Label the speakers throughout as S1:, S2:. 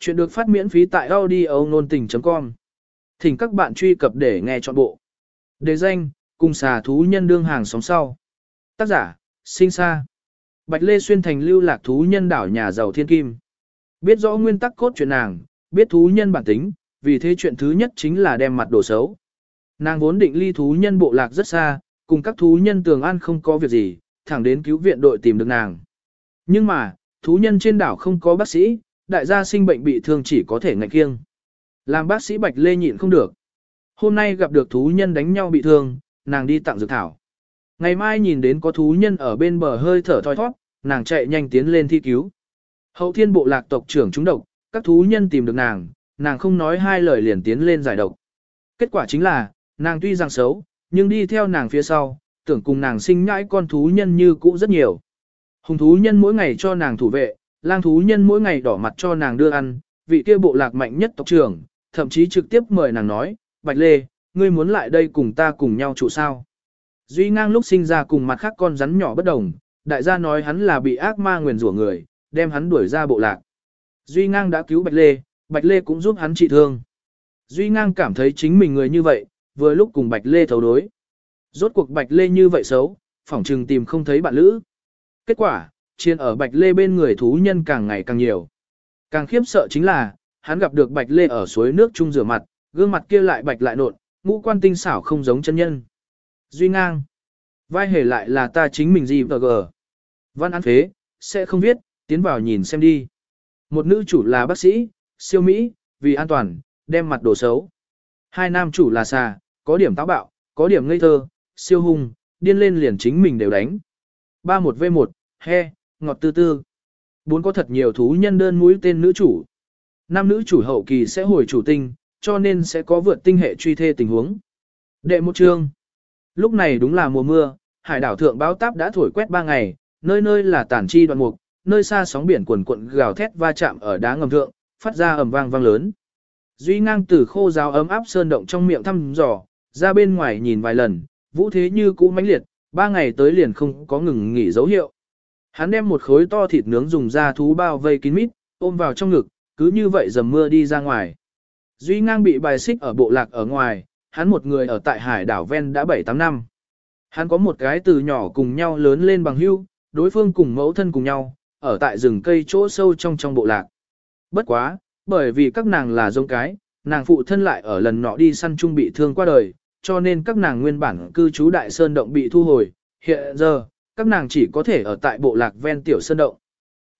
S1: Chuyện được phát miễn phí tại audio nôn tình.com. Thỉnh các bạn truy cập để nghe trọn bộ. Đề danh, cùng xà thú nhân đương hàng sóng sau. Tác giả, sinh xa. Bạch Lê Xuyên thành lưu lạc thú nhân đảo nhà giàu thiên kim. Biết rõ nguyên tắc cốt chuyện nàng, biết thú nhân bản tính, vì thế chuyện thứ nhất chính là đem mặt đồ xấu. Nàng vốn định ly thú nhân bộ lạc rất xa, cùng các thú nhân tường an không có việc gì, thẳng đến cứu viện đội tìm được nàng. Nhưng mà, thú nhân trên đảo không có bác sĩ, đại gia sinh bệnh bị thương chỉ có thể ngạch kiêng. Làm bác sĩ Bạch Lê nhịn không được. Hôm nay gặp được thú nhân đánh nhau bị thương, nàng đi tặng dược thảo. Ngày mai nhìn đến có thú nhân ở bên bờ hơi thở thoi thoát, nàng chạy nhanh tiến lên thi cứu. Hậu thiên bộ lạc tộc trưởng trúng độc, các thú nhân tìm được nàng, nàng không nói hai lời liền tiến lên giải độc. Kết quả chính là, nàng tuy rằng xấu, nhưng đi theo nàng phía sau, tưởng cùng nàng sinh nhãi con thú nhân như cũ rất nhiều. Hùng thú nhân mỗi ngày cho nàng thủ vệ, lang thú nhân mỗi ngày đỏ mặt cho nàng đưa ăn, vị kia bộ lạc mạnh nhất tộc trưởng, thậm chí trực tiếp mời nàng nói, Bạch Lê, ngươi muốn lại đây cùng ta cùng nhau trụ sao. Duy ngang lúc sinh ra cùng mặt khác con rắn nhỏ bất đồng, đại gia nói hắn là bị ác ma nguyền rủa người, đem hắn đuổi ra bộ lạc. Duy ngang đã cứu Bạch Lê, Bạch Lê cũng giúp hắn trị thương. Duy ngang cảm thấy chính mình người như vậy, vừa lúc cùng Bạch Lê thấu đối. Rốt cuộc Bạch Lê như vậy xấu, phỏng trừng tìm không thấy bạn lữ. Kết quả, chiên ở Bạch Lê bên người thú nhân càng ngày càng nhiều. Càng khiếp sợ chính là, hắn gặp được Bạch Lê ở suối nước chung rửa mặt, gương mặt kia lại bạch lại nộn, ngũ quan tinh xảo không giống chân nhân. Duy ngang. Vai hề lại là ta chính mình gì vờ gờ. Văn án phế, sẽ không viết, tiến vào nhìn xem đi. Một nữ chủ là bác sĩ, siêu Mỹ, vì an toàn, đem mặt đồ xấu. Hai nam chủ là xà, có điểm táo bạo, có điểm ngây thơ, siêu hung, điên lên liền chính mình đều đánh. 31V1, he, ngọt tư tư. Bốn có thật nhiều thú nhân đơn mũi tên nữ chủ. Nam nữ chủ hậu kỳ sẽ hồi chủ tinh, cho nên sẽ có vượt tinh hệ truy thê tình huống. Đệ một chương. Lúc này đúng là mùa mưa, hải đảo thượng báo táp đã thổi quét ba ngày, nơi nơi là tản chi đoạn mục, nơi xa sóng biển cuồn cuộn gào thét va chạm ở đá ngầm thượng, phát ra ầm vang vang lớn. Duy ngang từ khô giáo ấm áp sơn động trong miệng thăm dò, ra bên ngoài nhìn vài lần, vũ thế như cũ mãnh liệt, ba ngày tới liền không có ngừng nghỉ dấu hiệu. Hắn đem một khối to thịt nướng dùng da thú bao vây kín mít, ôm vào trong ngực, cứ như vậy dầm mưa đi ra ngoài. Duy ngang bị bài xích ở bộ lạc ở ngoài, hắn một người ở tại hải đảo ven đã 7-8 năm. Hắn có một cái từ nhỏ cùng nhau lớn lên bằng hưu, đối phương cùng mẫu thân cùng nhau, ở tại rừng cây chỗ sâu trong trong bộ lạc. Bất quá, bởi vì các nàng là giống cái, nàng phụ thân lại ở lần nọ đi săn chung bị thương qua đời, cho nên các nàng nguyên bản cư trú đại sơn động bị thu hồi, hiện giờ, các nàng chỉ có thể ở tại bộ lạc ven tiểu sơn động.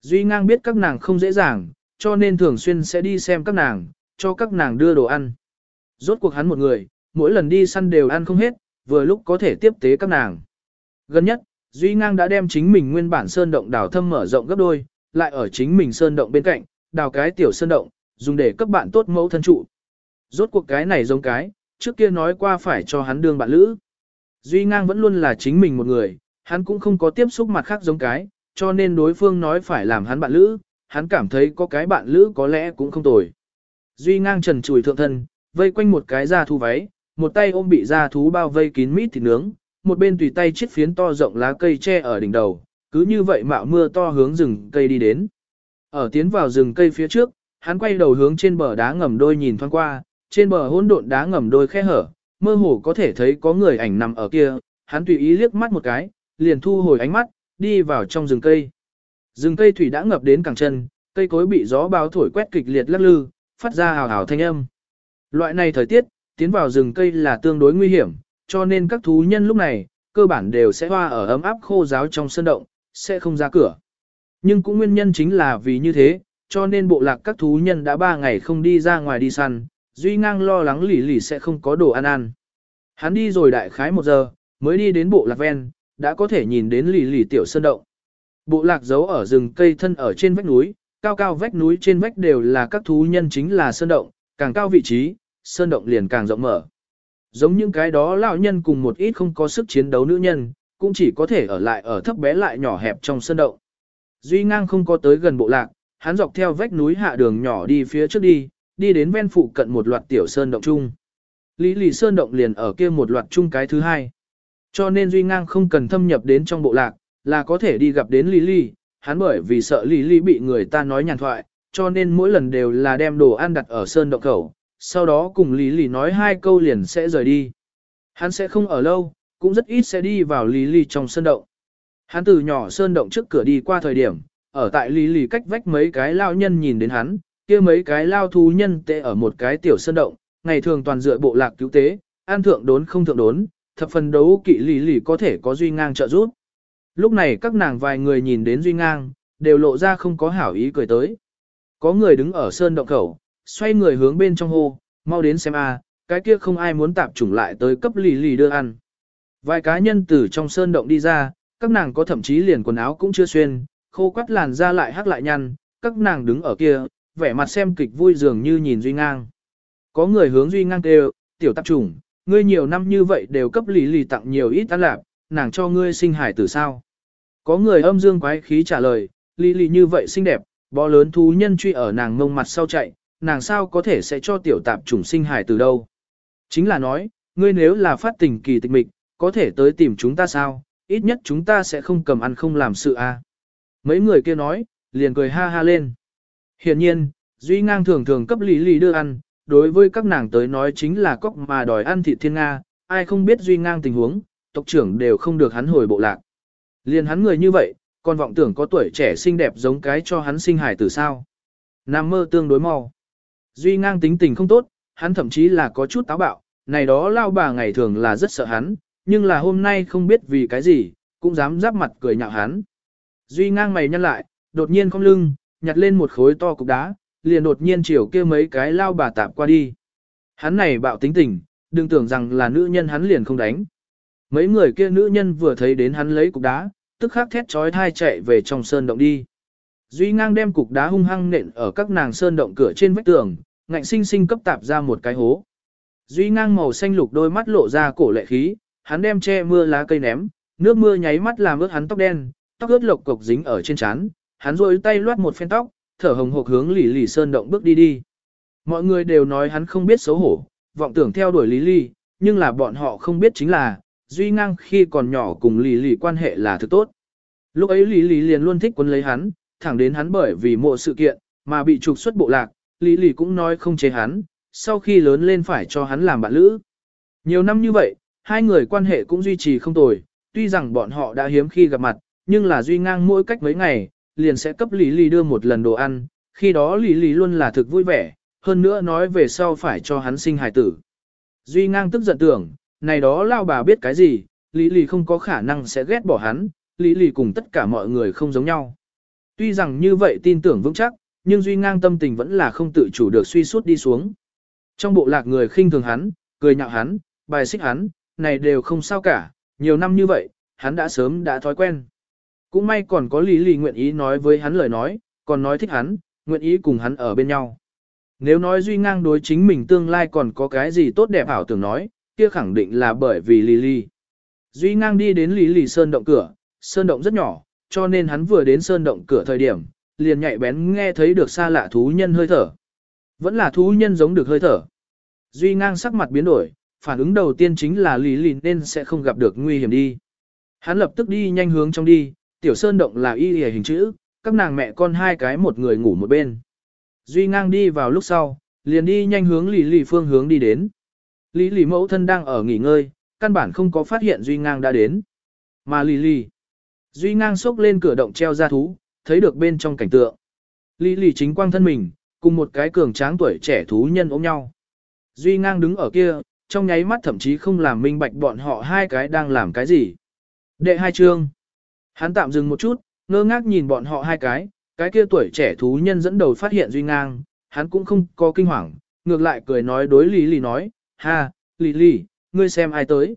S1: Duy ngang biết các nàng không dễ dàng, cho nên thường xuyên sẽ đi xem các nàng, cho các nàng đưa đồ ăn. Rốt cuộc hắn một người, mỗi lần đi săn đều ăn không hết, vừa lúc có thể tiếp tế các nàng. Gần nhất, Duy Ngang đã đem chính mình nguyên bản sơn động đào thâm mở rộng gấp đôi, lại ở chính mình sơn động bên cạnh, đào cái tiểu sơn động, dùng để cấp bạn tốt mẫu thân trụ. Rốt cuộc cái này giống cái, trước kia nói qua phải cho hắn đương bạn lữ. Duy Ngang vẫn luôn là chính mình một người, hắn cũng không có tiếp xúc mặt khác giống cái, cho nên đối phương nói phải làm hắn bạn lữ, hắn cảm thấy có cái bạn lữ có lẽ cũng không tồi. Duy ngang trần chùi thượng thân, vây quanh một cái da thú váy, một tay ôm bị da thú bao vây kín mít thịt nướng, một bên tùy tay chiếc phiến to rộng lá cây che ở đỉnh đầu, cứ như vậy mạo mưa to hướng rừng cây đi đến. Ở tiến vào rừng cây phía trước, hắn quay đầu hướng trên bờ đá ngầm đôi nhìn thoáng qua, trên bờ hỗn độn đá ngầm đôi khe hở, mơ hồ có thể thấy có người ảnh nằm ở kia, hắn tùy ý liếc mắt một cái, liền thu hồi ánh mắt, đi vào trong rừng cây. Rừng cây thủy đã ngập đến cẳng chân, cây cối bị gió bao thổi quét kịch liệt lắc lư, phát ra hào hào thanh âm. Loại này thời tiết, tiến vào rừng cây là tương đối nguy hiểm, cho nên các thú nhân lúc này, cơ bản đều sẽ hoa ở ấm áp khô giáo trong sân động, sẽ không ra cửa. Nhưng cũng nguyên nhân chính là vì như thế, cho nên bộ lạc các thú nhân đã ba ngày không đi ra ngoài đi săn, Duy ngang lo lắng lỉ lỉ sẽ không có đồ ăn ăn. Hắn đi rồi đại khái một giờ, mới đi đến bộ lạc ven, đã có thể nhìn đến lì lì tiểu sơn động. Bộ lạc giấu ở rừng cây thân ở trên vách núi, cao cao vách núi trên vách đều là các thú nhân chính là sơn động, càng cao vị trí, sơn động liền càng rộng mở. Giống những cái đó lão nhân cùng một ít không có sức chiến đấu nữ nhân, cũng chỉ có thể ở lại ở thấp bé lại nhỏ hẹp trong sơn động. Duy ngang không có tới gần bộ lạc, hắn dọc theo vách núi hạ đường nhỏ đi phía trước đi, đi đến ven phụ cận một loạt tiểu sơn động chung. Lý lì sơn động liền ở kia một loạt chung cái thứ hai. Cho nên Duy ngang không cần thâm nhập đến trong bộ lạc, là có thể đi gặp đến Lý hắn bởi vì sợ Lý bị người ta nói nhàn thoại, cho nên mỗi lần đều là đem đồ ăn đặt ở sơn động khẩu, sau đó cùng Lý nói hai câu liền sẽ rời đi. Hắn sẽ không ở lâu, cũng rất ít sẽ đi vào Lý trong sơn động. Hắn từ nhỏ sơn động trước cửa đi qua thời điểm, ở tại Lý cách vách mấy cái lao nhân nhìn đến hắn, kia mấy cái lao thú nhân tệ ở một cái tiểu sơn động, ngày thường toàn dựa bộ lạc cứu tế, an thượng đốn không thượng đốn, thập phần đấu kỵ lì Lì có thể có duy ngang trợ giúp. Lúc này các nàng vài người nhìn đến duy ngang, đều lộ ra không có hảo ý cười tới. Có người đứng ở sơn động khẩu, xoay người hướng bên trong hô, mau đến xem a, cái kia không ai muốn tạp chủng lại tới cấp lì lì đưa ăn. Vài cá nhân từ trong sơn động đi ra, các nàng có thậm chí liền quần áo cũng chưa xuyên, khô quắt làn da lại hắc lại nhăn, các nàng đứng ở kia, vẻ mặt xem kịch vui dường như nhìn Duy Ngang. Có người hướng Duy Ngang kêu, tiểu tạp chủng, ngươi nhiều năm như vậy đều cấp lì lì tặng nhiều ít ăn lạp, nàng cho ngươi sinh hải tử sao. Có người âm dương quái khí trả lời, lì lì như vậy xinh đẹp, bó lớn thú nhân truy ở nàng ngông mặt sau chạy, nàng sao có thể sẽ cho tiểu tạp chủng sinh hải từ đâu. Chính là nói, ngươi nếu là phát tình kỳ tịch mịch, có thể tới tìm chúng ta sao, ít nhất chúng ta sẽ không cầm ăn không làm sự a. À. Mấy người kia nói, liền cười ha ha lên. Hiện nhiên, Duy Ngang thường thường cấp lý lý đưa ăn, đối với các nàng tới nói chính là cóc mà đòi ăn thịt thiên Nga, ai không biết Duy Ngang tình huống, tộc trưởng đều không được hắn hồi bộ lạc. Liền hắn người như vậy, còn vọng tưởng có tuổi trẻ xinh đẹp giống cái cho hắn sinh hải tử sao. Nam mơ tương đối mau. Duy ngang tính tình không tốt, hắn thậm chí là có chút táo bạo, này đó lao bà ngày thường là rất sợ hắn, nhưng là hôm nay không biết vì cái gì, cũng dám giáp mặt cười nhạo hắn. Duy ngang mày nhăn lại, đột nhiên không lưng, nhặt lên một khối to cục đá, liền đột nhiên chiều kia mấy cái lao bà tạp qua đi. Hắn này bạo tính tình, đừng tưởng rằng là nữ nhân hắn liền không đánh. Mấy người kia nữ nhân vừa thấy đến hắn lấy cục đá, tức khắc thét trói thai chạy về trong sơn động đi. Duy ngang đem cục đá hung hăng nện ở các nàng sơn động cửa trên vách tường, ngạnh sinh sinh cấp tạp ra một cái hố. Duy ngang màu xanh lục đôi mắt lộ ra cổ lệ khí, hắn đem che mưa lá cây ném, nước mưa nháy mắt làm ướt hắn tóc đen, tóc ướt lộc cục dính ở trên trán, hắn rôi tay loát một phen tóc, thở hồng hộc hướng lì lì sơn động bước đi đi. Mọi người đều nói hắn không biết xấu hổ, vọng tưởng theo đuổi lý Lý, nhưng là bọn họ không biết chính là, Duy ngang khi còn nhỏ cùng lì lì quan hệ là thực tốt. Lúc ấy Lý lì liền luôn thích quấn lấy hắn, thẳng đến hắn bởi vì mộ sự kiện, mà bị trục xuất bộ lạc, Lý Lì cũng nói không chế hắn, sau khi lớn lên phải cho hắn làm bạn lữ. Nhiều năm như vậy, hai người quan hệ cũng duy trì không tồi, tuy rằng bọn họ đã hiếm khi gặp mặt, nhưng là duy ngang mỗi cách mấy ngày, liền sẽ cấp Lý Lì đưa một lần đồ ăn, khi đó Lý Lì luôn là thực vui vẻ, hơn nữa nói về sau phải cho hắn sinh hài tử. Duy ngang tức giận tưởng, này đó lao bà biết cái gì, Lý Lì không có khả năng sẽ ghét bỏ hắn, Lý Lì cùng tất cả mọi người không giống nhau. Tuy rằng như vậy tin tưởng vững chắc, nhưng Duy ngang tâm tình vẫn là không tự chủ được suy suốt đi xuống. Trong bộ lạc người khinh thường hắn, cười nhạo hắn, bài xích hắn, này đều không sao cả, nhiều năm như vậy, hắn đã sớm đã thói quen. Cũng may còn có lý lì nguyện ý nói với hắn lời nói, còn nói thích hắn, nguyện ý cùng hắn ở bên nhau. Nếu nói Duy ngang đối chính mình tương lai còn có cái gì tốt đẹp ảo tưởng nói, kia khẳng định là bởi vì Lý Lì. Duy ngang đi đến Lý Lì Sơn động cửa, Sơn động rất nhỏ, cho nên hắn vừa đến Sơn động cửa thời điểm, liền nhạy bén nghe thấy được xa lạ thú nhân hơi thở. Vẫn là thú nhân giống được hơi thở. Duy ngang sắc mặt biến đổi, phản ứng đầu tiên chính là Lý Lì nên sẽ không gặp được nguy hiểm đi. Hắn lập tức đi nhanh hướng trong đi, tiểu Sơn động là y hình chữ, các nàng mẹ con hai cái một người ngủ một bên. Duy ngang đi vào lúc sau, liền đi nhanh hướng Lý lì phương hướng đi đến. Lý lì mẫu thân đang ở nghỉ ngơi, căn bản không có phát hiện Duy Ngang đã đến. Mà Lý lì, Duy Ngang xốc lên cửa động treo ra thú, thấy được bên trong cảnh tượng. Lý lì chính quang thân mình, cùng một cái cường tráng tuổi trẻ thú nhân ôm nhau. Duy Ngang đứng ở kia, trong nháy mắt thậm chí không làm minh bạch bọn họ hai cái đang làm cái gì. Đệ hai chương. Hắn tạm dừng một chút, ngơ ngác nhìn bọn họ hai cái, cái kia tuổi trẻ thú nhân dẫn đầu phát hiện Duy Ngang, hắn cũng không có kinh hoàng, ngược lại cười nói đối Lý Lì nói, ha, lì lì, ngươi xem ai tới.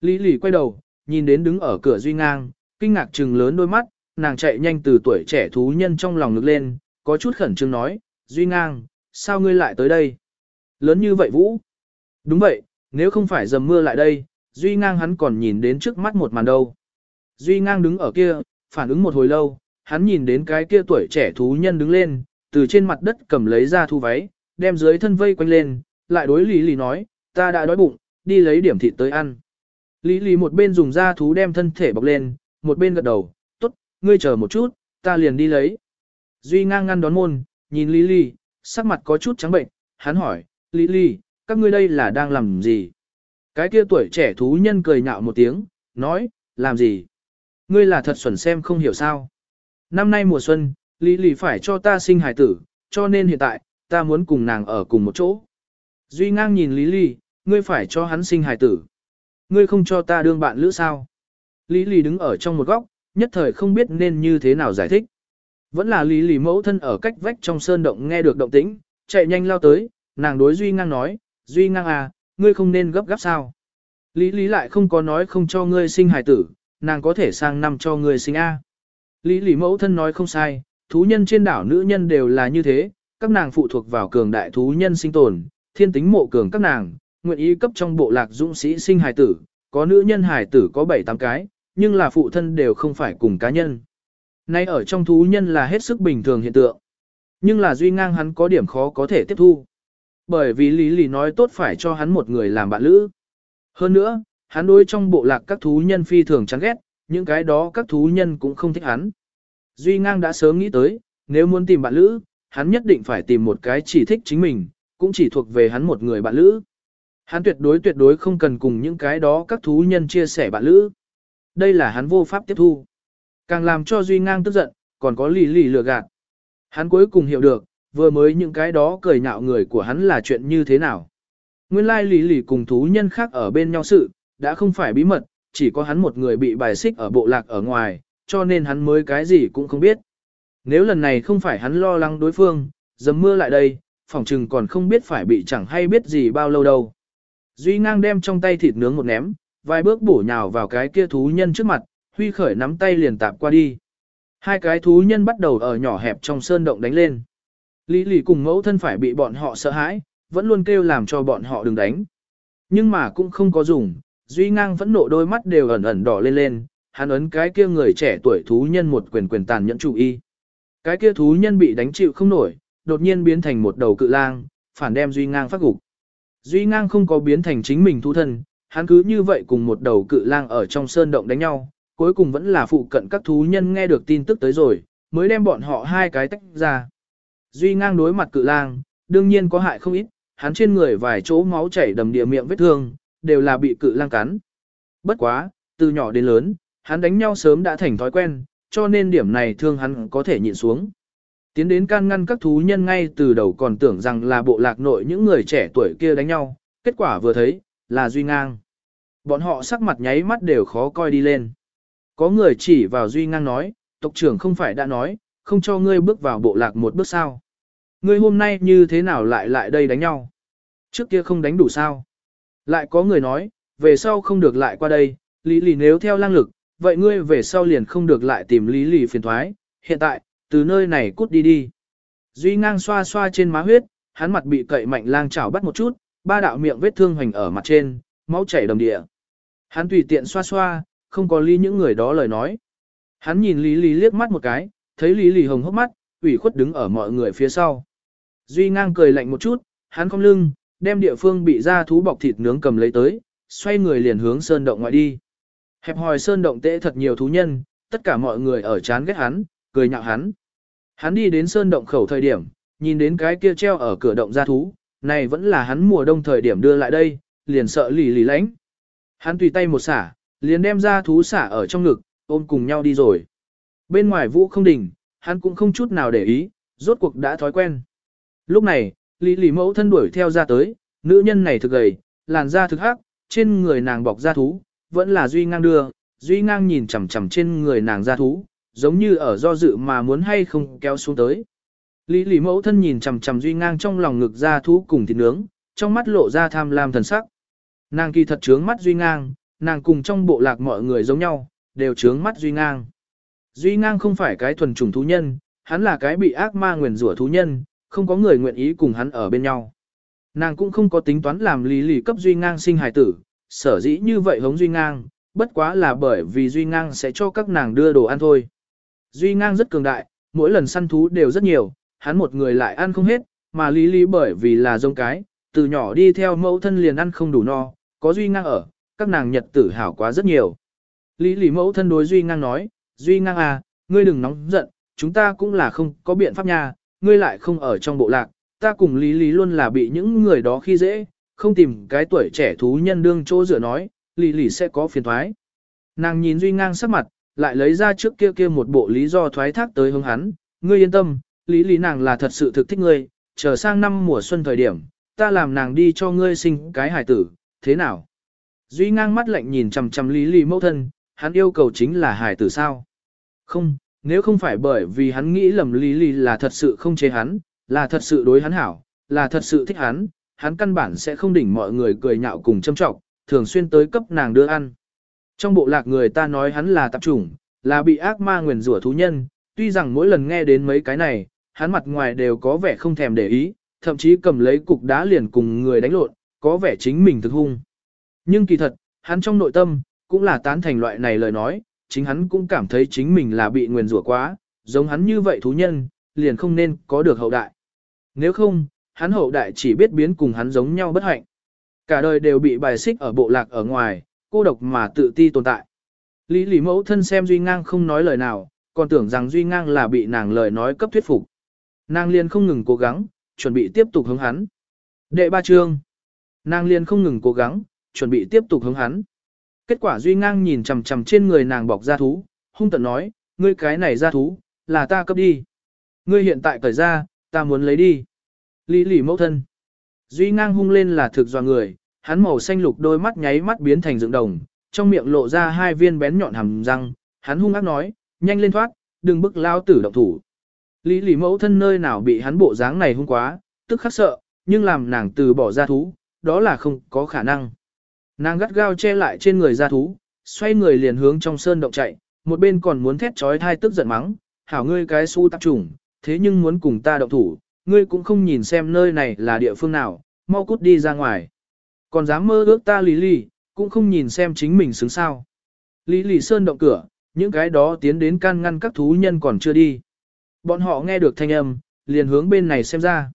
S1: Lý lì quay đầu, nhìn đến đứng ở cửa Duy Ngang, kinh ngạc trừng lớn đôi mắt, nàng chạy nhanh từ tuổi trẻ thú nhân trong lòng ngực lên, có chút khẩn trương nói, Duy Ngang, sao ngươi lại tới đây? Lớn như vậy Vũ. Đúng vậy, nếu không phải dầm mưa lại đây, Duy Ngang hắn còn nhìn đến trước mắt một màn đâu. Duy Ngang đứng ở kia, phản ứng một hồi lâu, hắn nhìn đến cái kia tuổi trẻ thú nhân đứng lên, từ trên mặt đất cầm lấy ra thu váy, đem dưới thân vây quanh lên, lại đối Lý Lý nói, ta đã đói bụng, đi lấy điểm thịt tới ăn. Lý Lý một bên dùng da thú đem thân thể bọc lên, một bên gật đầu, tốt, ngươi chờ một chút, ta liền đi lấy. Duy ngang ngăn đón môn, nhìn Lý Lý, sắc mặt có chút trắng bệnh, hắn hỏi, Lý Lý, các ngươi đây là đang làm gì? Cái kia tuổi trẻ thú nhân cười nhạo một tiếng, nói, làm gì? Ngươi là thật xuẩn xem không hiểu sao. Năm nay mùa xuân, Lý Lý phải cho ta sinh hài tử, cho nên hiện tại, ta muốn cùng nàng ở cùng một chỗ. Duy ngang nhìn Lý Lý, ngươi phải cho hắn sinh hài tử. Ngươi không cho ta đương bạn lữ sao? Lý Lý đứng ở trong một góc, nhất thời không biết nên như thế nào giải thích. Vẫn là Lý Lý mẫu thân ở cách vách trong sơn động nghe được động tĩnh, chạy nhanh lao tới, nàng đối Duy ngang nói, Duy ngang à, ngươi không nên gấp gáp sao. Lý Lý lại không có nói không cho ngươi sinh hài tử, nàng có thể sang năm cho người sinh A. Lý Lý mẫu thân nói không sai, thú nhân trên đảo nữ nhân đều là như thế, các nàng phụ thuộc vào cường đại thú nhân sinh tồn, thiên tính mộ cường các nàng, nguyện ý cấp trong bộ lạc dũng sĩ sinh hài tử, có nữ nhân hài tử có 7-8 cái, nhưng là phụ thân đều không phải cùng cá nhân. Nay ở trong thú nhân là hết sức bình thường hiện tượng. Nhưng là duy ngang hắn có điểm khó có thể tiếp thu. Bởi vì Lý Lý nói tốt phải cho hắn một người làm bạn lữ. Hơn nữa, hắn đối trong bộ lạc các thú nhân phi thường chán ghét, những cái đó các thú nhân cũng không thích hắn. Duy ngang đã sớm nghĩ tới, nếu muốn tìm bạn lữ, hắn nhất định phải tìm một cái chỉ thích chính mình, cũng chỉ thuộc về hắn một người bạn lữ. Hắn tuyệt đối tuyệt đối không cần cùng những cái đó các thú nhân chia sẻ bạn lữ. Đây là hắn vô pháp tiếp thu. Càng làm cho Duy ngang tức giận, còn có lì lì lừa gạt. Hắn cuối cùng hiểu được, vừa mới những cái đó cười nhạo người của hắn là chuyện như thế nào. Nguyên lai lì lì cùng thú nhân khác ở bên nhau sự, đã không phải bí mật, chỉ có hắn một người bị bài xích ở bộ lạc ở ngoài, cho nên hắn mới cái gì cũng không biết. Nếu lần này không phải hắn lo lắng đối phương, dầm mưa lại đây, phỏng chừng còn không biết phải bị chẳng hay biết gì bao lâu đâu. Duy ngang đem trong tay thịt nướng một ném, vài bước bổ nhào vào cái kia thú nhân trước mặt, huy khởi nắm tay liền tạp qua đi. Hai cái thú nhân bắt đầu ở nhỏ hẹp trong sơn động đánh lên. Lý lì cùng mẫu thân phải bị bọn họ sợ hãi, vẫn luôn kêu làm cho bọn họ đừng đánh. Nhưng mà cũng không có dùng, Duy ngang vẫn nộ đôi mắt đều ẩn ẩn đỏ lên lên, hắn ấn cái kia người trẻ tuổi thú nhân một quyền quyền tàn nhẫn chủ y. Cái kia thú nhân bị đánh chịu không nổi, đột nhiên biến thành một đầu cự lang, phản đem Duy ngang phát gục. Duy ngang không có biến thành chính mình thú thân, hắn cứ như vậy cùng một đầu cự lang ở trong sơn động đánh nhau, cuối cùng vẫn là phụ cận các thú nhân nghe được tin tức tới rồi, mới đem bọn họ hai cái tách ra. Duy ngang đối mặt cự lang, đương nhiên có hại không ít, hắn trên người vài chỗ máu chảy đầm địa miệng vết thương, đều là bị cự lang cắn. Bất quá, từ nhỏ đến lớn, hắn đánh nhau sớm đã thành thói quen, cho nên điểm này thương hắn có thể nhịn xuống. Tiến đến can ngăn các thú nhân ngay từ đầu còn tưởng rằng là bộ lạc nội những người trẻ tuổi kia đánh nhau, kết quả vừa thấy, là Duy Ngang. Bọn họ sắc mặt nháy mắt đều khó coi đi lên. Có người chỉ vào Duy Ngang nói, tộc trưởng không phải đã nói, không cho ngươi bước vào bộ lạc một bước sao. Ngươi hôm nay như thế nào lại lại đây đánh nhau? Trước kia không đánh đủ sao? Lại có người nói, về sau không được lại qua đây, lý lì nếu theo lang lực, vậy ngươi về sau liền không được lại tìm lý lì phiền thoái, hiện tại, từ nơi này cút đi đi. Duy ngang xoa xoa trên má huyết, hắn mặt bị cậy mạnh lang chảo bắt một chút, ba đạo miệng vết thương hoành ở mặt trên, máu chảy đầm địa. Hắn tùy tiện xoa xoa, không có lý những người đó lời nói. Hắn nhìn Lý Lý liếc mắt một cái, thấy Lý Lý hồng hốc mắt, ủy khuất đứng ở mọi người phía sau. Duy ngang cười lạnh một chút, hắn không lưng, đem địa phương bị ra thú bọc thịt nướng cầm lấy tới, xoay người liền hướng sơn động ngoại đi. Hẹp hòi sơn động tệ thật nhiều thú nhân, tất cả mọi người ở chán ghét hắn, cười nhạo hắn. Hắn đi đến sơn động khẩu thời điểm, nhìn đến cái kia treo ở cửa động ra thú, này vẫn là hắn mùa đông thời điểm đưa lại đây, liền sợ lì lì lánh. Hắn tùy tay một xả, liền đem ra thú xả ở trong ngực, ôm cùng nhau đi rồi. Bên ngoài vũ không đỉnh, hắn cũng không chút nào để ý, rốt cuộc đã thói quen. Lúc này, Lý Lý mẫu thân đuổi theo ra tới, nữ nhân này thực gầy, làn da thực hắc, trên người nàng bọc da thú, vẫn là Duy ngang đưa, Duy ngang nhìn chằm chằm trên người nàng da thú, giống như ở do dự mà muốn hay không kéo xuống tới. Lý Lý mẫu thân nhìn chằm chằm Duy ngang trong lòng ngực da thú cùng thịt nướng, trong mắt lộ ra tham lam thần sắc. Nàng kỳ thật trướng mắt Duy ngang, nàng cùng trong bộ lạc mọi người giống nhau, đều trướng mắt Duy ngang. Duy ngang không phải cái thuần chủng thú nhân, hắn là cái bị ác ma nguyền rủa thú nhân, không có người nguyện ý cùng hắn ở bên nhau. Nàng cũng không có tính toán làm lý lì cấp Duy Ngang sinh hài tử, sở dĩ như vậy hống Duy Ngang, bất quá là bởi vì Duy Ngang sẽ cho các nàng đưa đồ ăn thôi. Duy Ngang rất cường đại, mỗi lần săn thú đều rất nhiều, hắn một người lại ăn không hết, mà lý lý bởi vì là dông cái, từ nhỏ đi theo mẫu thân liền ăn không đủ no, có Duy Ngang ở, các nàng nhật tử hảo quá rất nhiều. Lý lý mẫu thân đối Duy Ngang nói, Duy Ngang à, ngươi đừng nóng giận, chúng ta cũng là không có biện pháp nha, ngươi lại không ở trong bộ lạc, ta cùng Lý Lý luôn là bị những người đó khi dễ, không tìm cái tuổi trẻ thú nhân đương chỗ rửa nói, Lý Lý sẽ có phiền thoái. Nàng nhìn Duy ngang sắc mặt, lại lấy ra trước kia kia một bộ lý do thoái thác tới hướng hắn, ngươi yên tâm, Lý Lý nàng là thật sự thực thích ngươi, chờ sang năm mùa xuân thời điểm, ta làm nàng đi cho ngươi sinh cái hải tử, thế nào? Duy ngang mắt lạnh nhìn chằm chằm Lý Lý mẫu thân, hắn yêu cầu chính là hải tử sao? Không, nếu không phải bởi vì hắn nghĩ lầm Lý Lý là thật sự không chế hắn, là thật sự đối hắn hảo, là thật sự thích hắn, hắn căn bản sẽ không đỉnh mọi người cười nhạo cùng châm trọng, thường xuyên tới cấp nàng đưa ăn. Trong bộ lạc người ta nói hắn là tạp chủng, là bị ác ma nguyền rủa thú nhân, tuy rằng mỗi lần nghe đến mấy cái này, hắn mặt ngoài đều có vẻ không thèm để ý, thậm chí cầm lấy cục đá liền cùng người đánh lộn, có vẻ chính mình thực hung. Nhưng kỳ thật, hắn trong nội tâm, cũng là tán thành loại này lời nói, chính hắn cũng cảm thấy chính mình là bị nguyền rủa quá, giống hắn như vậy thú nhân, liền không nên có được hậu đại. Nếu không, hắn hậu đại chỉ biết biến cùng hắn giống nhau bất hạnh. Cả đời đều bị bài xích ở bộ lạc ở ngoài, cô độc mà tự ti tồn tại. Lý Lý mẫu thân xem Duy Ngang không nói lời nào, còn tưởng rằng Duy Ngang là bị nàng lời nói cấp thuyết phục. Nàng liền không ngừng cố gắng, chuẩn bị tiếp tục hướng hắn. Đệ ba chương. Nàng liền không ngừng cố gắng, chuẩn bị tiếp tục hướng hắn. Kết quả Duy Ngang nhìn chằm chằm trên người nàng bọc ra thú, hung tận nói, ngươi cái này ra thú, là ta cấp đi. Ngươi hiện tại cởi ra, ta muốn lấy đi. Lý lỉ mẫu thân. Duy Ngang hung lên là thực dọa người, hắn màu xanh lục đôi mắt nháy mắt biến thành dựng đồng, trong miệng lộ ra hai viên bén nhọn hàm răng, hắn hung ác nói, nhanh lên thoát, đừng bức lao tử động thủ. Lý lì mẫu thân nơi nào bị hắn bộ dáng này hung quá, tức khắc sợ, nhưng làm nàng từ bỏ ra thú, đó là không có khả năng. Nàng gắt gao che lại trên người ra thú, xoay người liền hướng trong sơn động chạy, một bên còn muốn thét trói thai tức giận mắng, hảo ngươi cái su tạp trùng, thế nhưng muốn cùng ta động thủ, ngươi cũng không nhìn xem nơi này là địa phương nào, mau cút đi ra ngoài. Còn dám mơ ước ta lý lì, cũng không nhìn xem chính mình xứng sao. Lý lì sơn động cửa, những cái đó tiến đến can ngăn các thú nhân còn chưa đi. Bọn họ nghe được thanh âm, liền hướng bên này xem ra.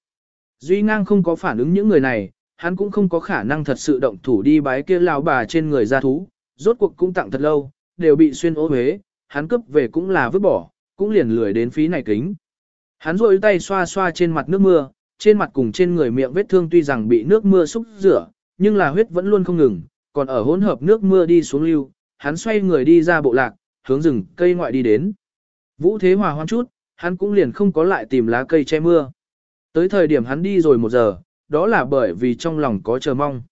S1: Duy ngang không có phản ứng những người này, hắn cũng không có khả năng thật sự động thủ đi bái kia lão bà trên người ra thú, rốt cuộc cũng tặng thật lâu, đều bị xuyên ố huế, hắn cướp về cũng là vứt bỏ, cũng liền lười đến phí này kính. Hắn rôi tay xoa xoa trên mặt nước mưa, trên mặt cùng trên người miệng vết thương tuy rằng bị nước mưa xúc rửa, nhưng là huyết vẫn luôn không ngừng, còn ở hỗn hợp nước mưa đi xuống lưu, hắn xoay người đi ra bộ lạc, hướng rừng cây ngoại đi đến. Vũ thế hòa hoan chút, hắn cũng liền không có lại tìm lá cây che mưa. Tới thời điểm hắn đi rồi một giờ, đó là bởi vì trong lòng có chờ mong.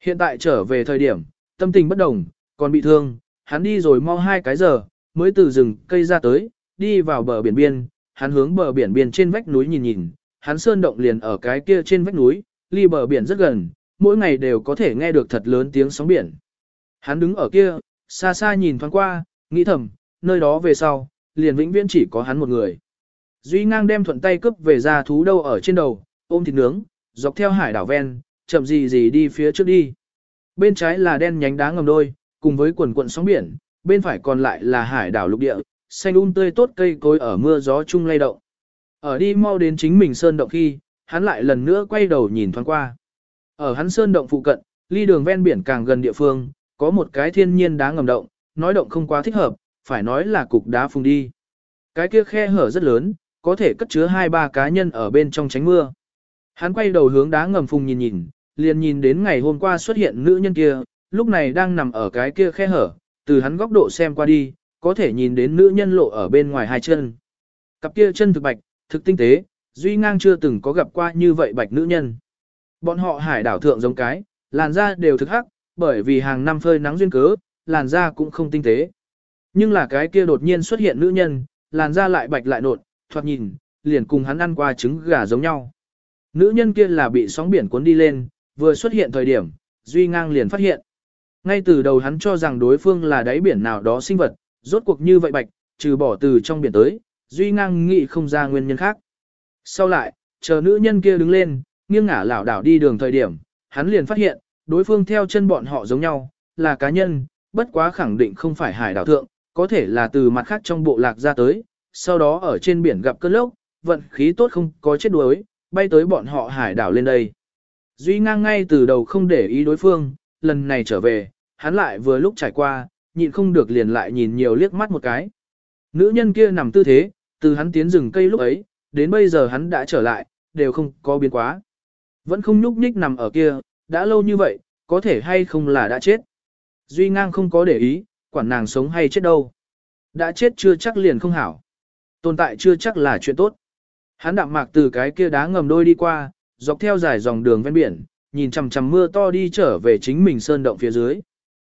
S1: Hiện tại trở về thời điểm, tâm tình bất đồng, còn bị thương, hắn đi rồi mau hai cái giờ, mới từ rừng cây ra tới, đi vào bờ biển biên, hắn hướng bờ biển biên trên vách núi nhìn nhìn, hắn sơn động liền ở cái kia trên vách núi, ly bờ biển rất gần, mỗi ngày đều có thể nghe được thật lớn tiếng sóng biển. Hắn đứng ở kia, xa xa nhìn thoáng qua, nghĩ thầm, nơi đó về sau, liền vĩnh viễn chỉ có hắn một người. Duy ngang đem thuận tay cướp về ra thú đâu ở trên đầu, ôm thịt nướng, dọc theo hải đảo ven, chậm gì gì đi phía trước đi. Bên trái là đen nhánh đá ngầm đôi, cùng với quần quận sóng biển, bên phải còn lại là hải đảo lục địa, xanh um tươi tốt cây cối ở mưa gió chung lay động. Ở đi mau đến chính mình sơn động khi, hắn lại lần nữa quay đầu nhìn thoáng qua. Ở hắn sơn động phụ cận, ly đường ven biển càng gần địa phương, có một cái thiên nhiên đá ngầm động, nói động không quá thích hợp, phải nói là cục đá phùng đi. Cái kia khe hở rất lớn, có thể cất chứa hai ba cá nhân ở bên trong tránh mưa. Hắn quay đầu hướng đá ngầm phùng nhìn nhìn, liền nhìn đến ngày hôm qua xuất hiện nữ nhân kia, lúc này đang nằm ở cái kia khe hở, từ hắn góc độ xem qua đi, có thể nhìn đến nữ nhân lộ ở bên ngoài hai chân. Cặp kia chân thực bạch, thực tinh tế, Duy Ngang chưa từng có gặp qua như vậy bạch nữ nhân. Bọn họ hải đảo thượng giống cái, làn da đều thực hắc, bởi vì hàng năm phơi nắng duyên cớ, làn da cũng không tinh tế. Nhưng là cái kia đột nhiên xuất hiện nữ nhân, làn da lại bạch lại nột, thoạt nhìn, liền cùng hắn ăn qua trứng gà giống nhau. Nữ nhân kia là bị sóng biển cuốn đi lên, vừa xuất hiện thời điểm, Duy Ngang liền phát hiện. Ngay từ đầu hắn cho rằng đối phương là đáy biển nào đó sinh vật, rốt cuộc như vậy bạch, trừ bỏ từ trong biển tới, Duy Ngang nghĩ không ra nguyên nhân khác. Sau lại, chờ nữ nhân kia đứng lên, nghiêng ngả lảo đảo đi đường thời điểm, hắn liền phát hiện, đối phương theo chân bọn họ giống nhau, là cá nhân, bất quá khẳng định không phải hải đảo thượng, có thể là từ mặt khác trong bộ lạc ra tới, sau đó ở trên biển gặp cơn lốc, vận khí tốt không có chết đuối, bay tới bọn họ hải đảo lên đây. Duy ngang ngay từ đầu không để ý đối phương, lần này trở về, hắn lại vừa lúc trải qua, nhịn không được liền lại nhìn nhiều liếc mắt một cái. Nữ nhân kia nằm tư thế, từ hắn tiến rừng cây lúc ấy, đến bây giờ hắn đã trở lại, đều không có biến quá. Vẫn không nhúc nhích nằm ở kia, đã lâu như vậy, có thể hay không là đã chết. Duy ngang không có để ý, quản nàng sống hay chết đâu. Đã chết chưa chắc liền không hảo. Tồn tại chưa chắc là chuyện tốt. Hắn đạm mạc từ cái kia đá ngầm đôi đi qua, dọc theo dài dòng đường ven biển, nhìn chằm chằm mưa to đi trở về chính mình sơn động phía dưới.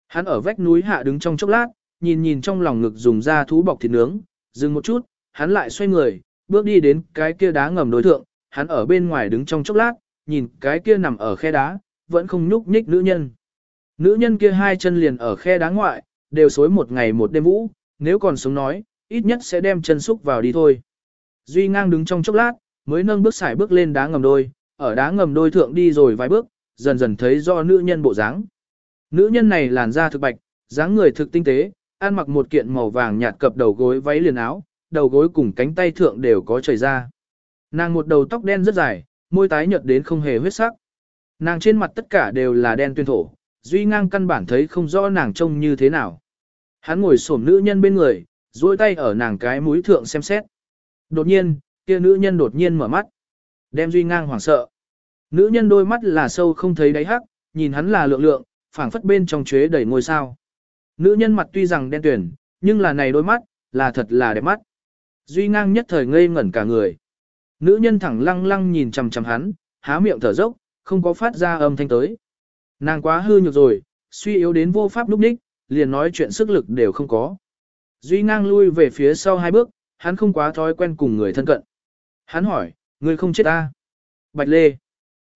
S1: Hắn ở vách núi hạ đứng trong chốc lát, nhìn nhìn trong lòng ngực dùng da thú bọc thịt nướng, dừng một chút, hắn lại xoay người, bước đi đến cái kia đá ngầm đối thượng, hắn ở bên ngoài đứng trong chốc lát, nhìn cái kia nằm ở khe đá, vẫn không nhúc nhích nữ nhân. Nữ nhân kia hai chân liền ở khe đá ngoại, đều xối một ngày một đêm vũ, nếu còn sống nói, ít nhất sẽ đem chân xúc vào đi thôi. Duy ngang đứng trong chốc lát, mới nâng bước xài bước lên đá ngầm đôi, ở đá ngầm đôi thượng đi rồi vài bước, dần dần thấy do nữ nhân bộ dáng. Nữ nhân này làn da thực bạch, dáng người thực tinh tế, ăn mặc một kiện màu vàng nhạt cập đầu gối váy liền áo, đầu gối cùng cánh tay thượng đều có chảy ra. Nàng một đầu tóc đen rất dài, môi tái nhợt đến không hề huyết sắc. Nàng trên mặt tất cả đều là đen tuyên thổ, duy ngang căn bản thấy không rõ nàng trông như thế nào. Hắn ngồi xổm nữ nhân bên người, duỗi tay ở nàng cái mũi thượng xem xét. Đột nhiên, kia nữ nhân đột nhiên mở mắt. Đem duy ngang hoảng sợ. Nữ nhân đôi mắt là sâu không thấy đáy hắc, nhìn hắn là lượng lượng, phảng phất bên trong chế đầy ngôi sao. Nữ nhân mặt tuy rằng đen tuyển, nhưng là này đôi mắt, là thật là đẹp mắt. Duy ngang nhất thời ngây ngẩn cả người. Nữ nhân thẳng lăng lăng nhìn chằm chằm hắn, há miệng thở dốc, không có phát ra âm thanh tới. Nàng quá hư nhược rồi, suy yếu đến vô pháp lúc đích, liền nói chuyện sức lực đều không có. Duy ngang lui về phía sau hai bước, hắn không quá thói quen cùng người thân cận. Hắn hỏi, người không chết ta. Bạch Lê.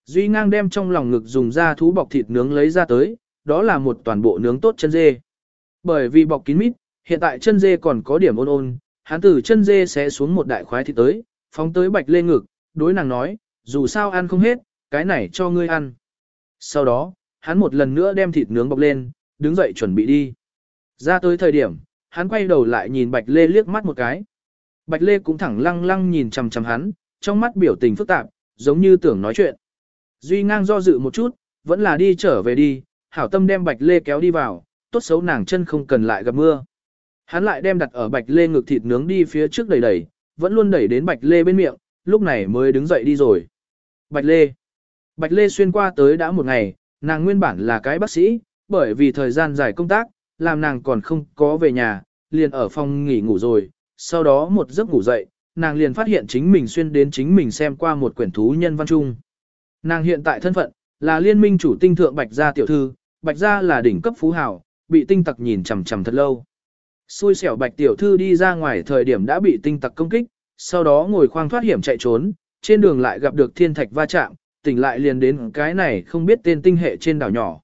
S1: Duy ngang đem trong lòng ngực dùng da thú bọc thịt nướng lấy ra tới, đó là một toàn bộ nướng tốt chân dê. Bởi vì bọc kín mít, hiện tại chân dê còn có điểm ôn ôn, hắn từ chân dê sẽ xuống một đại khoái thịt tới, phóng tới Bạch Lê ngực, đối nàng nói, dù sao ăn không hết, cái này cho ngươi ăn. Sau đó, hắn một lần nữa đem thịt nướng bọc lên, đứng dậy chuẩn bị đi. Ra tới thời điểm, hắn quay đầu lại nhìn Bạch Lê liếc mắt một cái. Bạch Lê cũng thẳng lăng lăng nhìn chằm chằm hắn, trong mắt biểu tình phức tạp, giống như tưởng nói chuyện. Duy ngang do dự một chút, vẫn là đi trở về đi, hảo tâm đem Bạch Lê kéo đi vào, tốt xấu nàng chân không cần lại gặp mưa. Hắn lại đem đặt ở Bạch Lê ngực thịt nướng đi phía trước đẩy đẩy, vẫn luôn đẩy đến Bạch Lê bên miệng, lúc này mới đứng dậy đi rồi. Bạch Lê Bạch Lê xuyên qua tới đã một ngày, nàng nguyên bản là cái bác sĩ, bởi vì thời gian dài công tác, làm nàng còn không có về nhà, liền ở phòng nghỉ ngủ rồi, sau đó một giấc ngủ dậy, nàng liền phát hiện chính mình xuyên đến chính mình xem qua một quyển thú nhân văn trung. Nàng hiện tại thân phận, là liên minh chủ tinh thượng Bạch Gia tiểu thư, Bạch Gia là đỉnh cấp phú hào, bị tinh tặc nhìn chằm chằm thật lâu. Xui xẻo Bạch tiểu thư đi ra ngoài thời điểm đã bị tinh tặc công kích, sau đó ngồi khoang thoát hiểm chạy trốn, trên đường lại gặp được thiên thạch va chạm, tỉnh lại liền đến cái này không biết tên tinh hệ trên đảo nhỏ.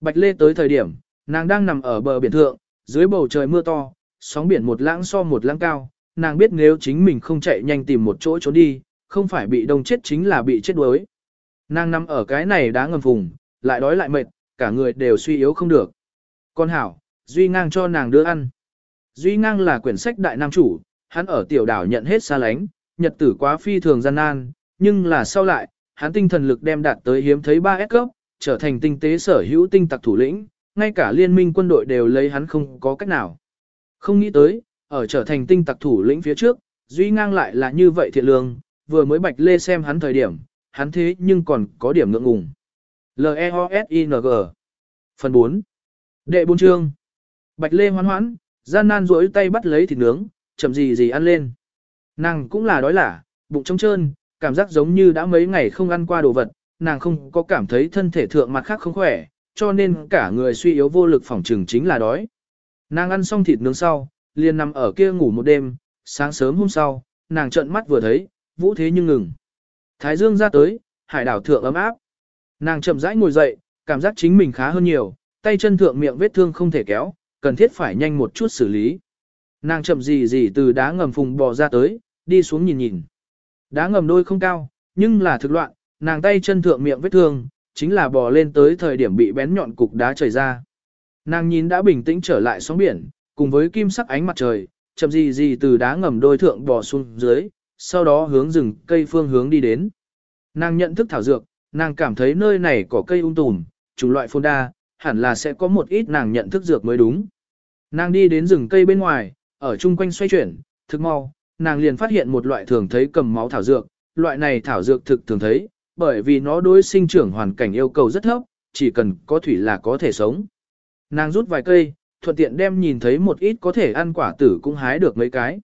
S1: Bạch Lê tới thời điểm, nàng đang nằm ở bờ biển thượng, dưới bầu trời mưa to, sóng biển một lãng so một lãng cao, nàng biết nếu chính mình không chạy nhanh tìm một chỗ trốn đi, không phải bị đông chết chính là bị chết đuối. Nàng nằm ở cái này đã ngầm vùng, lại đói lại mệt, cả người đều suy yếu không được. Con hảo, Duy Ngang cho nàng đưa ăn. Duy Ngang là quyển sách đại nam chủ, hắn ở tiểu đảo nhận hết xa lánh, nhật tử quá phi thường gian nan, nhưng là sau lại, hắn tinh thần lực đem đạt tới hiếm thấy 3S cấp, trở thành tinh tế sở hữu tinh tặc thủ lĩnh, ngay cả liên minh quân đội đều lấy hắn không có cách nào. Không nghĩ tới, ở trở thành tinh tặc thủ lĩnh phía trước, Duy Ngang lại là như vậy thiện lương, vừa mới bạch lê xem hắn thời điểm, hắn thế nhưng còn có điểm ngượng ngùng. L-E-O-S-I-N-G Phần 4 Đệ 4 chương Bạch lê hoan hoãn, gian nan rỗi tay bắt lấy thịt nướng, chậm gì gì ăn lên. Nàng cũng là đói lả, bụng trống trơn, cảm giác giống như đã mấy ngày không ăn qua đồ vật, nàng không có cảm thấy thân thể thượng mặt khác không khỏe, cho nên cả người suy yếu vô lực phòng trừng chính là đói. Nàng ăn xong thịt nướng sau, liền nằm ở kia ngủ một đêm, sáng sớm hôm sau, nàng trợn mắt vừa thấy, vũ thế nhưng ngừng. Thái dương ra tới, hải đảo thượng ấm áp. Nàng chậm rãi ngồi dậy, cảm giác chính mình khá hơn nhiều, tay chân thượng miệng vết thương không thể kéo, cần thiết phải nhanh một chút xử lý. Nàng chậm gì gì từ đá ngầm phùng bò ra tới, đi xuống nhìn nhìn. Đá ngầm đôi không cao, nhưng là thực loạn, nàng tay chân thượng miệng vết thương, chính là bò lên tới thời điểm bị bén nhọn cục đá chảy ra. Nàng nhìn đã bình tĩnh trở lại sóng biển, cùng với kim sắc ánh mặt trời, chậm gì gì từ đá ngầm đôi thượng bò xuống dưới, sau đó hướng rừng cây phương hướng đi đến. Nàng nhận thức thảo dược, nàng cảm thấy nơi này có cây ung tùm, chủng loại phôn đa, hẳn là sẽ có một ít nàng nhận thức dược mới đúng. Nàng đi đến rừng cây bên ngoài, ở chung quanh xoay chuyển, thực mau, nàng liền phát hiện một loại thường thấy cầm máu thảo dược, loại này thảo dược thực thường thấy, bởi vì nó đối sinh trưởng hoàn cảnh yêu cầu rất thấp, chỉ cần có thủy là có thể sống. Nàng rút vài cây, thuận tiện đem nhìn thấy một ít có thể ăn quả tử cũng hái được mấy cái.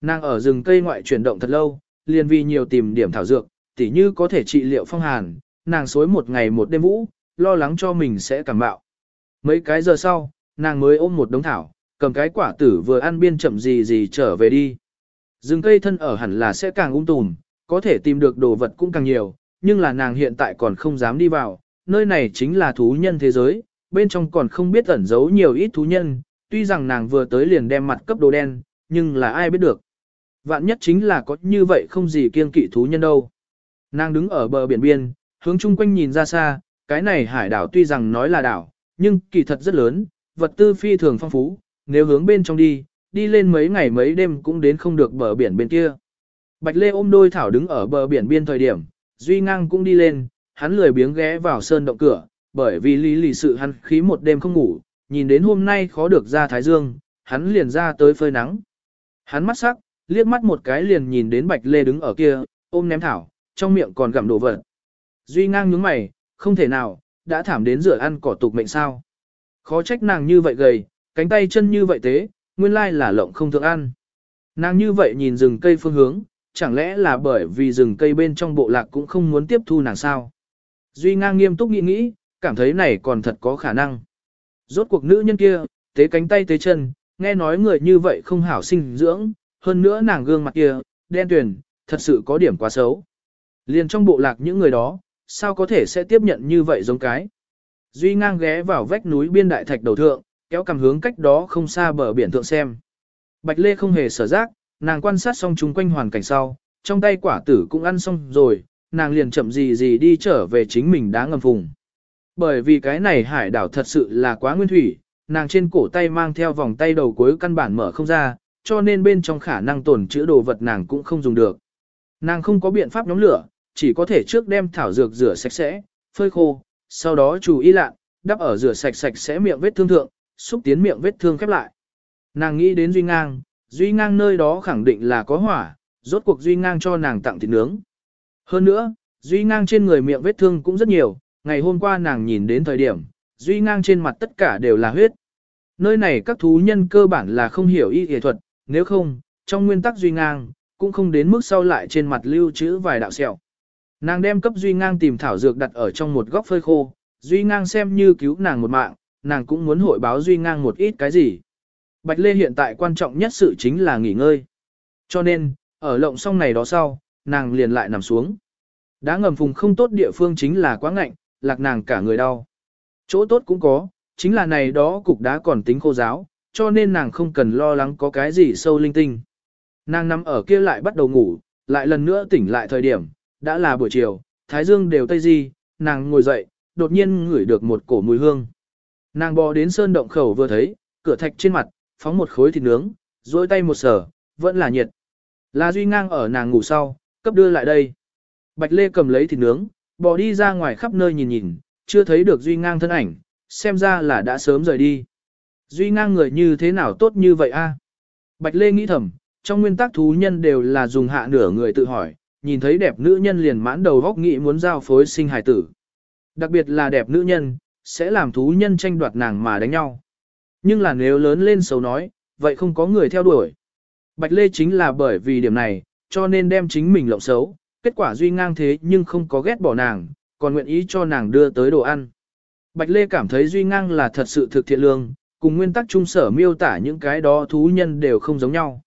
S1: Nàng ở rừng cây ngoại chuyển động thật lâu, liền vì nhiều tìm điểm thảo dược, tỉ như có thể trị liệu phong hàn, nàng xối một ngày một đêm vũ, lo lắng cho mình sẽ cảm bạo. Mấy cái giờ sau, nàng mới ôm một đống thảo, cầm cái quả tử vừa ăn biên chậm gì gì trở về đi. Rừng cây thân ở hẳn là sẽ càng ung tùm, có thể tìm được đồ vật cũng càng nhiều, nhưng là nàng hiện tại còn không dám đi vào, nơi này chính là thú nhân thế giới, bên trong còn không biết ẩn giấu nhiều ít thú nhân, tuy rằng nàng vừa tới liền đem mặt cấp đồ đen, nhưng là ai biết được. Vạn nhất chính là có như vậy không gì kiêng kỵ thú nhân đâu. Nàng đứng ở bờ biển biên, hướng chung quanh nhìn ra xa, cái này hải đảo tuy rằng nói là đảo, nhưng kỳ thật rất lớn, vật tư phi thường phong phú, nếu hướng bên trong đi, đi lên mấy ngày mấy đêm cũng đến không được bờ biển bên kia. Bạch Lê ôm đôi thảo đứng ở bờ biển biên thời điểm, Duy Ngang cũng đi lên, hắn lười biếng ghé vào sơn động cửa, bởi vì lý lì sự hắn khí một đêm không ngủ, nhìn đến hôm nay khó được ra Thái Dương, hắn liền ra tới phơi nắng. Hắn mắt sắc, liếc mắt một cái liền nhìn đến Bạch Lê đứng ở kia, ôm ném thảo, trong miệng còn gặm đồ vật. Duy ngang nhướng mày, không thể nào, đã thảm đến rửa ăn cỏ tục mệnh sao. Khó trách nàng như vậy gầy, cánh tay chân như vậy thế, nguyên lai là lộng không thượng ăn. Nàng như vậy nhìn rừng cây phương hướng, chẳng lẽ là bởi vì rừng cây bên trong bộ lạc cũng không muốn tiếp thu nàng sao? Duy ngang nghiêm túc nghĩ nghĩ, cảm thấy này còn thật có khả năng. Rốt cuộc nữ nhân kia, tế cánh tay tế chân, nghe nói người như vậy không hảo sinh dưỡng, hơn nữa nàng gương mặt kia, đen tuyền, thật sự có điểm quá xấu. Liền trong bộ lạc những người đó, sao có thể sẽ tiếp nhận như vậy giống cái. Duy ngang ghé vào vách núi biên đại thạch đầu thượng, kéo cầm hướng cách đó không xa bờ biển thượng xem. Bạch Lê không hề sở giác, nàng quan sát xong chung quanh hoàn cảnh sau, trong tay quả tử cũng ăn xong rồi, nàng liền chậm gì gì đi trở về chính mình đá ngầm vùng. Bởi vì cái này hải đảo thật sự là quá nguyên thủy, nàng trên cổ tay mang theo vòng tay đầu cuối căn bản mở không ra, cho nên bên trong khả năng tồn chữa đồ vật nàng cũng không dùng được. Nàng không có biện pháp nhóm lửa, chỉ có thể trước đem thảo dược rửa sạch sẽ, phơi khô, sau đó chú ý lạ, đắp ở rửa sạch sạch sẽ miệng vết thương thượng, xúc tiến miệng vết thương khép lại. Nàng nghĩ đến Duy Ngang, Duy Ngang nơi đó khẳng định là có hỏa, rốt cuộc Duy Ngang cho nàng tặng thịt nướng. Hơn nữa, Duy Ngang trên người miệng vết thương cũng rất nhiều, ngày hôm qua nàng nhìn đến thời điểm, Duy Ngang trên mặt tất cả đều là huyết. Nơi này các thú nhân cơ bản là không hiểu y y thuật, nếu không, trong nguyên tắc Duy Ngang, cũng không đến mức sau lại trên mặt lưu trữ vài đạo sẹo. Nàng đem cấp Duy Ngang tìm thảo dược đặt ở trong một góc phơi khô, Duy Ngang xem như cứu nàng một mạng, nàng cũng muốn hội báo Duy Ngang một ít cái gì. Bạch Lê hiện tại quan trọng nhất sự chính là nghỉ ngơi. Cho nên, ở lộng xong này đó sau, nàng liền lại nằm xuống. Đá ngầm vùng không tốt địa phương chính là quá ngạnh, lạc nàng cả người đau. Chỗ tốt cũng có, chính là này đó cục đá còn tính khô giáo, cho nên nàng không cần lo lắng có cái gì sâu linh tinh. Nàng nằm ở kia lại bắt đầu ngủ, lại lần nữa tỉnh lại thời điểm, đã là buổi chiều, thái dương đều tây di, nàng ngồi dậy, đột nhiên ngửi được một cổ mùi hương. Nàng bò đến sơn động khẩu vừa thấy, cửa thạch trên mặt, phóng một khối thịt nướng, dối tay một sở, vẫn là nhiệt. Là Duy ngang ở nàng ngủ sau, cấp đưa lại đây. Bạch Lê cầm lấy thịt nướng, bỏ đi ra ngoài khắp nơi nhìn nhìn, chưa thấy được Duy ngang thân ảnh, xem ra là đã sớm rời đi. Duy ngang người như thế nào tốt như vậy a? Bạch Lê nghĩ thầm, trong nguyên tắc thú nhân đều là dùng hạ nửa người tự hỏi, nhìn thấy đẹp nữ nhân liền mãn đầu góc nghĩ muốn giao phối sinh hài tử. Đặc biệt là đẹp nữ nhân, sẽ làm thú nhân tranh đoạt nàng mà đánh nhau. Nhưng là nếu lớn lên xấu nói, vậy không có người theo đuổi. Bạch Lê chính là bởi vì điểm này, cho nên đem chính mình lộng xấu, kết quả duy ngang thế nhưng không có ghét bỏ nàng, còn nguyện ý cho nàng đưa tới đồ ăn. Bạch Lê cảm thấy duy ngang là thật sự thực thiện lương, cùng nguyên tắc trung sở miêu tả những cái đó thú nhân đều không giống nhau.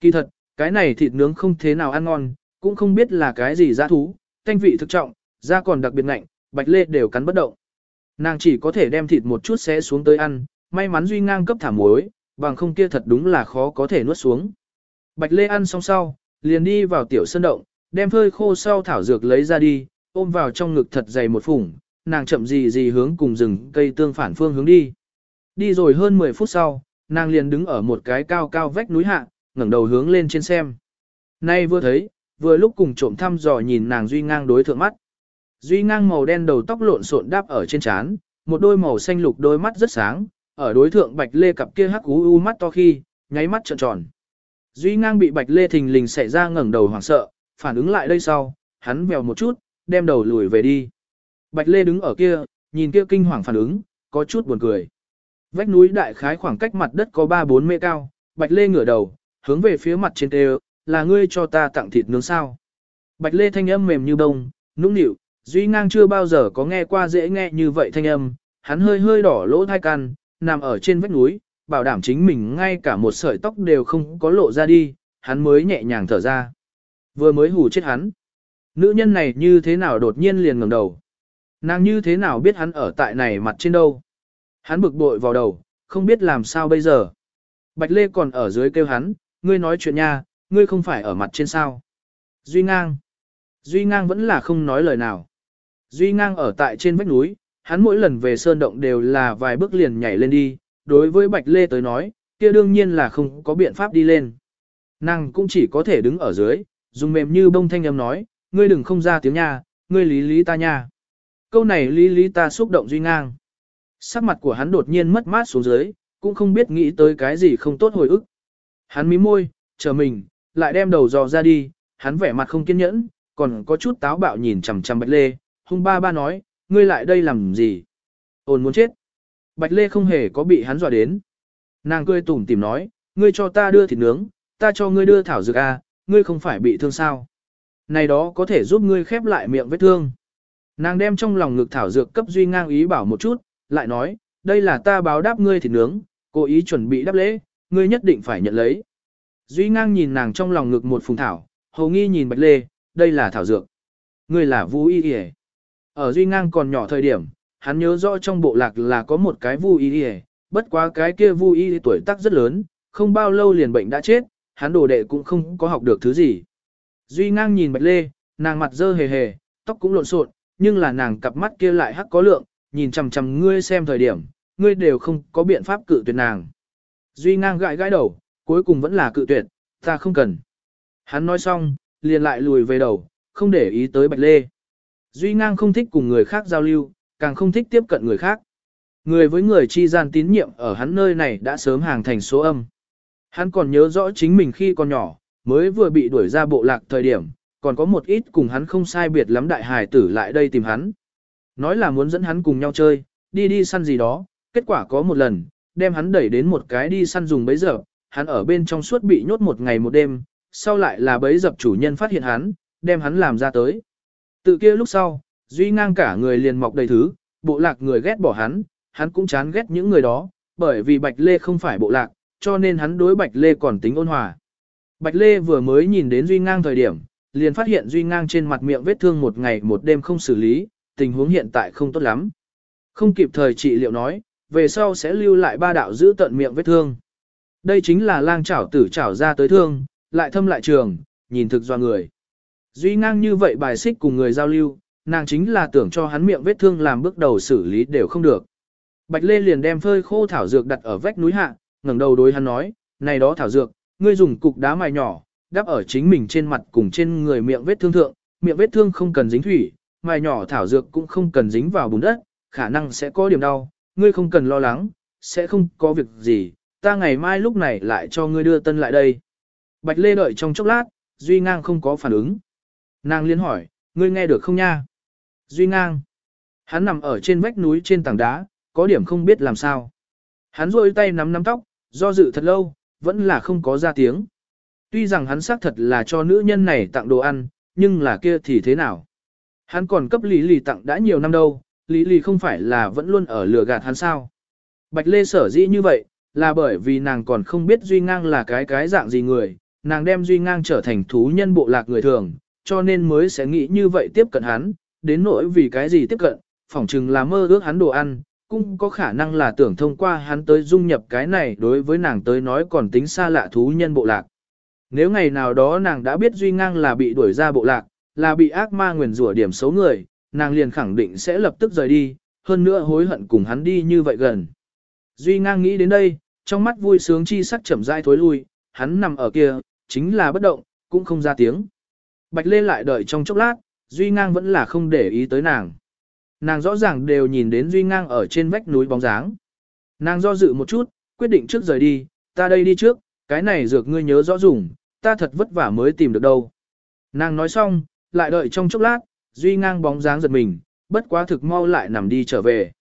S1: Kỳ thật, cái này thịt nướng không thế nào ăn ngon, cũng không biết là cái gì dã thú, thanh vị thực trọng, da còn đặc biệt ngạnh, Bạch Lê đều cắn bất động. Nàng chỉ có thể đem thịt một chút xé xuống tới ăn, may mắn duy ngang cấp thả muối, bằng không kia thật đúng là khó có thể nuốt xuống. Bạch Lê ăn xong sau, liền đi vào tiểu sân động, đem phơi khô sau thảo dược lấy ra đi, ôm vào trong ngực thật dày một phủng, nàng chậm gì gì hướng cùng rừng cây tương phản phương hướng đi. Đi rồi hơn 10 phút sau, nàng liền đứng ở một cái cao cao vách núi hạ, ngẩng đầu hướng lên trên xem. Nay vừa thấy, vừa lúc cùng trộm thăm dò nhìn nàng Duy ngang đối thượng mắt. Duy ngang màu đen đầu tóc lộn xộn đáp ở trên trán, một đôi màu xanh lục đôi mắt rất sáng, ở đối thượng bạch lê cặp kia hắc ú u mắt to khi, nháy mắt trợn tròn. Duy ngang bị Bạch Lê thình lình xảy ra ngẩng đầu hoảng sợ, phản ứng lại đây sau, hắn vèo một chút, đem đầu lùi về đi. Bạch Lê đứng ở kia, nhìn kia kinh hoàng phản ứng, có chút buồn cười. Vách núi đại khái khoảng cách mặt đất có 3-4 mét cao, Bạch Lê ngửa đầu, hướng về phía mặt trên tê là ngươi cho ta tặng thịt nướng sao. Bạch Lê thanh âm mềm như bông, nũng nịu, Duy Ngang chưa bao giờ có nghe qua dễ nghe như vậy thanh âm, hắn hơi hơi đỏ lỗ thai căn, nằm ở trên vách núi, bảo đảm chính mình ngay cả một sợi tóc đều không có lộ ra đi, hắn mới nhẹ nhàng thở ra. Vừa mới hù chết hắn. Nữ nhân này như thế nào đột nhiên liền ngẩng đầu. Nàng như thế nào biết hắn ở tại này mặt trên đâu. Hắn bực bội vào đầu, không biết làm sao bây giờ. Bạch Lê còn ở dưới kêu hắn, ngươi nói chuyện nha, ngươi không phải ở mặt trên sao. Duy ngang. Duy ngang vẫn là không nói lời nào. Duy ngang ở tại trên vách núi, hắn mỗi lần về sơn động đều là vài bước liền nhảy lên đi, đối với Bạch Lê tới nói, kia đương nhiên là không có biện pháp đi lên. Nàng cũng chỉ có thể đứng ở dưới, dùng mềm như bông thanh âm nói, ngươi đừng không ra tiếng nha, ngươi lý lý ta nha. Câu này lý lý ta xúc động Duy ngang. Sắc mặt của hắn đột nhiên mất mát xuống dưới, cũng không biết nghĩ tới cái gì không tốt hồi ức. Hắn mím môi, chờ mình, lại đem đầu dò ra đi, hắn vẻ mặt không kiên nhẫn, còn có chút táo bạo nhìn chằm chằm Bạch Lê, hung ba ba nói, ngươi lại đây làm gì? Ôn muốn chết. Bạch Lê không hề có bị hắn dọa đến. Nàng cười tủm tìm nói, ngươi cho ta đưa thịt nướng, ta cho ngươi đưa thảo dược a, ngươi không phải bị thương sao? Này đó có thể giúp ngươi khép lại miệng vết thương. Nàng đem trong lòng ngực thảo dược cấp duy ngang ý bảo một chút, lại nói, đây là ta báo đáp ngươi thịt nướng, cố ý chuẩn bị đáp lễ, ngươi nhất định phải nhận lấy. Duy ngang nhìn nàng trong lòng ngực một phùng thảo, hầu nghi nhìn Bạch Lê, đây là thảo dược. Ngươi là Vu Y Y. Ở Duy ngang còn nhỏ thời điểm, hắn nhớ rõ trong bộ lạc là có một cái Vu Y Y, bất quá cái kia Vu Y tuổi tác rất lớn, không bao lâu liền bệnh đã chết, hắn đồ đệ cũng không có học được thứ gì. Duy ngang nhìn Bạch Lê, nàng mặt dơ hề hề, tóc cũng lộn xộn, nhưng là nàng cặp mắt kia lại hắc có lượng, nhìn chằm chằm ngươi xem thời điểm, ngươi đều không có biện pháp cự tuyệt nàng. Duy ngang gãi gãi đầu, cuối cùng vẫn là cự tuyệt, ta không cần. Hắn nói xong, liền lại lùi về đầu, không để ý tới Bạch Lê. Duy ngang không thích cùng người khác giao lưu, càng không thích tiếp cận người khác. Người với người chi gian tín nhiệm ở hắn nơi này đã sớm hàng thành số âm. Hắn còn nhớ rõ chính mình khi còn nhỏ, mới vừa bị đuổi ra bộ lạc thời điểm, còn có một ít cùng hắn không sai biệt lắm đại hài tử lại đây tìm hắn. Nói là muốn dẫn hắn cùng nhau chơi, đi đi săn gì đó, kết quả có một lần, đem hắn đẩy đến một cái đi săn dùng bấy giờ, hắn ở bên trong suốt bị nhốt một ngày một đêm, sau lại là bấy dập chủ nhân phát hiện hắn, đem hắn làm ra tới. Tự kia lúc sau, Duy ngang cả người liền mọc đầy thứ, bộ lạc người ghét bỏ hắn, hắn cũng chán ghét những người đó, bởi vì Bạch Lê không phải bộ lạc, cho nên hắn đối Bạch Lê còn tính ôn hòa. Bạch Lê vừa mới nhìn đến Duy ngang thời điểm, liền phát hiện Duy ngang trên mặt miệng vết thương một ngày một đêm không xử lý, tình huống hiện tại không tốt lắm. Không kịp thời trị liệu nói, về sau sẽ lưu lại ba đạo giữ tận miệng vết thương. Đây chính là lang chảo tử chảo ra tới thương, lại thâm lại trường, nhìn thực do người. Duy ngang như vậy bài xích cùng người giao lưu, nàng chính là tưởng cho hắn miệng vết thương làm bước đầu xử lý đều không được. Bạch Lê liền đem phơi khô thảo dược đặt ở vách núi hạ, ngẩng đầu đối hắn nói, này đó thảo dược, ngươi dùng cục đá mài nhỏ, đắp ở chính mình trên mặt cùng trên người miệng vết thương thượng, miệng vết thương không cần dính thủy, mài nhỏ thảo dược cũng không cần dính vào bùn đất, khả năng sẽ có điểm đau, ngươi không cần lo lắng, sẽ không có việc gì, ta ngày mai lúc này lại cho ngươi đưa tân lại đây. Bạch Lê đợi trong chốc lát, Duy Ngang không có phản ứng. Nàng liên hỏi, ngươi nghe được không nha? Duy Ngang. Hắn nằm ở trên vách núi trên tảng đá, có điểm không biết làm sao. Hắn rôi tay nắm nắm tóc, do dự thật lâu, vẫn là không có ra tiếng. Tuy rằng hắn xác thật là cho nữ nhân này tặng đồ ăn, nhưng là kia thì thế nào? Hắn còn cấp Lý Lì tặng đã nhiều năm đâu, Lý Lì không phải là vẫn luôn ở lừa gạt hắn sao. Bạch Lê sở dĩ như vậy, là bởi vì nàng còn không biết Duy Ngang là cái cái dạng gì người, nàng đem Duy Ngang trở thành thú nhân bộ lạc người thường, cho nên mới sẽ nghĩ như vậy tiếp cận hắn, đến nỗi vì cái gì tiếp cận, phỏng chừng là mơ ước hắn đồ ăn, cũng có khả năng là tưởng thông qua hắn tới dung nhập cái này đối với nàng tới nói còn tính xa lạ thú nhân bộ lạc. Nếu ngày nào đó nàng đã biết Duy Ngang là bị đuổi ra bộ lạc, là bị ác ma nguyền rủa điểm xấu người, nàng liền khẳng định sẽ lập tức rời đi, hơn nữa hối hận cùng hắn đi như vậy gần. Duy ngang nghĩ đến đây, trong mắt vui sướng chi sắc chậm rãi thối lui, hắn nằm ở kia, chính là bất động, cũng không ra tiếng. Bạch Lê lại đợi trong chốc lát, Duy ngang vẫn là không để ý tới nàng. Nàng rõ ràng đều nhìn đến Duy ngang ở trên vách núi bóng dáng. Nàng do dự một chút, quyết định trước rời đi, ta đây đi trước, cái này dược ngươi nhớ rõ dùng, ta thật vất vả mới tìm được đâu. Nàng nói xong, lại đợi trong chốc lát, Duy ngang bóng dáng giật mình, bất quá thực mau lại nằm đi trở về.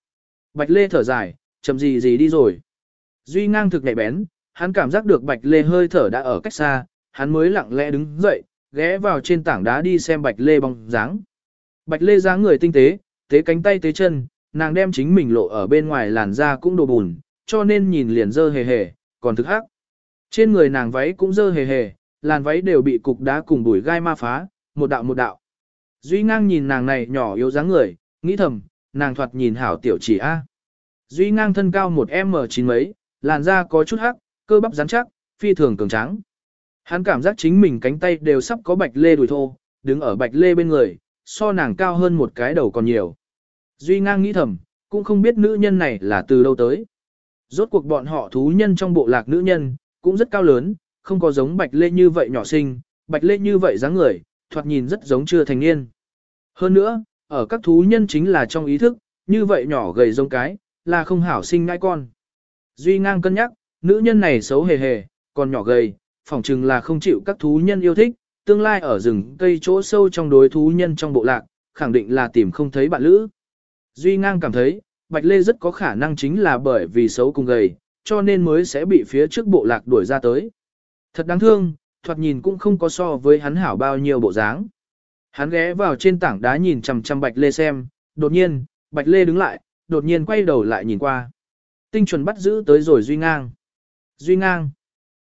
S1: Bạch Lê thở dài, chậm gì gì đi rồi. Duy ngang thực nhạy bén, hắn cảm giác được Bạch Lê hơi thở đã ở cách xa, hắn mới lặng lẽ đứng dậy, ghé vào trên tảng đá đi xem Bạch Lê bóng dáng. Bạch Lê dáng người tinh tế, tế cánh tay tế chân, nàng đem chính mình lộ ở bên ngoài làn da cũng đồ bùn, cho nên nhìn liền dơ hề hề, còn thực hắc. Trên người nàng váy cũng dơ hề hề, làn váy đều bị cục đá cùng bụi gai ma phá, một đạo một đạo. Duy ngang nhìn nàng này nhỏ yếu dáng người, nghĩ thầm, nàng thoạt nhìn hảo tiểu chỉ A. Duy ngang thân cao một m chín mấy, làn da có chút hắc, cơ bắp rắn chắc, phi thường cường tráng. Hắn cảm giác chính mình cánh tay đều sắp có bạch lê đùi thô, đứng ở bạch lê bên người, so nàng cao hơn một cái đầu còn nhiều. Duy ngang nghĩ thầm, cũng không biết nữ nhân này là từ đâu tới. Rốt cuộc bọn họ thú nhân trong bộ lạc nữ nhân, cũng rất cao lớn, không có giống bạch lê như vậy nhỏ xinh, bạch lê như vậy dáng người, thoạt nhìn rất giống chưa thành niên. Hơn nữa, ở các thú nhân chính là trong ý thức, như vậy nhỏ gầy giống cái, là không hảo sinh ngai con. Duy ngang cân nhắc, nữ nhân này xấu hề hề, còn nhỏ gầy, phỏng chừng là không chịu các thú nhân yêu thích, tương lai ở rừng cây chỗ sâu trong đối thú nhân trong bộ lạc, khẳng định là tìm không thấy bạn lữ. Duy ngang cảm thấy, Bạch Lê rất có khả năng chính là bởi vì xấu cùng gầy, cho nên mới sẽ bị phía trước bộ lạc đuổi ra tới. Thật đáng thương, thoạt nhìn cũng không có so với hắn hảo bao nhiêu bộ dáng. Hắn ghé vào trên tảng đá nhìn chằm chằm Bạch Lê xem, đột nhiên, Bạch Lê đứng lại, đột nhiên quay đầu lại nhìn qua. Tinh chuẩn bắt giữ tới rồi Duy Ngang. Duy Ngang.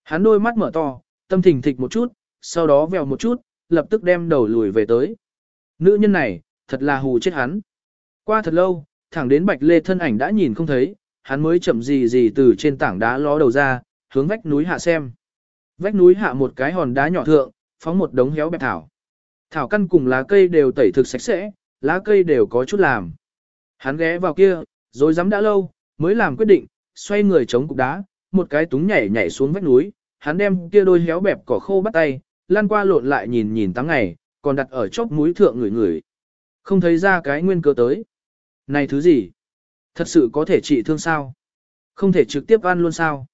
S1: Hắn đôi mắt mở to, tâm thình thịch một chút, sau đó vèo một chút, lập tức đem đầu lùi về tới. Nữ nhân này, thật là hù chết hắn. Qua thật lâu, thẳng đến Bạch Lê thân ảnh đã nhìn không thấy, hắn mới chậm gì gì từ trên tảng đá ló đầu ra, hướng vách núi hạ xem. Vách núi hạ một cái hòn đá nhỏ thượng, phóng một đống héo bẹp thảo. Thảo căn cùng lá cây đều tẩy thực sạch sẽ, lá cây đều có chút làm. Hắn ghé vào kia, rồi dám đã lâu, mới làm quyết định, xoay người chống cục đá, một cái túng nhảy nhảy xuống vách núi, hắn đem kia đôi héo bẹp cỏ khô bắt tay, lan qua lộn lại nhìn nhìn tám ngày, còn đặt ở chóp mũi thượng người người. Không thấy ra cái nguyên cơ tới. Này thứ gì? Thật sự có thể trị thương sao? Không thể trực tiếp ăn luôn sao?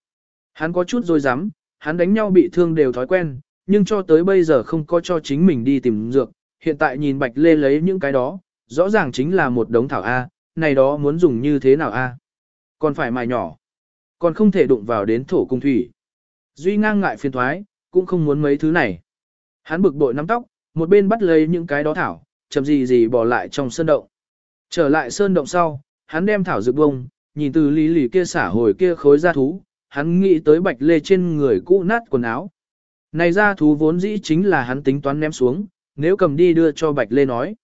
S1: Hắn có chút rồi dám, hắn đánh nhau bị thương đều thói quen, nhưng cho tới bây giờ không có cho chính mình đi tìm dược. Hiện tại nhìn Bạch Lê lấy những cái đó, rõ ràng chính là một đống thảo A, này đó muốn dùng như thế nào A? Còn phải mài nhỏ, còn không thể đụng vào đến thổ cung thủy. Duy ngang ngại phiền thoái, cũng không muốn mấy thứ này. Hắn bực bội nắm tóc, một bên bắt lấy những cái đó thảo, chậm gì gì bỏ lại trong sơn động. Trở lại sơn động sau, hắn đem thảo dược bông, nhìn từ lý lì kia xả hồi kia khối ra thú, hắn nghĩ tới bạch lê trên người cũ nát quần áo. Này ra thú vốn dĩ chính là hắn tính toán ném xuống, nếu cầm đi đưa cho bạch lê nói.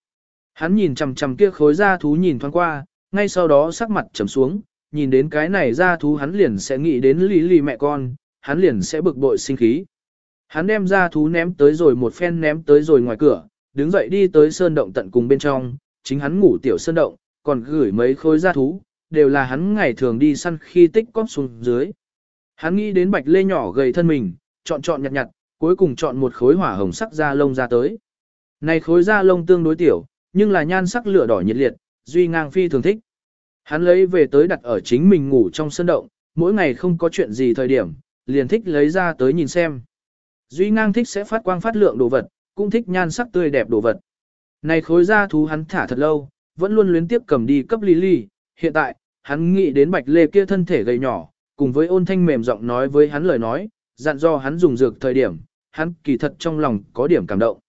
S1: Hắn nhìn chằm chằm kia khối ra thú nhìn thoáng qua, ngay sau đó sắc mặt trầm xuống, nhìn đến cái này ra thú hắn liền sẽ nghĩ đến lý lì mẹ con, hắn liền sẽ bực bội sinh khí. Hắn đem ra thú ném tới rồi một phen ném tới rồi ngoài cửa, đứng dậy đi tới sơn động tận cùng bên trong, chính hắn ngủ tiểu sơn động, còn gửi mấy khối gia thú, đều là hắn ngày thường đi săn khi tích cóp xuống dưới. Hắn nghĩ đến bạch lê nhỏ gầy thân mình, chọn chọn nhặt nhặt, cuối cùng chọn một khối hỏa hồng sắc da lông ra tới. Này khối da lông tương đối tiểu, nhưng là nhan sắc lửa đỏ nhiệt liệt, duy ngang phi thường thích. Hắn lấy về tới đặt ở chính mình ngủ trong sân động, mỗi ngày không có chuyện gì thời điểm, liền thích lấy ra tới nhìn xem. Duy ngang thích sẽ phát quang phát lượng đồ vật, cũng thích nhan sắc tươi đẹp đồ vật. Này khối da thú hắn thả thật lâu, vẫn luôn luyến tiếp cầm đi cấp Lily, hiện tại, hắn nghĩ đến bạch lê kia thân thể gầy nhỏ, cùng với ôn thanh mềm giọng nói với hắn lời nói, dặn do hắn dùng dược thời điểm, hắn kỳ thật trong lòng có điểm cảm động.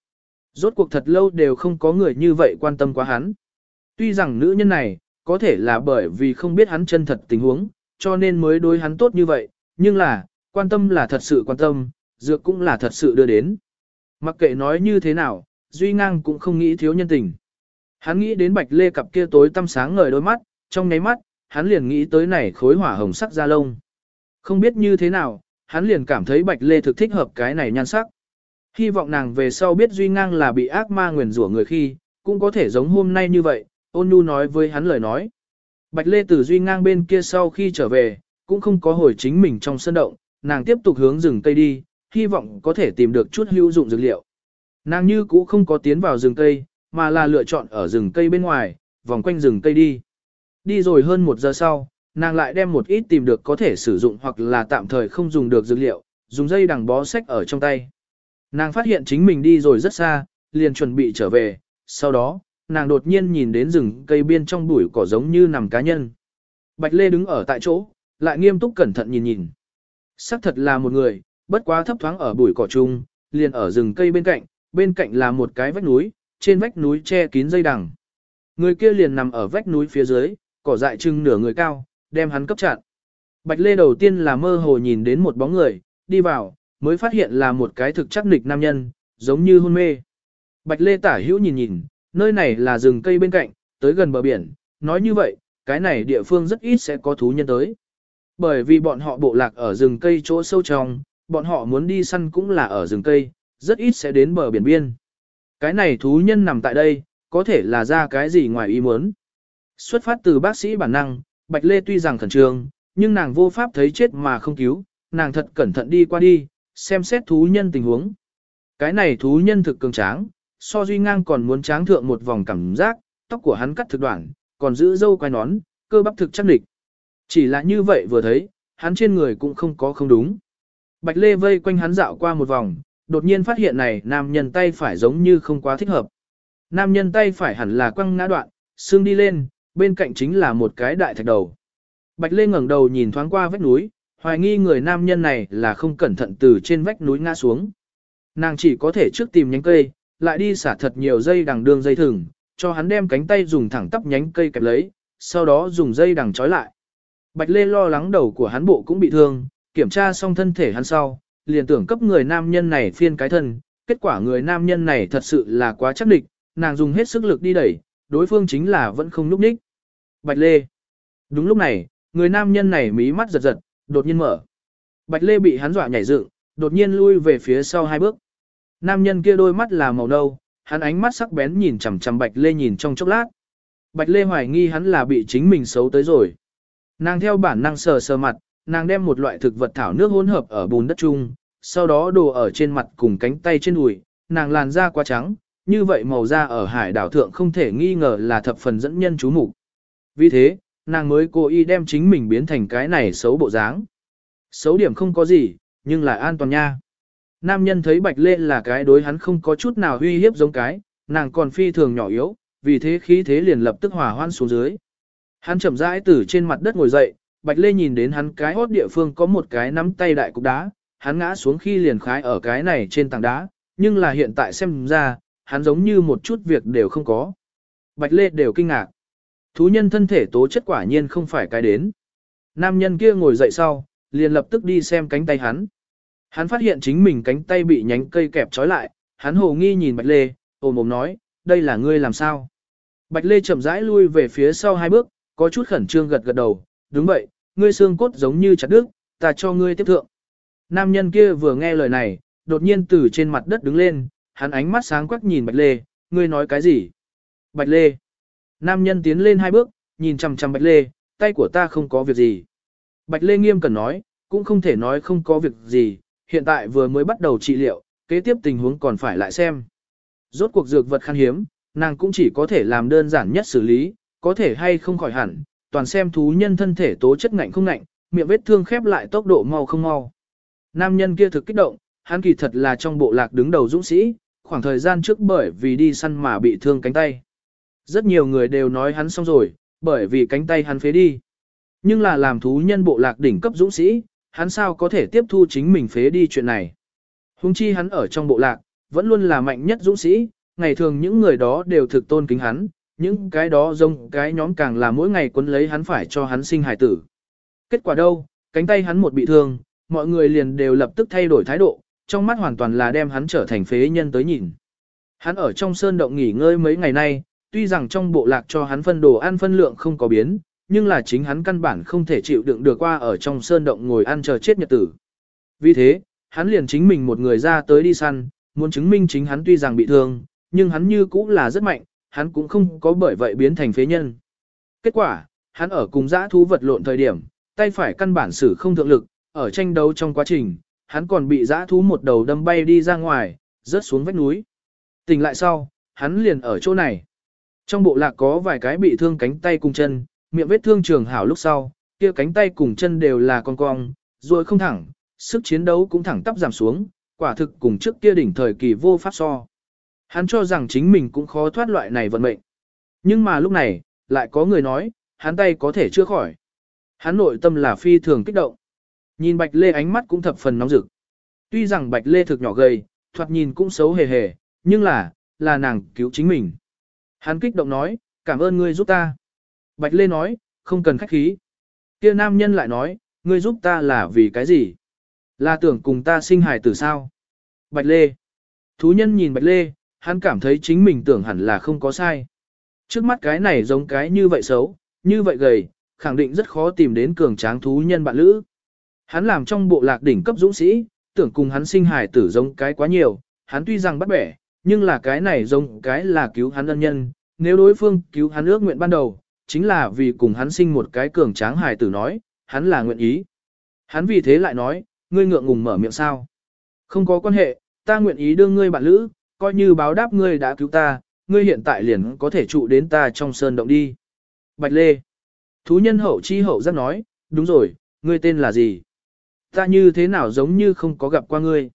S1: Rốt cuộc thật lâu đều không có người như vậy quan tâm quá hắn. Tuy rằng nữ nhân này, có thể là bởi vì không biết hắn chân thật tình huống, cho nên mới đối hắn tốt như vậy, nhưng là, quan tâm là thật sự quan tâm, dược cũng là thật sự đưa đến. Mặc kệ nói như thế nào, Duy Ngang cũng không nghĩ thiếu nhân tình. Hắn nghĩ đến bạch lê cặp kia tối tăm sáng ngời đôi mắt, trong nháy mắt, hắn liền nghĩ tới này khối hỏa hồng sắc da lông. Không biết như thế nào, hắn liền cảm thấy bạch lê thực thích hợp cái này nhan sắc. Hy vọng nàng về sau biết Duy Ngang là bị ác ma nguyền rủa người khi, cũng có thể giống hôm nay như vậy, ôn nhu nói với hắn lời nói. Bạch lê từ Duy Ngang bên kia sau khi trở về, cũng không có hồi chính mình trong sân động, nàng tiếp tục hướng rừng cây đi, hy vọng có thể tìm được chút hữu dụng dược liệu. Nàng như cũ không có tiến vào rừng cây, mà là lựa chọn ở rừng cây bên ngoài, vòng quanh rừng cây đi. Đi rồi hơn một giờ sau, nàng lại đem một ít tìm được có thể sử dụng hoặc là tạm thời không dùng được dược liệu, dùng dây đằng bó sách ở trong tay. Nàng phát hiện chính mình đi rồi rất xa, liền chuẩn bị trở về, sau đó, nàng đột nhiên nhìn đến rừng cây biên trong bụi cỏ giống như nằm cá nhân. Bạch Lê đứng ở tại chỗ, lại nghiêm túc cẩn thận nhìn nhìn. Sắc thật là một người, bất quá thấp thoáng ở bụi cỏ chung, liền ở rừng cây bên cạnh, bên cạnh là một cái vách núi, trên vách núi che kín dây đằng. Người kia liền nằm ở vách núi phía dưới, cỏ dại trưng nửa người cao, đem hắn cấp chặn. Bạch Lê đầu tiên là mơ hồ nhìn đến một bóng người, đi vào, mới phát hiện là một cái thực chắc nịch nam nhân, giống như hôn mê. Bạch Lê tả hữu nhìn nhìn, nơi này là rừng cây bên cạnh, tới gần bờ biển, nói như vậy, cái này địa phương rất ít sẽ có thú nhân tới. Bởi vì bọn họ bộ lạc ở rừng cây chỗ sâu trong, bọn họ muốn đi săn cũng là ở rừng cây, rất ít sẽ đến bờ biển biên. Cái này thú nhân nằm tại đây, có thể là ra cái gì ngoài ý muốn. Xuất phát từ bác sĩ bản năng, Bạch Lê tuy rằng khẩn trương, nhưng nàng vô pháp thấy chết mà không cứu, nàng thật cẩn thận đi qua đi, xem xét thú nhân tình huống. Cái này thú nhân thực cường tráng, so duy ngang còn muốn tráng thượng một vòng cảm giác, tóc của hắn cắt thực đoạn, còn giữ dâu quai nón, cơ bắp thực chắc địch. Chỉ là như vậy vừa thấy, hắn trên người cũng không có không đúng. Bạch Lê vây quanh hắn dạo qua một vòng, đột nhiên phát hiện này nam nhân tay phải giống như không quá thích hợp. Nam nhân tay phải hẳn là quăng ngã đoạn, xương đi lên, bên cạnh chính là một cái đại thạch đầu. Bạch Lê ngẩng đầu nhìn thoáng qua vách núi, hoài nghi người nam nhân này là không cẩn thận từ trên vách núi ngã xuống. Nàng chỉ có thể trước tìm nhánh cây, lại đi xả thật nhiều dây đằng đường dây thừng, cho hắn đem cánh tay dùng thẳng tắp nhánh cây kẹp lấy, sau đó dùng dây đằng trói lại. Bạch Lê lo lắng đầu của hắn bộ cũng bị thương, kiểm tra xong thân thể hắn sau, liền tưởng cấp người nam nhân này phiên cái thân, kết quả người nam nhân này thật sự là quá chắc địch, nàng dùng hết sức lực đi đẩy, đối phương chính là vẫn không núp ních. Bạch Lê. Đúng lúc này, người nam nhân này mí mắt giật giật, đột nhiên mở. Bạch Lê bị hắn dọa nhảy dựng, đột nhiên lui về phía sau hai bước. Nam nhân kia đôi mắt là màu nâu, hắn ánh mắt sắc bén nhìn chằm chằm Bạch Lê nhìn trong chốc lát. Bạch Lê hoài nghi hắn là bị chính mình xấu tới rồi. Nàng theo bản năng sờ sờ mặt, nàng đem một loại thực vật thảo nước hỗn hợp ở bùn đất chung, sau đó đổ ở trên mặt cùng cánh tay trên đùi, nàng làn da quá trắng, như vậy màu da ở hải đảo thượng không thể nghi ngờ là thập phần dẫn nhân chú mục. Vì thế, nàng mới cố ý đem chính mình biến thành cái này xấu bộ dáng. Xấu điểm không có gì, nhưng lại an toàn nha. Nam nhân thấy Bạch Lê là cái đối hắn không có chút nào uy hiếp giống cái, nàng còn phi thường nhỏ yếu, vì thế khí thế liền lập tức hòa hoan xuống dưới. Hắn chậm rãi từ trên mặt đất ngồi dậy, Bạch Lê nhìn đến hắn cái hốt địa phương có một cái nắm tay đại cục đá, hắn ngã xuống khi liền khái ở cái này trên tảng đá, nhưng là hiện tại xem ra, hắn giống như một chút việc đều không có. Bạch Lê đều kinh ngạc. Thú nhân thân thể tố chất quả nhiên không phải cái đến. Nam nhân kia ngồi dậy sau, liền lập tức đi xem cánh tay hắn. Hắn phát hiện chính mình cánh tay bị nhánh cây kẹp trói lại, hắn hồ nghi nhìn Bạch Lê, ồm ồm nói, đây là ngươi làm sao? Bạch Lê chậm rãi lui về phía sau hai bước, có chút khẩn trương gật gật đầu, đúng vậy, ngươi xương cốt giống như chặt đứt, ta cho ngươi tiếp thượng. Nam nhân kia vừa nghe lời này, đột nhiên từ trên mặt đất đứng lên, hắn ánh mắt sáng quắc nhìn Bạch Lê, ngươi nói cái gì? Bạch Lê. Nam nhân tiến lên hai bước, nhìn chằm chằm Bạch Lê, tay của ta không có việc gì. Bạch Lê nghiêm cần nói, cũng không thể nói không có việc gì, hiện tại vừa mới bắt đầu trị liệu, kế tiếp tình huống còn phải lại xem. Rốt cuộc dược vật khan hiếm, nàng cũng chỉ có thể làm đơn giản nhất xử lý, có thể hay không khỏi hẳn, toàn xem thú nhân thân thể tố chất ngạnh không ngạnh, miệng vết thương khép lại tốc độ mau không mau. Nam nhân kia thực kích động, hắn kỳ thật là trong bộ lạc đứng đầu dũng sĩ, khoảng thời gian trước bởi vì đi săn mà bị thương cánh tay. Rất nhiều người đều nói hắn xong rồi, bởi vì cánh tay hắn phế đi. Nhưng là làm thú nhân bộ lạc đỉnh cấp dũng sĩ, hắn sao có thể tiếp thu chính mình phế đi chuyện này. Hùng chi hắn ở trong bộ lạc, vẫn luôn là mạnh nhất dũng sĩ, ngày thường những người đó đều thực tôn kính hắn, những cái đó giống cái nhóm càng là mỗi ngày quấn lấy hắn phải cho hắn sinh hài tử. Kết quả đâu, cánh tay hắn một bị thương, mọi người liền đều lập tức thay đổi thái độ, trong mắt hoàn toàn là đem hắn trở thành phế nhân tới nhìn. Hắn ở trong sơn động nghỉ ngơi mấy ngày nay, tuy rằng trong bộ lạc cho hắn phân đồ ăn phân lượng không có biến, nhưng là chính hắn căn bản không thể chịu đựng được qua ở trong sơn động ngồi ăn chờ chết nhật tử. Vì thế, hắn liền chính mình một người ra tới đi săn, muốn chứng minh chính hắn tuy rằng bị thương, nhưng hắn như cũng là rất mạnh, hắn cũng không có bởi vậy biến thành phế nhân. Kết quả, hắn ở cùng dã thú vật lộn thời điểm, tay phải căn bản sử không thượng lực, ở tranh đấu trong quá trình, hắn còn bị dã thú một đầu đâm bay đi ra ngoài, rớt xuống vách núi. Tỉnh lại sau, hắn liền ở chỗ này. Trong bộ lạc có vài cái bị thương cánh tay cùng chân, miệng vết thương trường hảo lúc sau, kia cánh tay cùng chân đều là con cong, rồi không thẳng, sức chiến đấu cũng thẳng tắp giảm xuống, quả thực cùng trước kia đỉnh thời kỳ vô pháp so. Hắn cho rằng chính mình cũng khó thoát loại này vận mệnh. Nhưng mà lúc này, lại có người nói, hắn tay có thể chữa khỏi. Hắn nội tâm là phi thường kích động. Nhìn Bạch Lê ánh mắt cũng thập phần nóng rực. Tuy rằng Bạch Lê thực nhỏ gầy, thoạt nhìn cũng xấu hề hề, nhưng là, là nàng cứu chính mình. Hắn kích động nói, cảm ơn ngươi giúp ta. Bạch Lê nói, không cần khách khí. Kia nam nhân lại nói, ngươi giúp ta là vì cái gì? Là tưởng cùng ta sinh hài tử sao? Bạch Lê. Thú nhân nhìn Bạch Lê, hắn cảm thấy chính mình tưởng hẳn là không có sai. Trước mắt cái này giống cái như vậy xấu, như vậy gầy, khẳng định rất khó tìm đến cường tráng thú nhân bạn lữ. Hắn làm trong bộ lạc đỉnh cấp dũng sĩ, tưởng cùng hắn sinh hài tử giống cái quá nhiều, hắn tuy rằng bắt bẻ, nhưng là cái này giống cái là cứu hắn ân nhân, nếu đối phương cứu hắn ước nguyện ban đầu, chính là vì cùng hắn sinh một cái cường tráng hài tử nói, hắn là nguyện ý. Hắn vì thế lại nói, ngươi ngượng ngùng mở miệng sao. Không có quan hệ, ta nguyện ý đưa ngươi bạn lữ, coi như báo đáp ngươi đã cứu ta, ngươi hiện tại liền có thể trụ đến ta trong sơn động đi. Bạch Lê. Thú nhân hậu chi hậu giác nói, đúng rồi, ngươi tên là gì? Ta như thế nào giống như không có gặp qua ngươi?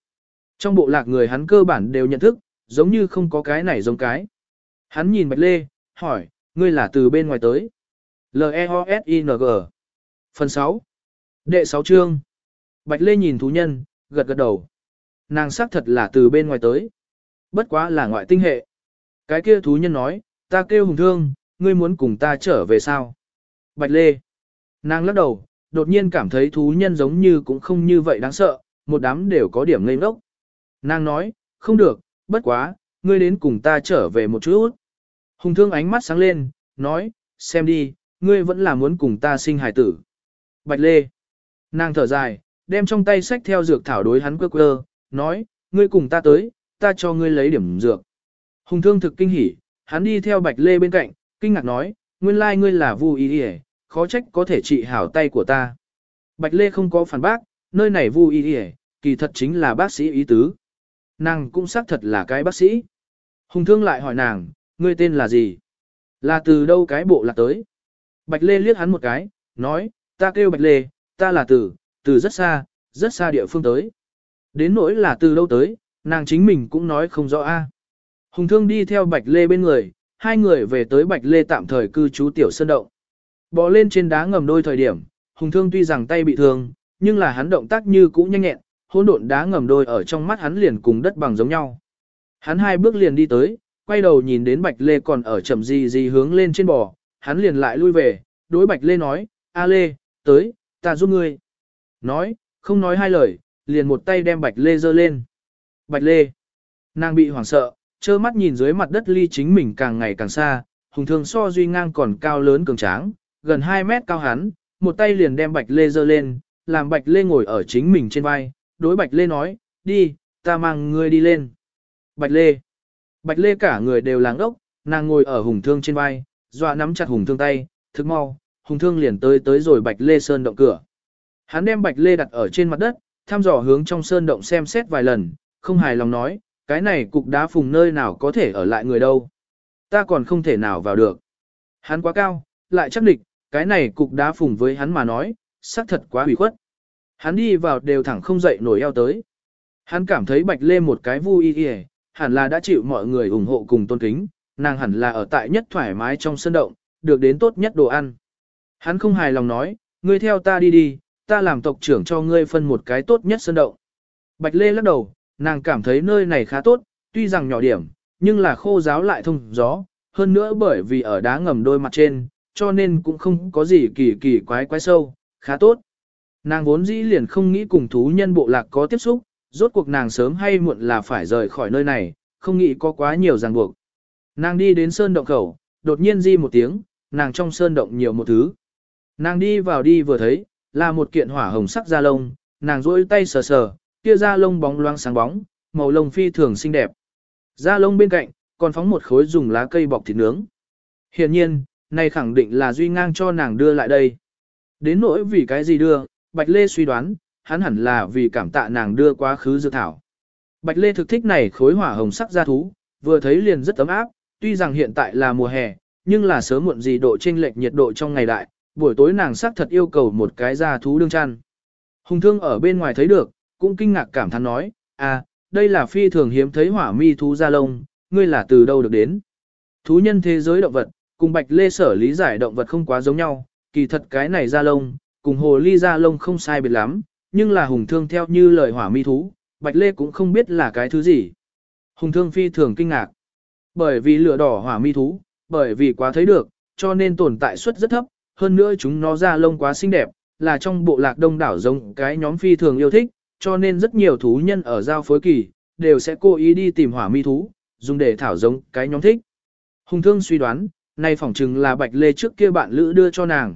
S1: Trong bộ lạc người hắn cơ bản đều nhận thức, giống như không có cái này giống cái. Hắn nhìn Bạch Lê, hỏi, ngươi là từ bên ngoài tới. L-E-O-S-I-N-G Phần 6 Đệ 6 chương Bạch Lê nhìn thú nhân, gật gật đầu. Nàng xác thật là từ bên ngoài tới. Bất quá là ngoại tinh hệ. Cái kia thú nhân nói, ta kêu hùng thương, ngươi muốn cùng ta trở về sao? Bạch Lê. Nàng lắc đầu, đột nhiên cảm thấy thú nhân giống như cũng không như vậy đáng sợ, một đám đều có điểm ngây ngốc. Nàng nói, không được, bất quá, ngươi đến cùng ta trở về một chút. Hùng thương ánh mắt sáng lên, nói, xem đi, ngươi vẫn là muốn cùng ta sinh hài tử. Bạch Lê. Nàng thở dài, đem trong tay sách theo dược thảo đối hắn quơ quơ, nói, ngươi cùng ta tới, ta cho ngươi lấy điểm dược. Hùng thương thực kinh hỉ, hắn đi theo Bạch Lê bên cạnh, kinh ngạc nói, nguyên lai ngươi là Vu Y Y, khó trách có thể trị hảo tay của ta. Bạch Lê không có phản bác, nơi này Vu Y Y, kỳ thật chính là bác sĩ ý tứ. Nàng cũng xác thật là cái bác sĩ. Hùng thương lại hỏi nàng, ngươi tên là gì? Là từ đâu cái bộ lạc tới? Bạch Lê liếc hắn một cái, nói, ta kêu Bạch Lê, ta là từ, từ rất xa, rất xa địa phương tới. Đến nỗi là từ đâu tới, nàng chính mình cũng nói không rõ a. Hùng thương đi theo Bạch Lê bên người, hai người về tới Bạch Lê tạm thời cư trú tiểu sơn động. Bò lên trên đá ngầm đôi thời điểm, Hùng thương tuy rằng tay bị thương, nhưng là hắn động tác như cũ nhanh nhẹn, hỗn độn đá ngầm đôi ở trong mắt hắn liền cùng đất bằng giống nhau. Hắn hai bước liền đi tới, quay đầu nhìn đến Bạch Lê còn ở chậm gì gì hướng lên trên bò, hắn liền lại lui về, đối Bạch Lê nói, A Lê, tới, ta giúp ngươi. Nói, không nói hai lời, liền một tay đem Bạch Lê giơ lên. Bạch Lê, nàng bị hoảng sợ, trơ mắt nhìn dưới mặt đất ly chính mình càng ngày càng xa, hùng thương so duy ngang còn cao lớn cường tráng, gần 2 mét cao hắn, một tay liền đem Bạch Lê giơ lên, làm Bạch Lê ngồi ở chính mình trên vai, đối Bạch Lê nói, đi, ta mang ngươi đi lên. Bạch Lê, Bạch Lê cả người đều láng ốc, nàng ngồi ở hùng thương trên vai, dọa nắm chặt hùng thương tay, thức mau, hùng thương liền tới tới rồi Bạch Lê sơn động cửa. Hắn đem Bạch Lê đặt ở trên mặt đất, thăm dò hướng trong sơn động xem xét vài lần, không hài lòng nói, cái này cục đá phùng nơi nào có thể ở lại người đâu. Ta còn không thể nào vào được. Hắn quá cao, lại chắc địch, cái này cục đá phùng với hắn mà nói, xác thật quá hủy khuất. Hắn đi vào đều thẳng không dậy nổi eo tới. Hắn cảm thấy Bạch Lê một cái vui y hẳn là đã chịu mọi người ủng hộ cùng tôn kính, nàng hẳn là ở tại nhất thoải mái trong sân động, được đến tốt nhất đồ ăn. Hắn không hài lòng nói, ngươi theo ta đi đi, ta làm tộc trưởng cho ngươi phân một cái tốt nhất sân động. Bạch Lê lắc đầu, nàng cảm thấy nơi này khá tốt, tuy rằng nhỏ điểm, nhưng là khô giáo lại thông gió, hơn nữa bởi vì ở đá ngầm đôi mặt trên, cho nên cũng không có gì kỳ kỳ quái quái sâu, khá tốt. Nàng vốn dĩ liền không nghĩ cùng thú nhân bộ lạc có tiếp xúc, rốt cuộc nàng sớm hay muộn là phải rời khỏi nơi này, không nghĩ có quá nhiều ràng buộc. Nàng đi đến sơn động khẩu, đột nhiên di một tiếng, nàng trong sơn động nhiều một thứ. Nàng đi vào đi vừa thấy, là một kiện hỏa hồng sắc da lông, nàng rỗi tay sờ sờ, kia da lông bóng loáng sáng bóng, màu lông phi thường xinh đẹp. Da lông bên cạnh, còn phóng một khối dùng lá cây bọc thịt nướng. Hiện nhiên, này khẳng định là Duy Ngang cho nàng đưa lại đây. Đến nỗi vì cái gì đưa, Bạch Lê suy đoán, hắn hẳn là vì cảm tạ nàng đưa quá khứ dược thảo. Bạch Lê thực thích này khối hỏa hồng sắc da thú, vừa thấy liền rất ấm áp, tuy rằng hiện tại là mùa hè, nhưng là sớm muộn gì độ chênh lệch nhiệt độ trong ngày đại, buổi tối nàng xác thật yêu cầu một cái da thú đương chăn. Hùng thương ở bên ngoài thấy được, cũng kinh ngạc cảm thán nói, à, đây là phi thường hiếm thấy hỏa mi thú da lông, ngươi là từ đâu được đến. Thú nhân thế giới động vật, cùng bạch lê sở lý giải động vật không quá giống nhau, kỳ thật cái này da lông, cùng hồ ly da lông không sai biệt lắm, nhưng là hùng thương theo như lời hỏa mi thú, bạch lê cũng không biết là cái thứ gì. Hùng thương phi thường kinh ngạc, bởi vì lửa đỏ hỏa mi thú, bởi vì quá thấy được, cho nên tồn tại suất rất thấp, hơn nữa chúng nó da lông quá xinh đẹp, là trong bộ lạc đông đảo giống cái nhóm phi thường yêu thích, cho nên rất nhiều thú nhân ở giao phối kỳ, đều sẽ cố ý đi tìm hỏa mi thú, dùng để thảo giống cái nhóm thích. Hùng thương suy đoán, nay phỏng chừng là bạch lê trước kia bạn lữ đưa cho nàng.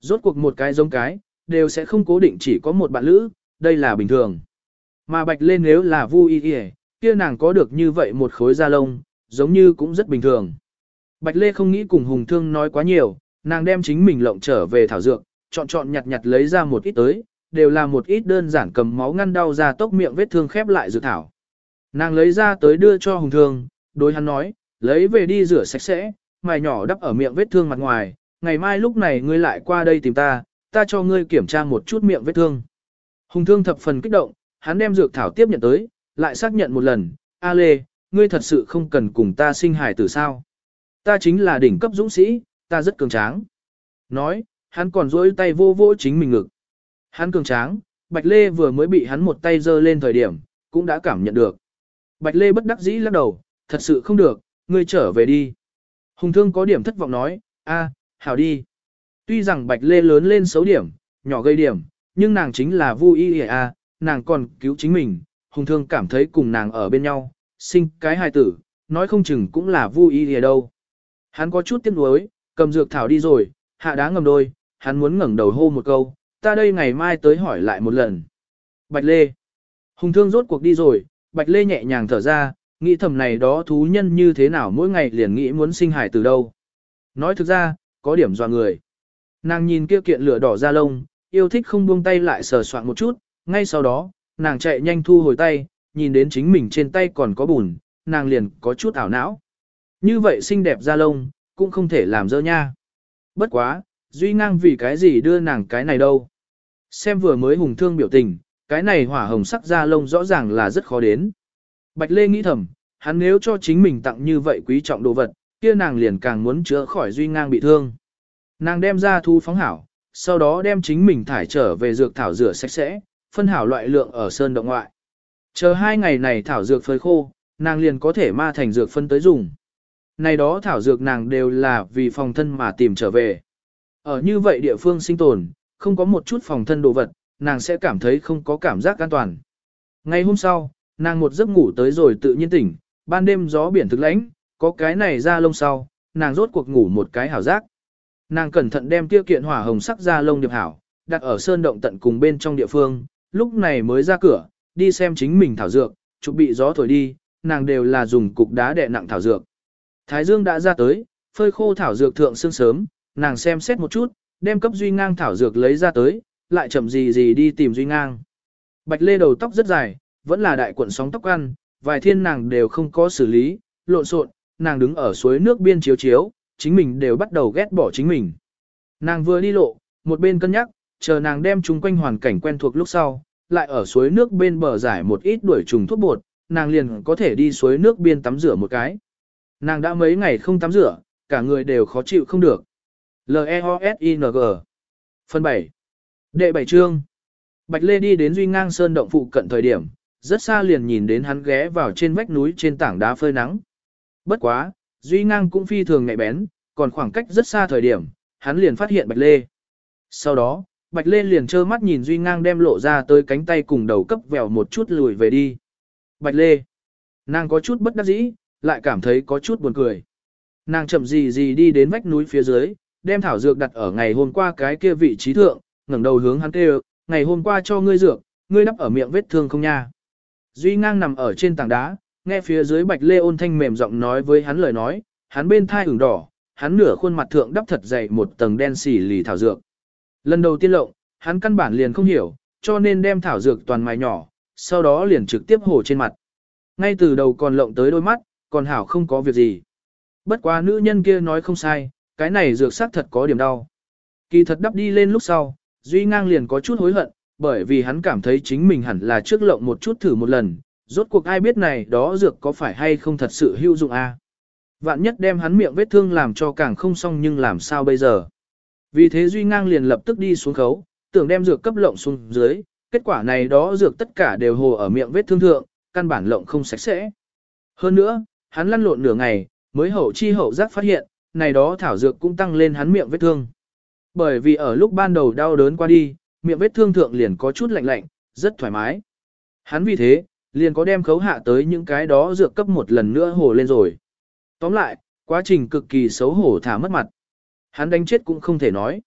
S1: Rốt cuộc một cái giống cái, đều sẽ không cố định chỉ có một bạn lữ, đây là bình thường. Mà bạch lê nếu là vui y kia nàng có được như vậy một khối da lông, giống như cũng rất bình thường. Bạch lê không nghĩ cùng hùng thương nói quá nhiều, nàng đem chính mình lộng trở về thảo dược, chọn chọn nhặt nhặt lấy ra một ít tới, đều là một ít đơn giản cầm máu ngăn đau ra tốc miệng vết thương khép lại dược thảo. Nàng lấy ra tới đưa cho hùng thương, đối hắn nói, lấy về đi rửa sạch sẽ, mài nhỏ đắp ở miệng vết thương mặt ngoài, ngày mai lúc này ngươi lại qua đây tìm ta, ta cho ngươi kiểm tra một chút miệng vết thương. Hùng thương thập phần kích động, hắn đem dược thảo tiếp nhận tới, lại xác nhận một lần, A Lê, ngươi thật sự không cần cùng ta sinh hài tử sao. Ta chính là đỉnh cấp dũng sĩ, ta rất cường tráng. Nói, hắn còn duỗi tay vô vô chính mình ngực. Hắn cường tráng, Bạch Lê vừa mới bị hắn một tay giơ lên thời điểm, cũng đã cảm nhận được. Bạch Lê bất đắc dĩ lắc đầu, thật sự không được, ngươi trở về đi. Hùng thương có điểm thất vọng nói, a, hảo đi. Tuy rằng Bạch Lê lớn lên xấu điểm, nhỏ gây điểm, nhưng nàng chính là vui y a, nàng còn cứu chính mình. Hùng thương cảm thấy cùng nàng ở bên nhau, sinh cái hài tử, nói không chừng cũng là vui y đâu. Hắn có chút tiếc nuối, cầm dược thảo đi rồi, hạ đá ngầm đôi, hắn muốn ngẩng đầu hô một câu, ta đây ngày mai tới hỏi lại một lần. Bạch Lê. Hùng thương rốt cuộc đi rồi, Bạch Lê nhẹ nhàng thở ra, nghĩ thầm này đó thú nhân như thế nào mỗi ngày liền nghĩ muốn sinh hải từ đâu. Nói thực ra, có điểm dọa người. Nàng nhìn kia kiện lửa đỏ ra lông, yêu thích không buông tay lại sờ soạn một chút, ngay sau đó, nàng chạy nhanh thu hồi tay, nhìn đến chính mình trên tay còn có bùn, nàng liền có chút ảo não. Như vậy xinh đẹp ra lông, cũng không thể làm dơ nha. Bất quá, Duy ngang vì cái gì đưa nàng cái này đâu. Xem vừa mới hùng thương biểu tình, cái này hỏa hồng sắc da lông rõ ràng là rất khó đến. Bạch Lê nghĩ thầm, hắn nếu cho chính mình tặng như vậy quý trọng đồ vật, kia nàng liền càng muốn chữa khỏi Duy ngang bị thương. Nàng đem ra thu phóng hảo, sau đó đem chính mình thải trở về dược thảo rửa sạch sẽ, phân hảo loại lượng ở sơn động ngoại. Chờ hai ngày này thảo dược phơi khô, nàng liền có thể ma thành dược phân tới dùng. Này đó thảo dược nàng đều là vì phòng thân mà tìm trở về. Ở như vậy địa phương sinh tồn, không có một chút phòng thân đồ vật, nàng sẽ cảm thấy không có cảm giác an toàn. Ngày hôm sau, nàng một giấc ngủ tới rồi tự nhiên tỉnh, ban đêm gió biển thực lãnh, có cái này ra lông sau, nàng rốt cuộc ngủ một cái hảo giác. Nàng cẩn thận đem tiêu kiện hỏa hồng sắc ra lông điệp hảo, đặt ở sơn động tận cùng bên trong địa phương, lúc này mới ra cửa, đi xem chính mình thảo dược, chụp bị gió thổi đi, nàng đều là dùng cục đá đè nặng thảo dược. Thái dương đã ra tới, phơi khô thảo dược thượng sương sớm, nàng xem xét một chút, đem cấp Duy Ngang thảo dược lấy ra tới, lại chậm gì gì đi tìm Duy Ngang. Bạch Lê đầu tóc rất dài, vẫn là đại cuộn sóng tóc ăn, vài thiên nàng đều không có xử lý, lộn xộn, nàng đứng ở suối nước biên chiếu chiếu, chính mình đều bắt đầu ghét bỏ chính mình. Nàng vừa đi lộ, một bên cân nhắc, chờ nàng đem chung quanh hoàn cảnh quen thuộc lúc sau, lại ở suối nước bên bờ giải một ít đuổi trùng thuốc bột, nàng liền có thể đi suối nước biên tắm rửa một cái. Nàng đã mấy ngày không tắm rửa, cả người đều khó chịu không được. L-E-O-S-I-N-G Phần 7 Đệ bảy chương Bạch Lê đi đến Duy Ngang Sơn động phụ cận thời điểm, rất xa liền nhìn đến hắn ghé vào trên vách núi trên tảng đá phơi nắng. Bất quá, Duy Ngang cũng phi thường ngại bén, còn khoảng cách rất xa thời điểm, hắn liền phát hiện Bạch Lê. Sau đó, Bạch Lê liền trơ mắt nhìn Duy Ngang đem lộ ra tới cánh tay cùng đầu cấp vèo một chút lùi về đi. Bạch Lê. Nàng có chút bất đắc dĩ, lại cảm thấy có chút buồn cười. Nàng chậm gì gì đi đến vách núi phía dưới, đem thảo dược đặt ở ngày hôm qua cái kia vị trí thượng, ngẩng đầu hướng hắn kêu, ngày hôm qua cho ngươi dược, ngươi đắp ở miệng vết thương không nha. Duy ngang nằm ở trên tảng đá, nghe phía dưới bạch lê ôn thanh mềm giọng nói với hắn lời nói, hắn bên thai ửng đỏ, hắn nửa khuôn mặt thượng đắp thật dày một tầng đen xỉ lì thảo dược. Lần đầu tiên lộng, hắn căn bản liền không hiểu, cho nên đem thảo dược toàn mài nhỏ, sau đó liền trực tiếp hổ trên mặt. Ngay từ đầu còn lộng tới đôi mắt, còn hảo không có việc gì. Bất quá nữ nhân kia nói không sai, cái này dược sắc thật có điểm đau. Kỳ thật đắp đi lên lúc sau, Duy Ngang liền có chút hối hận, bởi vì hắn cảm thấy chính mình hẳn là trước lộng một chút thử một lần, rốt cuộc ai biết này đó dược có phải hay không thật sự hữu dụng a. Vạn nhất đem hắn miệng vết thương làm cho càng không xong nhưng làm sao bây giờ. Vì thế Duy Ngang liền lập tức đi xuống khấu, tưởng đem dược cấp lộng xuống dưới, kết quả này đó dược tất cả đều hồ ở miệng vết thương thượng, căn bản lộng không sạch sẽ. Hơn nữa, hắn lăn lộn nửa ngày, mới hậu chi hậu giác phát hiện, này đó thảo dược cũng tăng lên hắn miệng vết thương. Bởi vì ở lúc ban đầu đau đớn qua đi, miệng vết thương thượng liền có chút lạnh lạnh, rất thoải mái. Hắn vì thế, liền có đem khấu hạ tới những cái đó dược cấp một lần nữa hồ lên rồi. Tóm lại, quá trình cực kỳ xấu hổ thả mất mặt. Hắn đánh chết cũng không thể nói.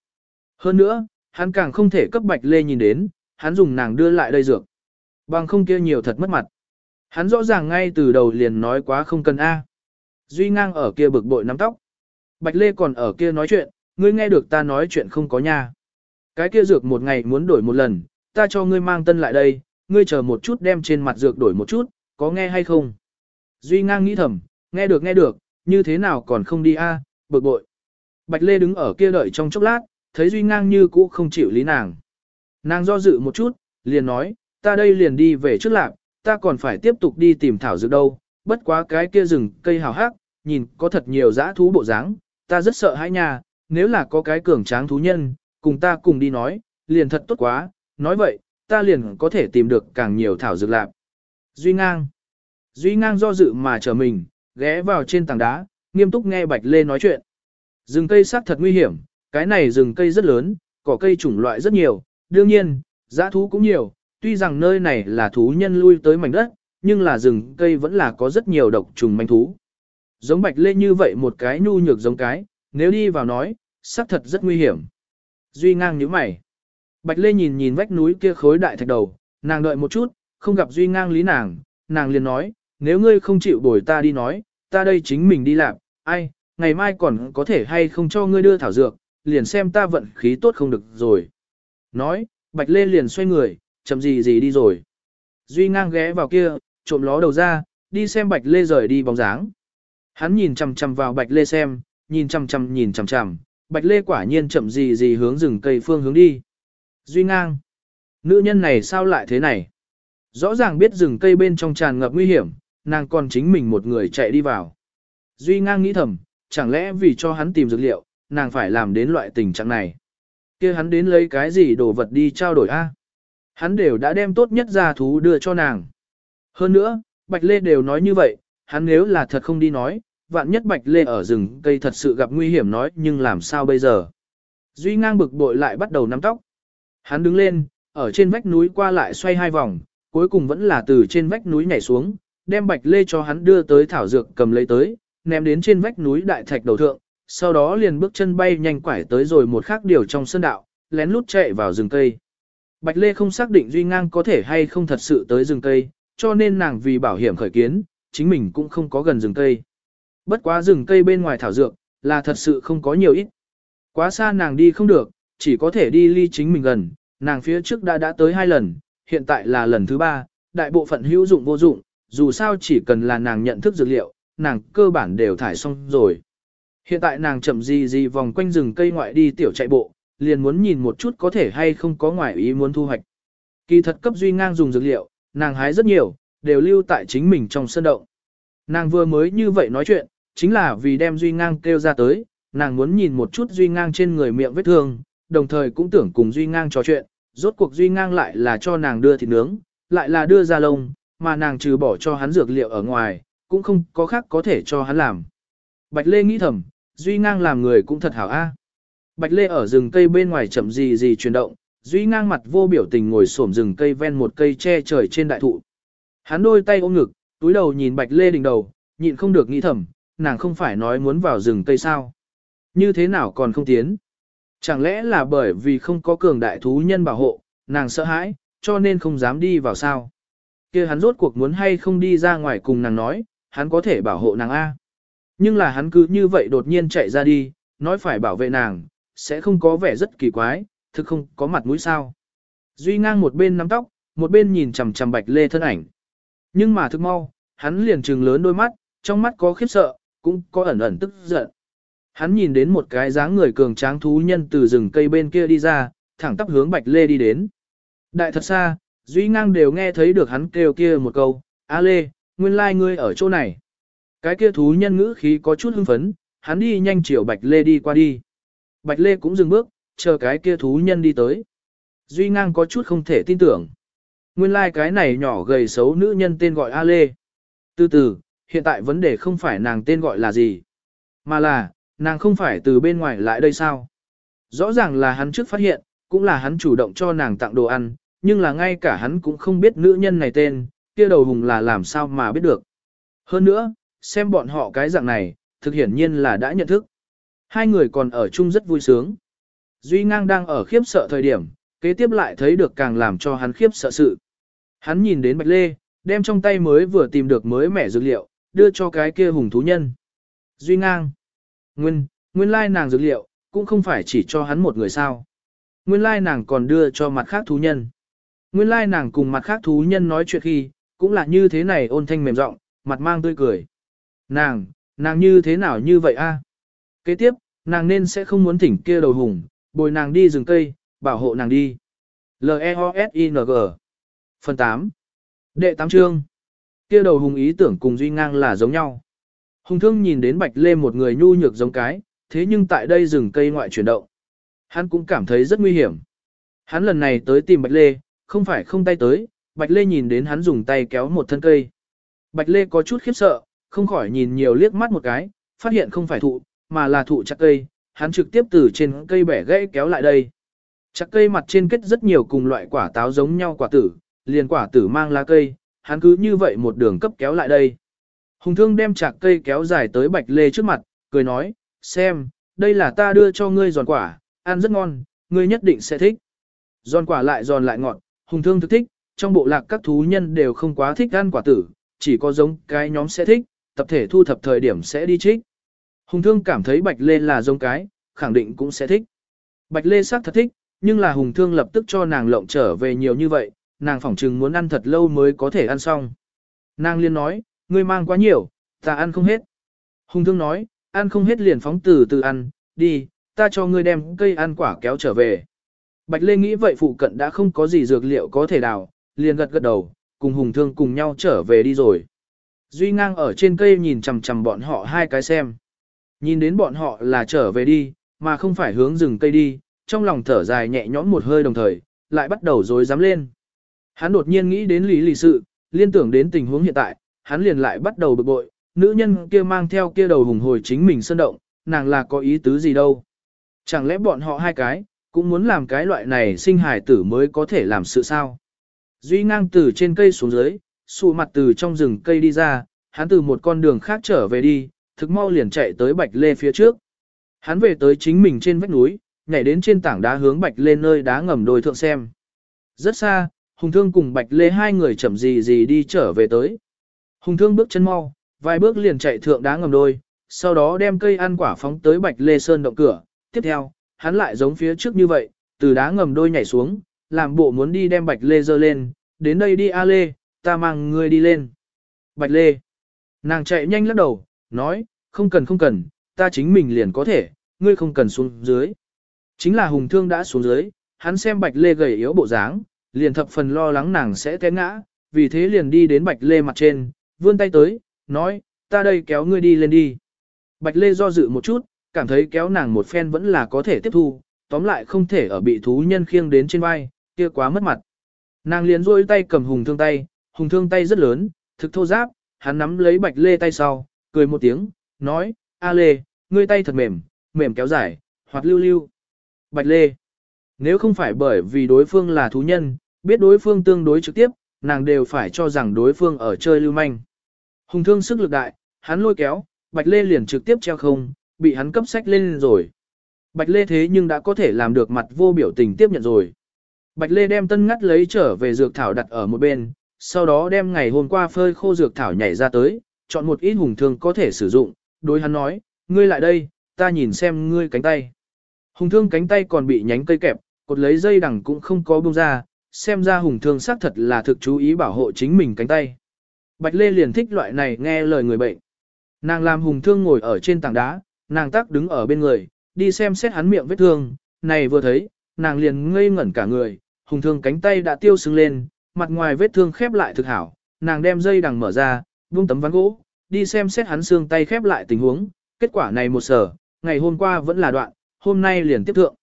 S1: Hơn nữa, hắn càng không thể cấp bạch lê nhìn đến, hắn dùng nàng đưa lại đây dược. Bằng không kia nhiều thật mất mặt. Hắn rõ ràng ngay từ đầu liền nói quá không cần A. Duy ngang ở kia bực bội nắm tóc. Bạch Lê còn ở kia nói chuyện, ngươi nghe được ta nói chuyện không có nha. Cái kia dược một ngày muốn đổi một lần, ta cho ngươi mang tân lại đây, ngươi chờ một chút đem trên mặt dược đổi một chút, có nghe hay không? Duy ngang nghĩ thầm, nghe được nghe được, như thế nào còn không đi a? bực bội. Bạch Lê đứng ở kia đợi trong chốc lát, thấy Duy ngang như cũ không chịu lý nàng. Nàng do dự một chút, liền nói, ta đây liền đi về trước lạc, ta còn phải tiếp tục đi tìm thảo dược đâu, bất quá cái kia rừng cây hào hác, nhìn có thật nhiều dã thú bộ dáng, ta rất sợ hãi nha, nếu là có cái cường tráng thú nhân, cùng ta cùng đi nói, liền thật tốt quá, nói vậy, ta liền có thể tìm được càng nhiều thảo dược lạc. Duy ngang. Duy ngang do dự mà chờ mình, ghé vào trên tảng đá, nghiêm túc nghe Bạch Lê nói chuyện. Rừng cây xác thật nguy hiểm, cái này rừng cây rất lớn, cỏ cây chủng loại rất nhiều, đương nhiên, giã thú cũng nhiều, tuy rằng nơi này là thú nhân lui tới mảnh đất, nhưng là rừng cây vẫn là có rất nhiều độc trùng manh thú. Giống bạch lê như vậy một cái nhu nhược giống cái, nếu đi vào nói, xác thật rất nguy hiểm. Duy ngang nhíu mày. Bạch lê nhìn nhìn vách núi kia khối đại thạch đầu, nàng đợi một chút, không gặp Duy ngang lý nàng, nàng liền nói, nếu ngươi không chịu bồi ta đi nói, ta đây chính mình đi làm, ai, ngày mai còn có thể hay không cho ngươi đưa thảo dược, liền xem ta vận khí tốt không được rồi. Nói, Bạch Lê liền xoay người, chậm gì gì đi rồi. Duy ngang ghé vào kia, trộm ló đầu ra, đi xem Bạch Lê rời đi bóng dáng. Hắn nhìn chằm chằm vào Bạch Lê xem, nhìn chằm chằm nhìn chằm chằm, Bạch Lê quả nhiên chậm gì gì hướng rừng cây phương hướng đi. Duy ngang. Nữ nhân này sao lại thế này? Rõ ràng biết rừng cây bên trong tràn ngập nguy hiểm, nàng còn chính mình một người chạy đi vào. Duy ngang nghĩ thầm, chẳng lẽ vì cho hắn tìm dược liệu, nàng phải làm đến loại tình trạng này. kia hắn đến lấy cái gì đồ vật đi trao đổi a? Hắn đều đã đem tốt nhất ra thú đưa cho nàng. Hơn nữa, Bạch Lê đều nói như vậy, hắn nếu là thật không đi nói, vạn nhất Bạch Lê ở rừng cây thật sự gặp nguy hiểm nói nhưng làm sao bây giờ. Duy ngang bực bội lại bắt đầu nắm tóc. Hắn đứng lên, ở trên vách núi qua lại xoay hai vòng, cuối cùng vẫn là từ trên vách núi nhảy xuống, đem Bạch Lê cho hắn đưa tới thảo dược cầm lấy tới, ném đến trên vách núi đại thạch đầu thượng, sau đó liền bước chân bay nhanh quải tới rồi một khác điều trong sơn đạo, lén lút chạy vào rừng cây. Bạch Lê không xác định Duy Ngang có thể hay không thật sự tới rừng cây, cho nên nàng vì bảo hiểm khởi kiến, chính mình cũng không có gần rừng cây. Bất quá rừng cây bên ngoài thảo dược, là thật sự không có nhiều ít. Quá xa nàng đi không được, chỉ có thể đi ly chính mình gần, nàng phía trước đã đã tới hai lần, hiện tại là lần thứ ba, đại bộ phận hữu dụng vô dụng, dù sao chỉ cần là nàng nhận thức dược liệu, nàng cơ bản đều thải xong rồi. Hiện tại nàng chậm gì gì vòng quanh rừng cây ngoại đi tiểu chạy bộ, liền muốn nhìn một chút có thể hay không có ngoại ý muốn thu hoạch. Kỳ thật cấp duy ngang dùng dược liệu, nàng hái rất nhiều, đều lưu tại chính mình trong sân động. Nàng vừa mới như vậy nói chuyện, chính là vì đem duy ngang kêu ra tới, nàng muốn nhìn một chút duy ngang trên người miệng vết thương, đồng thời cũng tưởng cùng duy ngang trò chuyện, rốt cuộc duy ngang lại là cho nàng đưa thịt nướng, lại là đưa ra lông, mà nàng trừ bỏ cho hắn dược liệu ở ngoài, cũng không có khác có thể cho hắn làm. Bạch Lê nghĩ thầm, duy ngang làm người cũng thật hảo a. Bạch Lê ở rừng cây bên ngoài chậm gì gì chuyển động, Duy ngang mặt vô biểu tình ngồi xổm rừng cây ven một cây che trời trên đại thụ. Hắn đôi tay ôm ngực, túi đầu nhìn Bạch Lê đỉnh đầu, nhịn không được nghĩ thầm, nàng không phải nói muốn vào rừng cây sao. Như thế nào còn không tiến? Chẳng lẽ là bởi vì không có cường đại thú nhân bảo hộ, nàng sợ hãi, cho nên không dám đi vào sao? kia hắn rốt cuộc muốn hay không đi ra ngoài cùng nàng nói, hắn có thể bảo hộ nàng A. Nhưng là hắn cứ như vậy đột nhiên chạy ra đi, nói phải bảo vệ nàng, sẽ không có vẻ rất kỳ quái, thực không có mặt mũi sao. Duy ngang một bên nắm tóc, một bên nhìn chằm chằm bạch lê thân ảnh. Nhưng mà thực mau, hắn liền trừng lớn đôi mắt, trong mắt có khiếp sợ, cũng có ẩn ẩn tức giận. Hắn nhìn đến một cái dáng người cường tráng thú nhân từ rừng cây bên kia đi ra, thẳng tắp hướng bạch lê đi đến. Đại thật xa, Duy Ngang đều nghe thấy được hắn kêu kia một câu, A Lê, nguyên lai like ngươi ở chỗ này. Cái kia thú nhân ngữ khí có chút hưng phấn, hắn đi nhanh chiều Bạch Lê đi qua đi. Bạch Lê cũng dừng bước, chờ cái kia thú nhân đi tới. Duy Ngang có chút không thể tin tưởng. Nguyên lai like cái này nhỏ gầy xấu nữ nhân tên gọi A Lê. Từ từ, hiện tại vấn đề không phải nàng tên gọi là gì, mà là, nàng không phải từ bên ngoài lại đây sao. Rõ ràng là hắn trước phát hiện, cũng là hắn chủ động cho nàng tặng đồ ăn, nhưng là ngay cả hắn cũng không biết nữ nhân này tên, kia đầu hùng là làm sao mà biết được. Hơn nữa, xem bọn họ cái dạng này, thực hiển nhiên là đã nhận thức. Hai người còn ở chung rất vui sướng. Duy ngang đang ở khiếp sợ thời điểm, kế tiếp lại thấy được càng làm cho hắn khiếp sợ sự. Hắn nhìn đến Bạch Lê, đem trong tay mới vừa tìm được mới mẻ dược liệu, đưa cho cái kia hùng thú nhân. Duy ngang. Nguyên, nguyên lai nàng dược liệu, cũng không phải chỉ cho hắn một người sao. Nguyên lai nàng còn đưa cho mặt khác thú nhân. Nguyên lai nàng cùng mặt khác thú nhân nói chuyện khi, cũng là như thế này ôn thanh mềm giọng, mặt mang tươi cười. Nàng, nàng như thế nào như vậy a? Kế tiếp, nàng nên sẽ không muốn thỉnh kia đầu hùng, bồi nàng đi rừng cây, bảo hộ nàng đi. L-E-O-S-I-N-G Phần 8 Đệ tám chương Kia đầu hùng ý tưởng cùng Duy Ngang là giống nhau. Hùng thương nhìn đến Bạch Lê một người nhu nhược giống cái, thế nhưng tại đây rừng cây ngoại chuyển động. Hắn cũng cảm thấy rất nguy hiểm. Hắn lần này tới tìm Bạch Lê, không phải không tay tới, Bạch Lê nhìn đến hắn dùng tay kéo một thân cây. Bạch Lê có chút khiếp sợ, không khỏi nhìn nhiều liếc mắt một cái, phát hiện không phải thụ, mà là thụ chặt cây, hắn trực tiếp từ trên cây bẻ gãy kéo lại đây. Chặt cây mặt trên kết rất nhiều cùng loại quả táo giống nhau quả tử, liền quả tử mang lá cây, hắn cứ như vậy một đường cấp kéo lại đây. Hùng thương đem chạc cây kéo dài tới Bạch Lê trước mặt, cười nói, xem, đây là ta đưa cho ngươi giòn quả, ăn rất ngon, ngươi nhất định sẽ thích. Giòn quả lại giòn lại ngọt, hùng thương thực thích, trong bộ lạc các thú nhân đều không quá thích ăn quả tử, chỉ có giống cái nhóm sẽ thích, tập thể thu thập thời điểm sẽ đi trích. Hùng thương cảm thấy Bạch Lê là giống cái, khẳng định cũng sẽ thích. Bạch Lê xác thật thích, nhưng là hùng thương lập tức cho nàng lộng trở về nhiều như vậy, nàng phỏng chừng muốn ăn thật lâu mới có thể ăn xong. Nàng liên nói, ngươi mang quá nhiều, ta ăn không hết. Hùng thương nói, ăn không hết liền phóng từ từ ăn, đi, ta cho ngươi đem cây ăn quả kéo trở về. Bạch Lê nghĩ vậy phụ cận đã không có gì dược liệu có thể đào, liền gật gật đầu, cùng Hùng Thương cùng nhau trở về đi rồi. Duy ngang ở trên cây nhìn chằm chằm bọn họ hai cái xem. Nhìn đến bọn họ là trở về đi, mà không phải hướng rừng cây đi, trong lòng thở dài nhẹ nhõm một hơi đồng thời, lại bắt đầu rối dám lên. Hắn đột nhiên nghĩ đến lý lì sự, liên tưởng đến tình huống hiện tại, hắn liền lại bắt đầu bực bội, nữ nhân kia mang theo kia đầu hùng hồi chính mình sân động, nàng là có ý tứ gì đâu. Chẳng lẽ bọn họ hai cái, cũng muốn làm cái loại này sinh hài tử mới có thể làm sự sao. Duy ngang từ trên cây xuống dưới, xù mặt từ trong rừng cây đi ra, hắn từ một con đường khác trở về đi, thực mau liền chạy tới Bạch Lê phía trước. Hắn về tới chính mình trên vách núi, nhảy đến trên tảng đá hướng Bạch Lê nơi đá ngầm đồi thượng xem. Rất xa, Hùng Thương cùng Bạch Lê hai người chậm gì gì đi trở về tới. Hùng Thương bước chân mau, vài bước liền chạy thượng đá ngầm đôi, sau đó đem cây ăn quả phóng tới Bạch Lê Sơn động cửa. Tiếp theo, hắn lại giống phía trước như vậy, từ đá ngầm đôi nhảy xuống, làm bộ muốn đi đem Bạch Lê dơ lên, đến đây đi A Lê, ta mang ngươi đi lên. Bạch Lê, nàng chạy nhanh lắc đầu, nói, không cần không cần, ta chính mình liền có thể, ngươi không cần xuống dưới. Chính là Hùng Thương đã xuống dưới, hắn xem Bạch Lê gầy yếu bộ dáng, liền thập phần lo lắng nàng sẽ té ngã, vì thế liền đi đến Bạch Lê mặt trên, vươn tay tới, nói, ta đây kéo ngươi đi lên đi. Bạch Lê do dự một chút, cảm thấy kéo nàng một phen vẫn là có thể tiếp thu, tóm lại không thể ở bị thú nhân khiêng đến trên vai, kia quá mất mặt. Nàng liền rôi tay cầm hùng thương tay, hùng thương tay rất lớn, thực thô giáp, hắn nắm lấy Bạch Lê tay sau, cười một tiếng, nói, A Lê, ngươi tay thật mềm, mềm kéo dài, hoặc lưu lưu. Bạch Lê, nếu không phải bởi vì đối phương là thú nhân, biết đối phương tương đối trực tiếp, nàng đều phải cho rằng đối phương ở chơi lưu manh. Hùng thương sức lực đại, hắn lôi kéo, Bạch Lê liền trực tiếp treo không, bị hắn cấp sách lên rồi. Bạch Lê thế nhưng đã có thể làm được mặt vô biểu tình tiếp nhận rồi. Bạch Lê đem tân ngắt lấy trở về dược thảo đặt ở một bên, sau đó đem ngày hôm qua phơi khô dược thảo nhảy ra tới, chọn một ít hùng thương có thể sử dụng, đối hắn nói, ngươi lại đây, ta nhìn xem ngươi cánh tay. Hùng thương cánh tay còn bị nhánh cây kẹp, cột lấy dây đằng cũng không có bông ra, xem ra hùng thương xác thật là thực chú ý bảo hộ chính mình cánh tay. Bạch Lê liền thích loại này nghe lời người bệnh. Nàng làm hùng thương ngồi ở trên tảng đá, nàng tắc đứng ở bên người, đi xem xét hắn miệng vết thương, này vừa thấy, nàng liền ngây ngẩn cả người, hùng thương cánh tay đã tiêu sưng lên, mặt ngoài vết thương khép lại thực hảo, nàng đem dây đằng mở ra, buông tấm ván gỗ, đi xem xét hắn xương tay khép lại tình huống, kết quả này một sở, ngày hôm qua vẫn là đoạn, hôm nay liền tiếp thượng.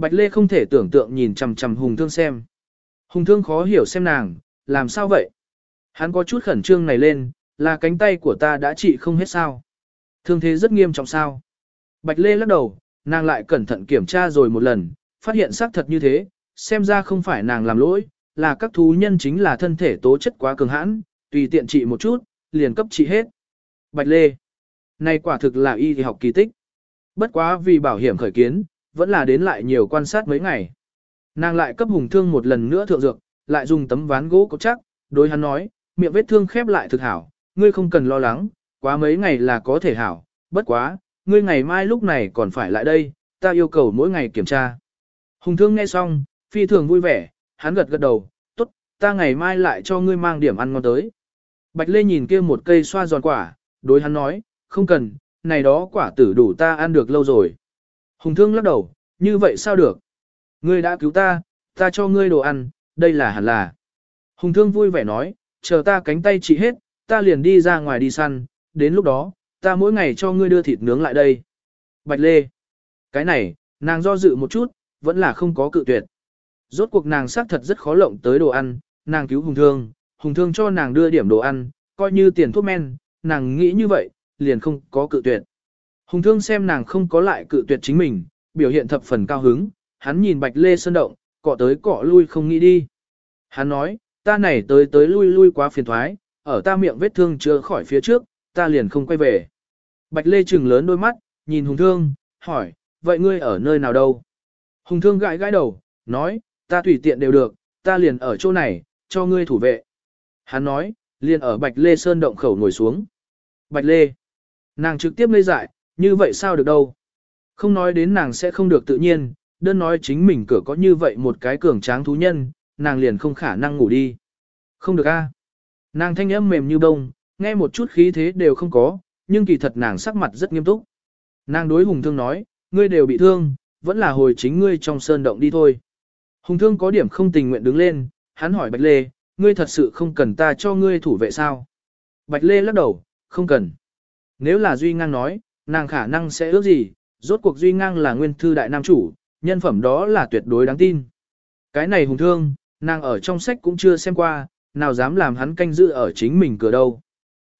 S1: Bạch Lê không thể tưởng tượng nhìn chằm chằm Hùng Thương xem. Hùng Thương khó hiểu xem nàng, làm sao vậy? Hắn có chút khẩn trương này lên, là cánh tay của ta đã trị không hết sao? Thương thế rất nghiêm trọng sao? Bạch Lê lắc đầu, nàng lại cẩn thận kiểm tra rồi một lần, phát hiện xác thật như thế, xem ra không phải nàng làm lỗi, là các thú nhân chính là thân thể tố chất quá cường hãn, tùy tiện trị một chút, liền cấp trị hết. Bạch Lê, này quả thực là y thì học kỳ tích. Bất quá vì bảo hiểm khởi kiến, vẫn là đến lại nhiều quan sát mấy ngày. Nàng lại cấp hùng thương một lần nữa thượng dược, lại dùng tấm ván gỗ cố chắc, đối hắn nói, miệng vết thương khép lại thực hảo, ngươi không cần lo lắng, quá mấy ngày là có thể hảo, bất quá, ngươi ngày mai lúc này còn phải lại đây, ta yêu cầu mỗi ngày kiểm tra. Hùng thương nghe xong, phi thường vui vẻ, hắn gật gật đầu, tốt, ta ngày mai lại cho ngươi mang điểm ăn ngon tới. Bạch Lê nhìn kia một cây xoa giòn quả, đối hắn nói, không cần, này đó quả tử đủ ta ăn được lâu rồi. Hùng thương lắc đầu, như vậy sao được? Ngươi đã cứu ta, ta cho ngươi đồ ăn, đây là hẳn là. Hùng thương vui vẻ nói, chờ ta cánh tay trị hết, ta liền đi ra ngoài đi săn, đến lúc đó, ta mỗi ngày cho ngươi đưa thịt nướng lại đây. Bạch Lê. Cái này, nàng do dự một chút, vẫn là không có cự tuyệt. Rốt cuộc nàng xác thật rất khó lộng tới đồ ăn, nàng cứu hùng thương, hùng thương cho nàng đưa điểm đồ ăn, coi như tiền thuốc men, nàng nghĩ như vậy, liền không có cự tuyệt. Hùng thương xem nàng không có lại cự tuyệt chính mình, biểu hiện thập phần cao hứng, hắn nhìn bạch lê sơn động, cọ tới cọ lui không nghĩ đi. Hắn nói, ta này tới tới lui lui quá phiền thoái, ở ta miệng vết thương chưa khỏi phía trước, ta liền không quay về. Bạch lê trừng lớn đôi mắt, nhìn hùng thương, hỏi, vậy ngươi ở nơi nào đâu? Hùng thương gãi gãi đầu, nói, ta tùy tiện đều được, ta liền ở chỗ này, cho ngươi thủ vệ. Hắn nói, liền ở Bạch Lê Sơn động khẩu ngồi xuống. Bạch Lê, nàng trực tiếp ngây dại, như vậy sao được đâu. Không nói đến nàng sẽ không được tự nhiên, đơn nói chính mình cửa có như vậy một cái cường tráng thú nhân, nàng liền không khả năng ngủ đi. Không được a. Nàng thanh âm mềm như bông, nghe một chút khí thế đều không có, nhưng kỳ thật nàng sắc mặt rất nghiêm túc. Nàng đối hùng thương nói, ngươi đều bị thương, vẫn là hồi chính ngươi trong sơn động đi thôi. Hùng thương có điểm không tình nguyện đứng lên, hắn hỏi Bạch Lê, ngươi thật sự không cần ta cho ngươi thủ vệ sao? Bạch Lê lắc đầu, không cần. Nếu là Duy Ngang nói, nàng khả năng sẽ ước gì, rốt cuộc Duy Ngang là nguyên thư đại nam chủ, nhân phẩm đó là tuyệt đối đáng tin. Cái này hùng thương, nàng ở trong sách cũng chưa xem qua, nào dám làm hắn canh giữ ở chính mình cửa đâu.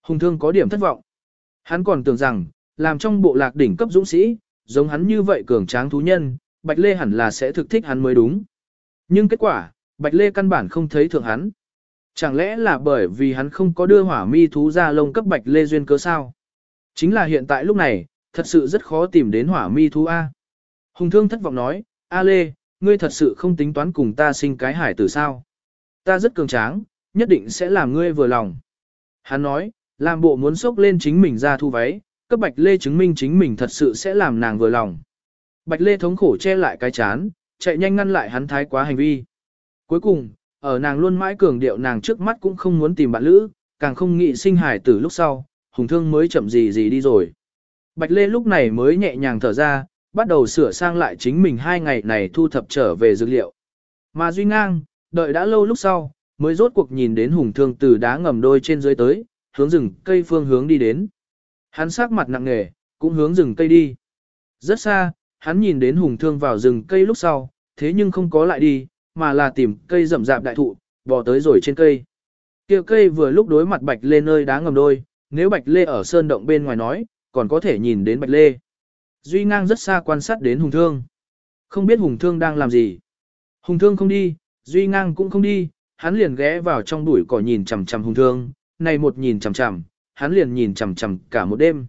S1: Hùng thương có điểm thất vọng. Hắn còn tưởng rằng, làm trong bộ lạc đỉnh cấp dũng sĩ, giống hắn như vậy cường tráng thú nhân, Bạch Lê hẳn là sẽ thực thích hắn mới đúng. Nhưng kết quả, Bạch Lê căn bản không thấy thượng hắn. Chẳng lẽ là bởi vì hắn không có đưa hỏa mi thú ra lông cấp Bạch Lê duyên cớ sao? Chính là hiện tại lúc này, thật sự rất khó tìm đến hỏa mi thú A. Hùng thương thất vọng nói, A Lê, ngươi thật sự không tính toán cùng ta sinh cái hải tử sao? Ta rất cường tráng, nhất định sẽ làm ngươi vừa lòng. Hắn nói, làm bộ muốn sốc lên chính mình ra thu váy, cấp Bạch Lê chứng minh chính mình thật sự sẽ làm nàng vừa lòng. Bạch Lê thống khổ che lại cái chán, chạy nhanh ngăn lại hắn thái quá hành vi. Cuối cùng, ở nàng luôn mãi cường điệu nàng trước mắt cũng không muốn tìm bạn lữ, càng không nghĩ sinh hải tử lúc sau, hùng thương mới chậm gì gì đi rồi. Bạch Lê lúc này mới nhẹ nhàng thở ra, bắt đầu sửa sang lại chính mình hai ngày này thu thập trở về dữ liệu. Mà Duy Ngang, đợi đã lâu lúc sau, mới rốt cuộc nhìn đến hùng thương từ đá ngầm đôi trên dưới tới, hướng rừng cây phương hướng đi đến. Hắn sắc mặt nặng nề, cũng hướng rừng cây đi. Rất xa, hắn nhìn đến hùng thương vào rừng cây lúc sau, thế nhưng không có lại đi, mà là tìm cây rậm rạp đại thụ, bò tới rồi trên cây. Kia cây vừa lúc đối mặt Bạch Lên nơi đá ngầm đôi, nếu Bạch Lê ở sơn động bên ngoài nói, còn có thể nhìn đến Bạch Lê. Duy ngang rất xa quan sát đến Hùng Thương. Không biết Hùng Thương đang làm gì. Hùng Thương không đi, Duy ngang cũng không đi, hắn liền ghé vào trong bụi cỏ nhìn chằm chằm Hùng Thương, này một nhìn chằm chằm, hắn liền nhìn chằm chằm cả một đêm.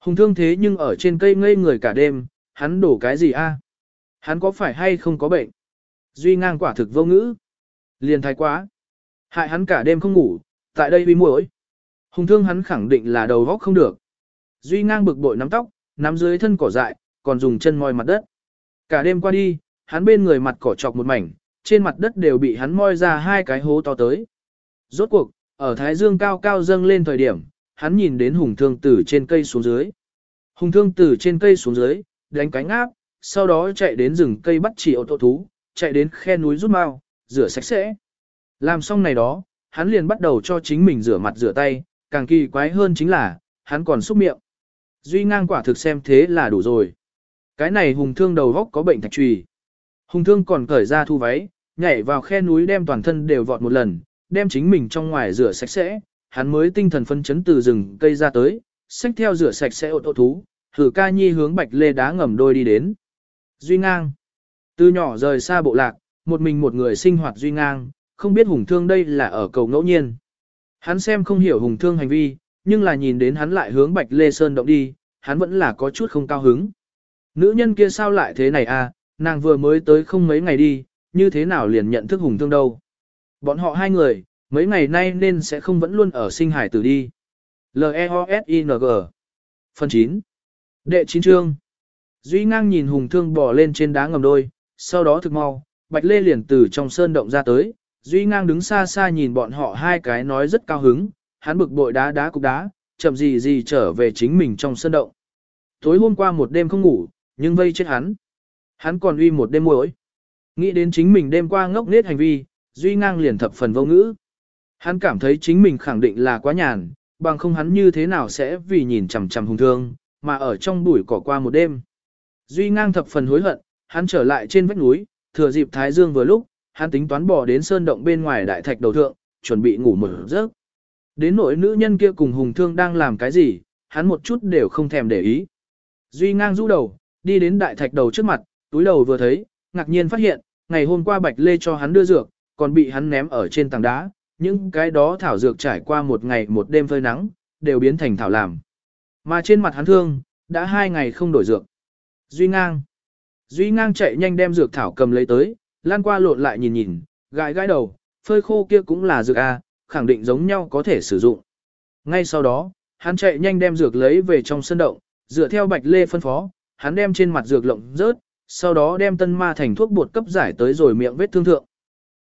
S1: Hùng Thương thế nhưng ở trên cây ngây người cả đêm, hắn đổ cái gì a? Hắn có phải hay không có bệnh? Duy ngang quả thực vô ngữ. Liền thái quá. Hại hắn cả đêm không ngủ, tại đây vì muội. Hùng thương hắn khẳng định là đầu góc không được. Duy ngang bực bội nắm tóc, nắm dưới thân cỏ dại, còn dùng chân moi mặt đất. Cả đêm qua đi, hắn bên người mặt cỏ chọc một mảnh, trên mặt đất đều bị hắn moi ra hai cái hố to tới. Rốt cuộc, ở Thái Dương cao cao dâng lên thời điểm, hắn nhìn đến hùng thương từ trên cây xuống dưới. Hùng thương từ trên cây xuống dưới, đánh cánh áp, sau đó chạy đến rừng cây bắt chỉ ô tô thú, chạy đến khe núi rút mau, rửa sạch sẽ. Làm xong này đó, hắn liền bắt đầu cho chính mình rửa mặt rửa tay, càng kỳ quái hơn chính là, hắn còn xúc miệng. Duy ngang quả thực xem thế là đủ rồi. Cái này hùng thương đầu góc có bệnh thạch trùy. Hùng thương còn cởi ra thu váy, nhảy vào khe núi đem toàn thân đều vọt một lần, đem chính mình trong ngoài rửa sạch sẽ, hắn mới tinh thần phân chấn từ rừng cây ra tới, xách theo rửa sạch sẽ ô tô thú, thử ca nhi hướng bạch lê đá ngầm đôi đi đến. Duy ngang. Từ nhỏ rời xa bộ lạc, một mình một người sinh hoạt duy ngang, không biết hùng thương đây là ở cầu ngẫu nhiên. Hắn xem không hiểu hùng thương hành vi, nhưng là nhìn đến hắn lại hướng bạch lê sơn động đi, hắn vẫn là có chút không cao hứng. Nữ nhân kia sao lại thế này à, nàng vừa mới tới không mấy ngày đi, như thế nào liền nhận thức hùng thương đâu. Bọn họ hai người, mấy ngày nay nên sẽ không vẫn luôn ở sinh hải tử đi. L-E-O-S-I-N-G Phần 9 Đệ 9 chương Duy ngang nhìn hùng thương bỏ lên trên đá ngầm đôi, sau đó thực mau, Bạch Lê liền từ trong sơn động ra tới, Duy ngang đứng xa xa nhìn bọn họ hai cái nói rất cao hứng, hắn bực bội đá đá cục đá, chậm gì gì trở về chính mình trong sân động. Tối hôm qua một đêm không ngủ, nhưng vây chết hắn. Hắn còn uy một đêm muối. Nghĩ đến chính mình đêm qua ngốc nết hành vi, Duy ngang liền thập phần vô ngữ. Hắn cảm thấy chính mình khẳng định là quá nhàn, bằng không hắn như thế nào sẽ vì nhìn chằm chằm hùng thương, mà ở trong bụi cỏ qua một đêm. Duy ngang thập phần hối hận, hắn trở lại trên vách núi, thừa dịp Thái Dương vừa lúc, hắn tính toán bỏ đến sơn động bên ngoài đại thạch đầu thượng, chuẩn bị ngủ một giấc. Đến nỗi nữ nhân kia cùng hùng thương đang làm cái gì, hắn một chút đều không thèm để ý. Duy ngang rũ đầu, đi đến đại thạch đầu trước mặt, túi đầu vừa thấy, ngạc nhiên phát hiện, ngày hôm qua Bạch Lê cho hắn đưa dược, còn bị hắn ném ở trên tảng đá, những cái đó thảo dược trải qua một ngày một đêm phơi nắng, đều biến thành thảo làm. Mà trên mặt hắn thương, đã hai ngày không đổi dược. Duy ngang. Duy ngang chạy nhanh đem dược thảo cầm lấy tới, lan qua lộn lại nhìn nhìn, gãi gãi đầu, phơi khô kia cũng là dược A, khẳng định giống nhau có thể sử dụng. Ngay sau đó, hắn chạy nhanh đem dược lấy về trong sân động, dựa theo bạch lê phân phó, hắn đem trên mặt dược lộng rớt, sau đó đem tân ma thành thuốc bột cấp giải tới rồi miệng vết thương thượng.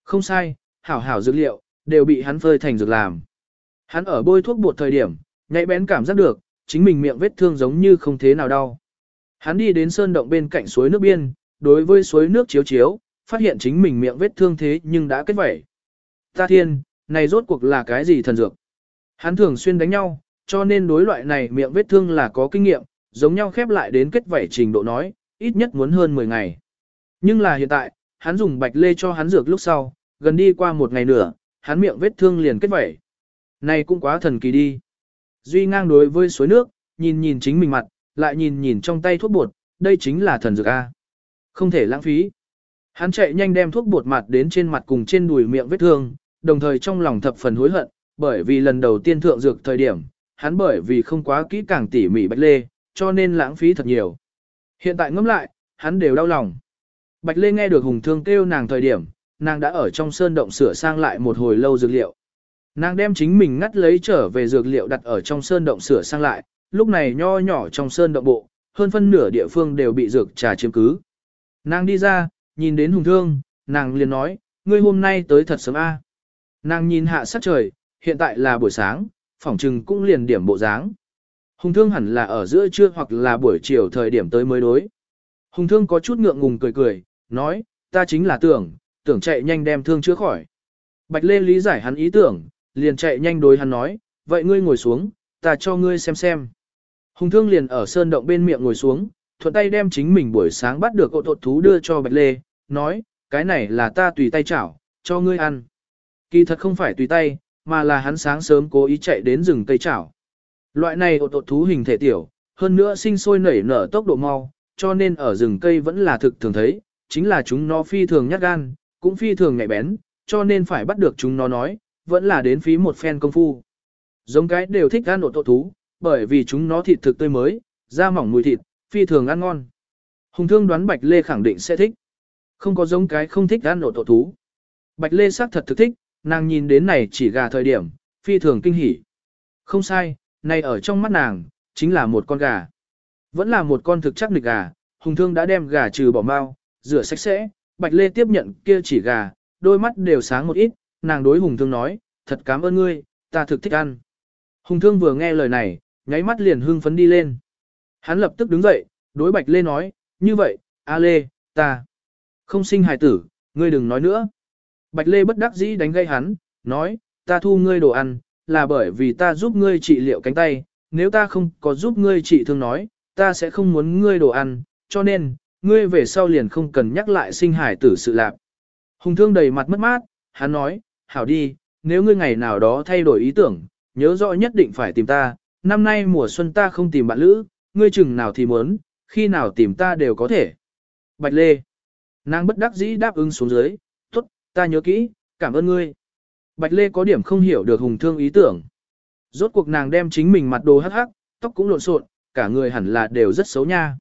S1: Không sai, hảo hảo dược liệu, đều bị hắn phơi thành dược làm. Hắn ở bôi thuốc bột thời điểm, nhạy bén cảm giác được, chính mình miệng vết thương giống như không thế nào đau. Hắn đi đến sơn động bên cạnh suối nước biên, đối với suối nước chiếu chiếu, phát hiện chính mình miệng vết thương thế nhưng đã kết vẩy. Ta thiên, này rốt cuộc là cái gì thần dược? Hắn thường xuyên đánh nhau, cho nên đối loại này miệng vết thương là có kinh nghiệm, giống nhau khép lại đến kết vẩy trình độ nói, ít nhất muốn hơn 10 ngày. Nhưng là hiện tại, hắn dùng bạch lê cho hắn dược lúc sau, gần đi qua một ngày nữa, hắn miệng vết thương liền kết vẩy. Này cũng quá thần kỳ đi. Duy ngang đối với suối nước, nhìn nhìn chính mình mặt, lại nhìn nhìn trong tay thuốc bột, đây chính là thần dược A. Không thể lãng phí. Hắn chạy nhanh đem thuốc bột mặt đến trên mặt cùng trên đùi miệng vết thương, đồng thời trong lòng thập phần hối hận, bởi vì lần đầu tiên thượng dược thời điểm, hắn bởi vì không quá kỹ càng tỉ mỉ bạch lê, cho nên lãng phí thật nhiều. Hiện tại ngẫm lại, hắn đều đau lòng. Bạch lê nghe được hùng thương kêu nàng thời điểm, nàng đã ở trong sơn động sửa sang lại một hồi lâu dược liệu. Nàng đem chính mình ngắt lấy trở về dược liệu đặt ở trong sơn động sửa sang lại, lúc này nho nhỏ trong sơn động bộ, hơn phân nửa địa phương đều bị dược trà chiếm cứ. Nàng đi ra, nhìn đến hùng thương, nàng liền nói, ngươi hôm nay tới thật sớm a. Nàng nhìn hạ sát trời, hiện tại là buổi sáng, phỏng trừng cũng liền điểm bộ dáng. Hùng thương hẳn là ở giữa trưa hoặc là buổi chiều thời điểm tới mới đối. Hùng thương có chút ngượng ngùng cười cười, nói, ta chính là tưởng, tưởng chạy nhanh đem thương chữa khỏi. Bạch Lê lý giải hắn ý tưởng, liền chạy nhanh đối hắn nói, vậy ngươi ngồi xuống, ta cho ngươi xem xem. Hùng thương liền ở sơn động bên miệng ngồi xuống, thuận tay đem chính mình buổi sáng bắt được ô tột thú đưa cho Bạch Lê, nói, cái này là ta tùy tay chảo, cho ngươi ăn. Kỳ thật không phải tùy tay, mà là hắn sáng sớm cố ý chạy đến rừng cây chảo. Loại này ô tột thú hình thể tiểu, hơn nữa sinh sôi nảy nở tốc độ mau, cho nên ở rừng cây vẫn là thực thường thấy, chính là chúng nó phi thường nhát gan, cũng phi thường nhạy bén, cho nên phải bắt được chúng nó nói, vẫn là đến phí một phen công phu. Giống cái đều thích ăn ổ tổ thú, bởi vì chúng nó thịt thực tươi mới, da mỏng mùi thịt, phi thường ăn ngon. Hùng thương đoán Bạch Lê khẳng định sẽ thích. Không có giống cái không thích ăn nổ tổ thú. Bạch Lê xác thật thực thích, nàng nhìn đến này chỉ gà thời điểm, phi thường kinh hỉ. Không sai, này ở trong mắt nàng, chính là một con gà. Vẫn là một con thực chắc nịch gà, hùng thương đã đem gà trừ bỏ mau, rửa sạch sẽ, Bạch Lê tiếp nhận kia chỉ gà, đôi mắt đều sáng một ít, nàng đối Hùng Thương nói, thật cảm ơn ngươi, ta thực thích ăn. Hùng Thương vừa nghe lời này, nháy mắt liền hưng phấn đi lên. Hắn lập tức đứng dậy, đối Bạch Lê nói, như vậy, A Lê, ta không sinh hài tử, ngươi đừng nói nữa. Bạch Lê bất đắc dĩ đánh gây hắn, nói, ta thu ngươi đồ ăn, là bởi vì ta giúp ngươi trị liệu cánh tay, nếu ta không có giúp ngươi trị thương nói, ta sẽ không muốn ngươi đồ ăn, cho nên, ngươi về sau liền không cần nhắc lại sinh hải tử sự lạc. Hùng thương đầy mặt mất mát, hắn nói, hảo đi, nếu ngươi ngày nào đó thay đổi ý tưởng, nhớ rõ nhất định phải tìm ta, năm nay mùa xuân ta không tìm bạn lữ, ngươi chừng nào thì muốn, khi nào tìm ta đều có thể. Bạch Lê. Nàng bất đắc dĩ đáp ứng xuống dưới, tốt, ta nhớ kỹ, cảm ơn ngươi. Bạch Lê có điểm không hiểu được hùng thương ý tưởng. Rốt cuộc nàng đem chính mình mặt đồ hắc hắc, tóc cũng lộn xộn, cả người hẳn là đều rất xấu nha.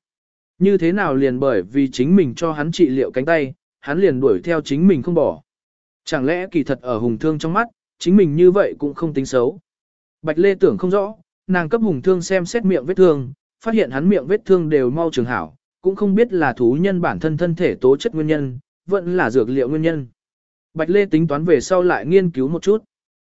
S1: Như thế nào liền bởi vì chính mình cho hắn trị liệu cánh tay, hắn liền đuổi theo chính mình không bỏ. Chẳng lẽ kỳ thật ở hùng thương trong mắt, chính mình như vậy cũng không tính xấu. Bạch Lê tưởng không rõ, nàng cấp hùng thương xem xét miệng vết thương, phát hiện hắn miệng vết thương đều mau trường hảo, cũng không biết là thú nhân bản thân thân thể tố chất nguyên nhân, vẫn là dược liệu nguyên nhân. Bạch Lê tính toán về sau lại nghiên cứu một chút.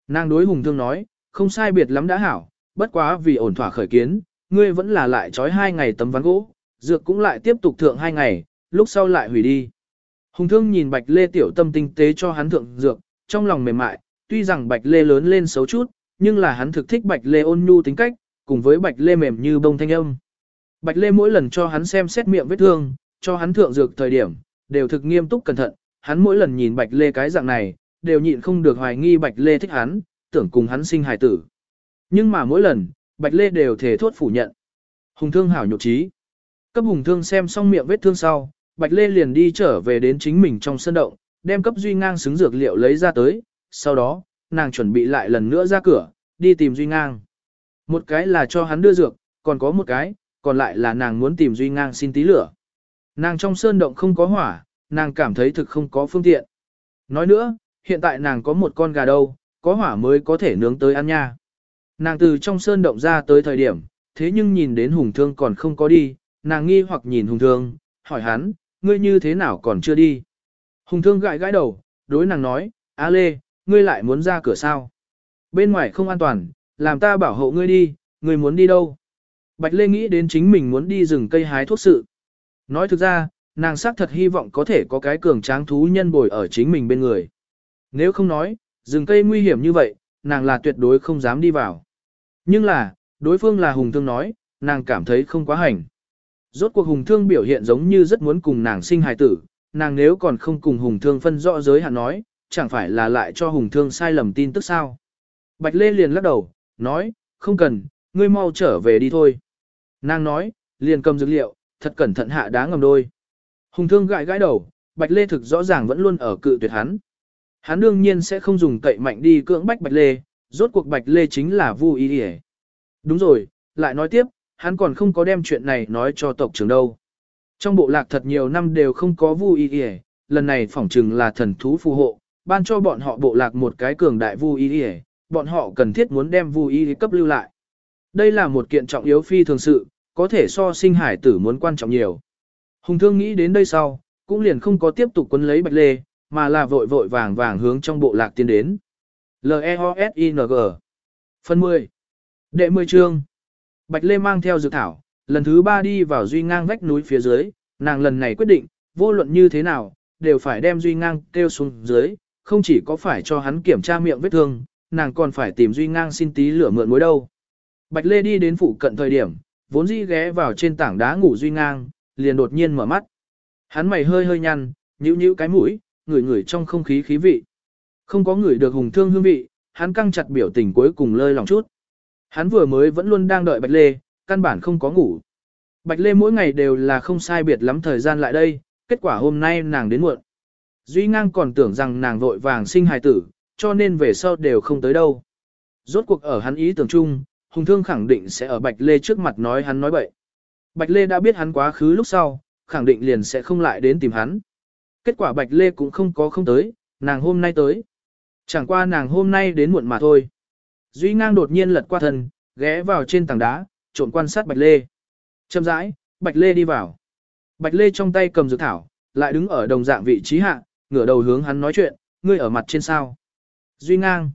S1: Nàng đối hùng thương nói, không sai biệt lắm đã hảo, bất quá vì ổn thỏa khởi kiến, ngươi vẫn là lại trói hai ngày tấm ván gỗ, dược cũng lại tiếp tục thượng hai ngày, lúc sau lại hủy đi. Hùng thương nhìn Bạch Lê tiểu tâm tinh tế cho hắn thượng dược, trong lòng mềm mại, tuy rằng Bạch Lê lớn lên xấu chút, nhưng là hắn thực thích Bạch Lê ôn nhu tính cách, cùng với Bạch Lê mềm như bông thanh âm. Bạch Lê mỗi lần cho hắn xem xét miệng vết thương, cho hắn thượng dược thời điểm, đều thực nghiêm túc cẩn thận, hắn mỗi lần nhìn Bạch Lê cái dạng này, đều nhịn không được hoài nghi Bạch Lê thích hắn, tưởng cùng hắn sinh hài tử. Nhưng mà mỗi lần, Bạch Lê đều thể thốt phủ nhận. Hùng thương hảo nhục trí. Cấp hùng thương xem xong miệng vết thương sau, Bạch Lê liền đi trở về đến chính mình trong sân động, đem cấp Duy Ngang xứng dược liệu lấy ra tới, sau đó, nàng chuẩn bị lại lần nữa ra cửa, đi tìm Duy Ngang. Một cái là cho hắn đưa dược, còn có một cái, còn lại là nàng muốn tìm Duy Ngang xin tí lửa. Nàng trong sơn động không có hỏa, nàng cảm thấy thực không có phương tiện. Nói nữa, hiện tại nàng có một con gà đâu, có hỏa mới có thể nướng tới ăn nha. Nàng từ trong sơn động ra tới thời điểm, thế nhưng nhìn đến hùng thương còn không có đi, nàng nghi hoặc nhìn hùng thương, hỏi hắn, ngươi như thế nào còn chưa đi. Hùng thương gãi gãi đầu, đối nàng nói, A Lê, ngươi lại muốn ra cửa sao? Bên ngoài không an toàn, làm ta bảo hộ ngươi đi, ngươi muốn đi đâu? Bạch Lê nghĩ đến chính mình muốn đi rừng cây hái thuốc sự. Nói thực ra, nàng xác thật hy vọng có thể có cái cường tráng thú nhân bồi ở chính mình bên người. Nếu không nói, rừng cây nguy hiểm như vậy, nàng là tuyệt đối không dám đi vào. Nhưng là, đối phương là hùng thương nói, nàng cảm thấy không quá hành. Rốt cuộc hùng thương biểu hiện giống như rất muốn cùng nàng sinh hài tử, nàng nếu còn không cùng hùng thương phân rõ giới hạn nói, chẳng phải là lại cho hùng thương sai lầm tin tức sao. Bạch Lê liền lắc đầu, nói, không cần, ngươi mau trở về đi thôi. Nàng nói, liền cầm dược liệu, thật cẩn thận hạ đá ngầm đôi. Hùng thương gãi gãi đầu, Bạch Lê thực rõ ràng vẫn luôn ở cự tuyệt hắn. Hắn đương nhiên sẽ không dùng cậy mạnh đi cưỡng bách Bạch Lê, rốt cuộc Bạch Lê chính là Vu Y đi Đúng rồi, lại nói tiếp, hắn còn không có đem chuyện này nói cho tộc trưởng đâu. Trong bộ lạc thật nhiều năm đều không có Vu Y đi lần này phỏng chừng là thần thú phù hộ, ban cho bọn họ bộ lạc một cái cường đại Vu Y đi bọn họ cần thiết muốn đem Vu Y cấp lưu lại. Đây là một kiện trọng yếu phi thường sự, có thể so sinh hải tử muốn quan trọng nhiều. Hùng thương nghĩ đến đây sau, cũng liền không có tiếp tục quấn lấy Bạch Lê, mà là vội vội vàng vàng hướng trong bộ lạc tiến đến. L-E-O-S-I-N-G Phần 10 Đệ 10 chương Bạch Lê mang theo dược thảo, lần thứ ba đi vào duy ngang vách núi phía dưới, nàng lần này quyết định, vô luận như thế nào, đều phải đem duy ngang kêu xuống dưới, không chỉ có phải cho hắn kiểm tra miệng vết thương, nàng còn phải tìm duy ngang xin tí lửa mượn mối đâu. Bạch Lê đi đến phụ cận thời điểm, vốn dĩ ghé vào trên tảng đá ngủ duy ngang, liền đột nhiên mở mắt. Hắn mày hơi hơi nhăn, nhíu nhíu cái mũi, ngửi ngửi trong không khí khí vị. Không có người được hùng thương hương vị, hắn căng chặt biểu tình cuối cùng lơi lòng chút. Hắn vừa mới vẫn luôn đang đợi Bạch Lê, căn bản không có ngủ. Bạch Lê mỗi ngày đều là không sai biệt lắm thời gian lại đây, kết quả hôm nay nàng đến muộn. Duy ngang còn tưởng rằng nàng vội vàng sinh hài tử, cho nên về sau đều không tới đâu. Rốt cuộc ở hắn ý tưởng chung, Hùng Thương khẳng định sẽ ở Bạch Lê trước mặt nói hắn nói bậy. Bạch Lê đã biết hắn quá khứ lúc sau, khẳng định liền sẽ không lại đến tìm hắn. Kết quả Bạch Lê cũng không có không tới, nàng hôm nay tới. Chẳng qua nàng hôm nay đến muộn mà thôi. Duy ngang đột nhiên lật qua thân, ghé vào trên tảng đá, trộn quan sát Bạch Lê. Châm rãi, Bạch Lê đi vào. Bạch Lê trong tay cầm dược thảo, lại đứng ở đồng dạng vị trí hạ, ngửa đầu hướng hắn nói chuyện, ngươi ở mặt trên sao. Duy ngang.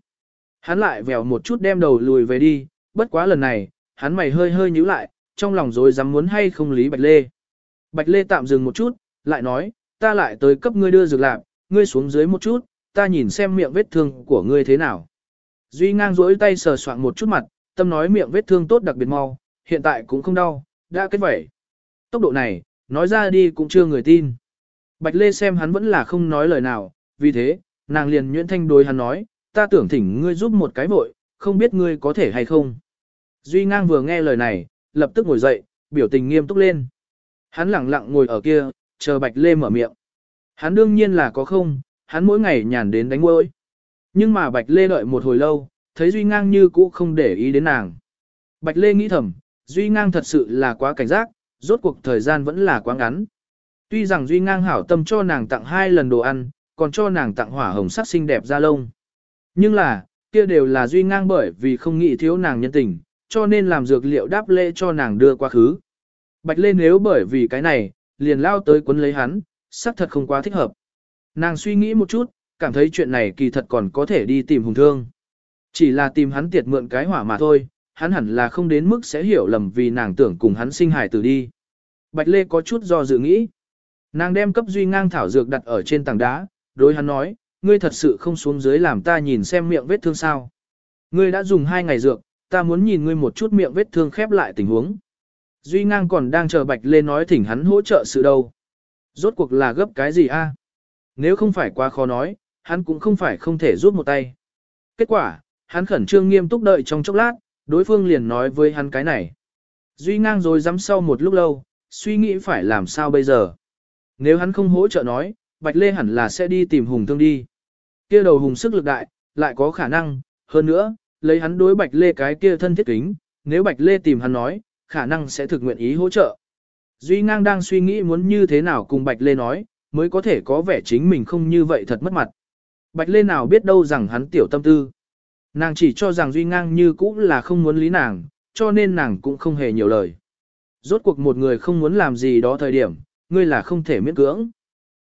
S1: Hắn lại vèo một chút đem đầu lùi về đi, bất quá lần này, hắn mày hơi hơi nhíu lại, trong lòng rồi dám muốn hay không lý Bạch Lê. Bạch Lê tạm dừng một chút, lại nói, ta lại tới cấp ngươi đưa dược lạc, ngươi xuống dưới một chút, ta nhìn xem miệng vết thương của ngươi thế nào. Duy ngang rỗi tay sờ soạn một chút mặt, tâm nói miệng vết thương tốt đặc biệt mau, hiện tại cũng không đau, đã kết vẩy. Tốc độ này, nói ra đi cũng chưa người tin. Bạch Lê xem hắn vẫn là không nói lời nào, vì thế, nàng liền nhuyễn thanh đối hắn nói, ta tưởng thỉnh ngươi giúp một cái vội, không biết ngươi có thể hay không. Duy ngang vừa nghe lời này, lập tức ngồi dậy, biểu tình nghiêm túc lên. Hắn lặng lặng ngồi ở kia, chờ Bạch Lê mở miệng. Hắn đương nhiên là có không, hắn mỗi ngày nhàn đến đánh môi. Nhưng mà Bạch Lê đợi một hồi lâu, thấy Duy ngang như cũ không để ý đến nàng. Bạch Lê nghĩ thầm, Duy ngang thật sự là quá cảnh giác, rốt cuộc thời gian vẫn là quá ngắn. Tuy rằng Duy ngang hảo tâm cho nàng tặng hai lần đồ ăn, còn cho nàng tặng hỏa hồng sắc xinh đẹp da lông. Nhưng là, kia đều là Duy ngang bởi vì không nghĩ thiếu nàng nhân tình, cho nên làm dược liệu đáp lễ cho nàng đưa quá khứ. Bạch Lê nếu bởi vì cái này, liền lao tới quấn lấy hắn, xác thật không quá thích hợp. Nàng suy nghĩ một chút, cảm thấy chuyện này kỳ thật còn có thể đi tìm hùng thương. Chỉ là tìm hắn tiệt mượn cái hỏa mà thôi, hắn hẳn là không đến mức sẽ hiểu lầm vì nàng tưởng cùng hắn sinh hài tử đi. Bạch Lê có chút do dự nghĩ. Nàng đem cấp duy ngang thảo dược đặt ở trên tảng đá, đối hắn nói, ngươi thật sự không xuống dưới làm ta nhìn xem miệng vết thương sao. Ngươi đã dùng hai ngày dược, ta muốn nhìn ngươi một chút miệng vết thương khép lại tình huống. Duy ngang còn đang chờ Bạch Lê nói thỉnh hắn hỗ trợ sự đâu. Rốt cuộc là gấp cái gì a? Nếu không phải quá khó nói, hắn cũng không phải không thể giúp một tay. Kết quả, hắn khẩn trương nghiêm túc đợi trong chốc lát, đối phương liền nói với hắn cái này. Duy ngang rồi dám sau một lúc lâu, suy nghĩ phải làm sao bây giờ. Nếu hắn không hỗ trợ nói, Bạch Lê hẳn là sẽ đi tìm Hùng Thương đi. Kia đầu Hùng sức lực đại, lại có khả năng, hơn nữa, lấy hắn đối Bạch Lê cái kia thân thiết kính, nếu Bạch Lê tìm hắn nói, khả năng sẽ thực nguyện ý hỗ trợ. Duy ngang đang suy nghĩ muốn như thế nào cùng Bạch Lê nói, mới có thể có vẻ chính mình không như vậy thật mất mặt. Bạch Lê nào biết đâu rằng hắn tiểu tâm tư. Nàng chỉ cho rằng Duy ngang như cũ là không muốn lý nàng, cho nên nàng cũng không hề nhiều lời. Rốt cuộc một người không muốn làm gì đó thời điểm, ngươi là không thể miễn cưỡng.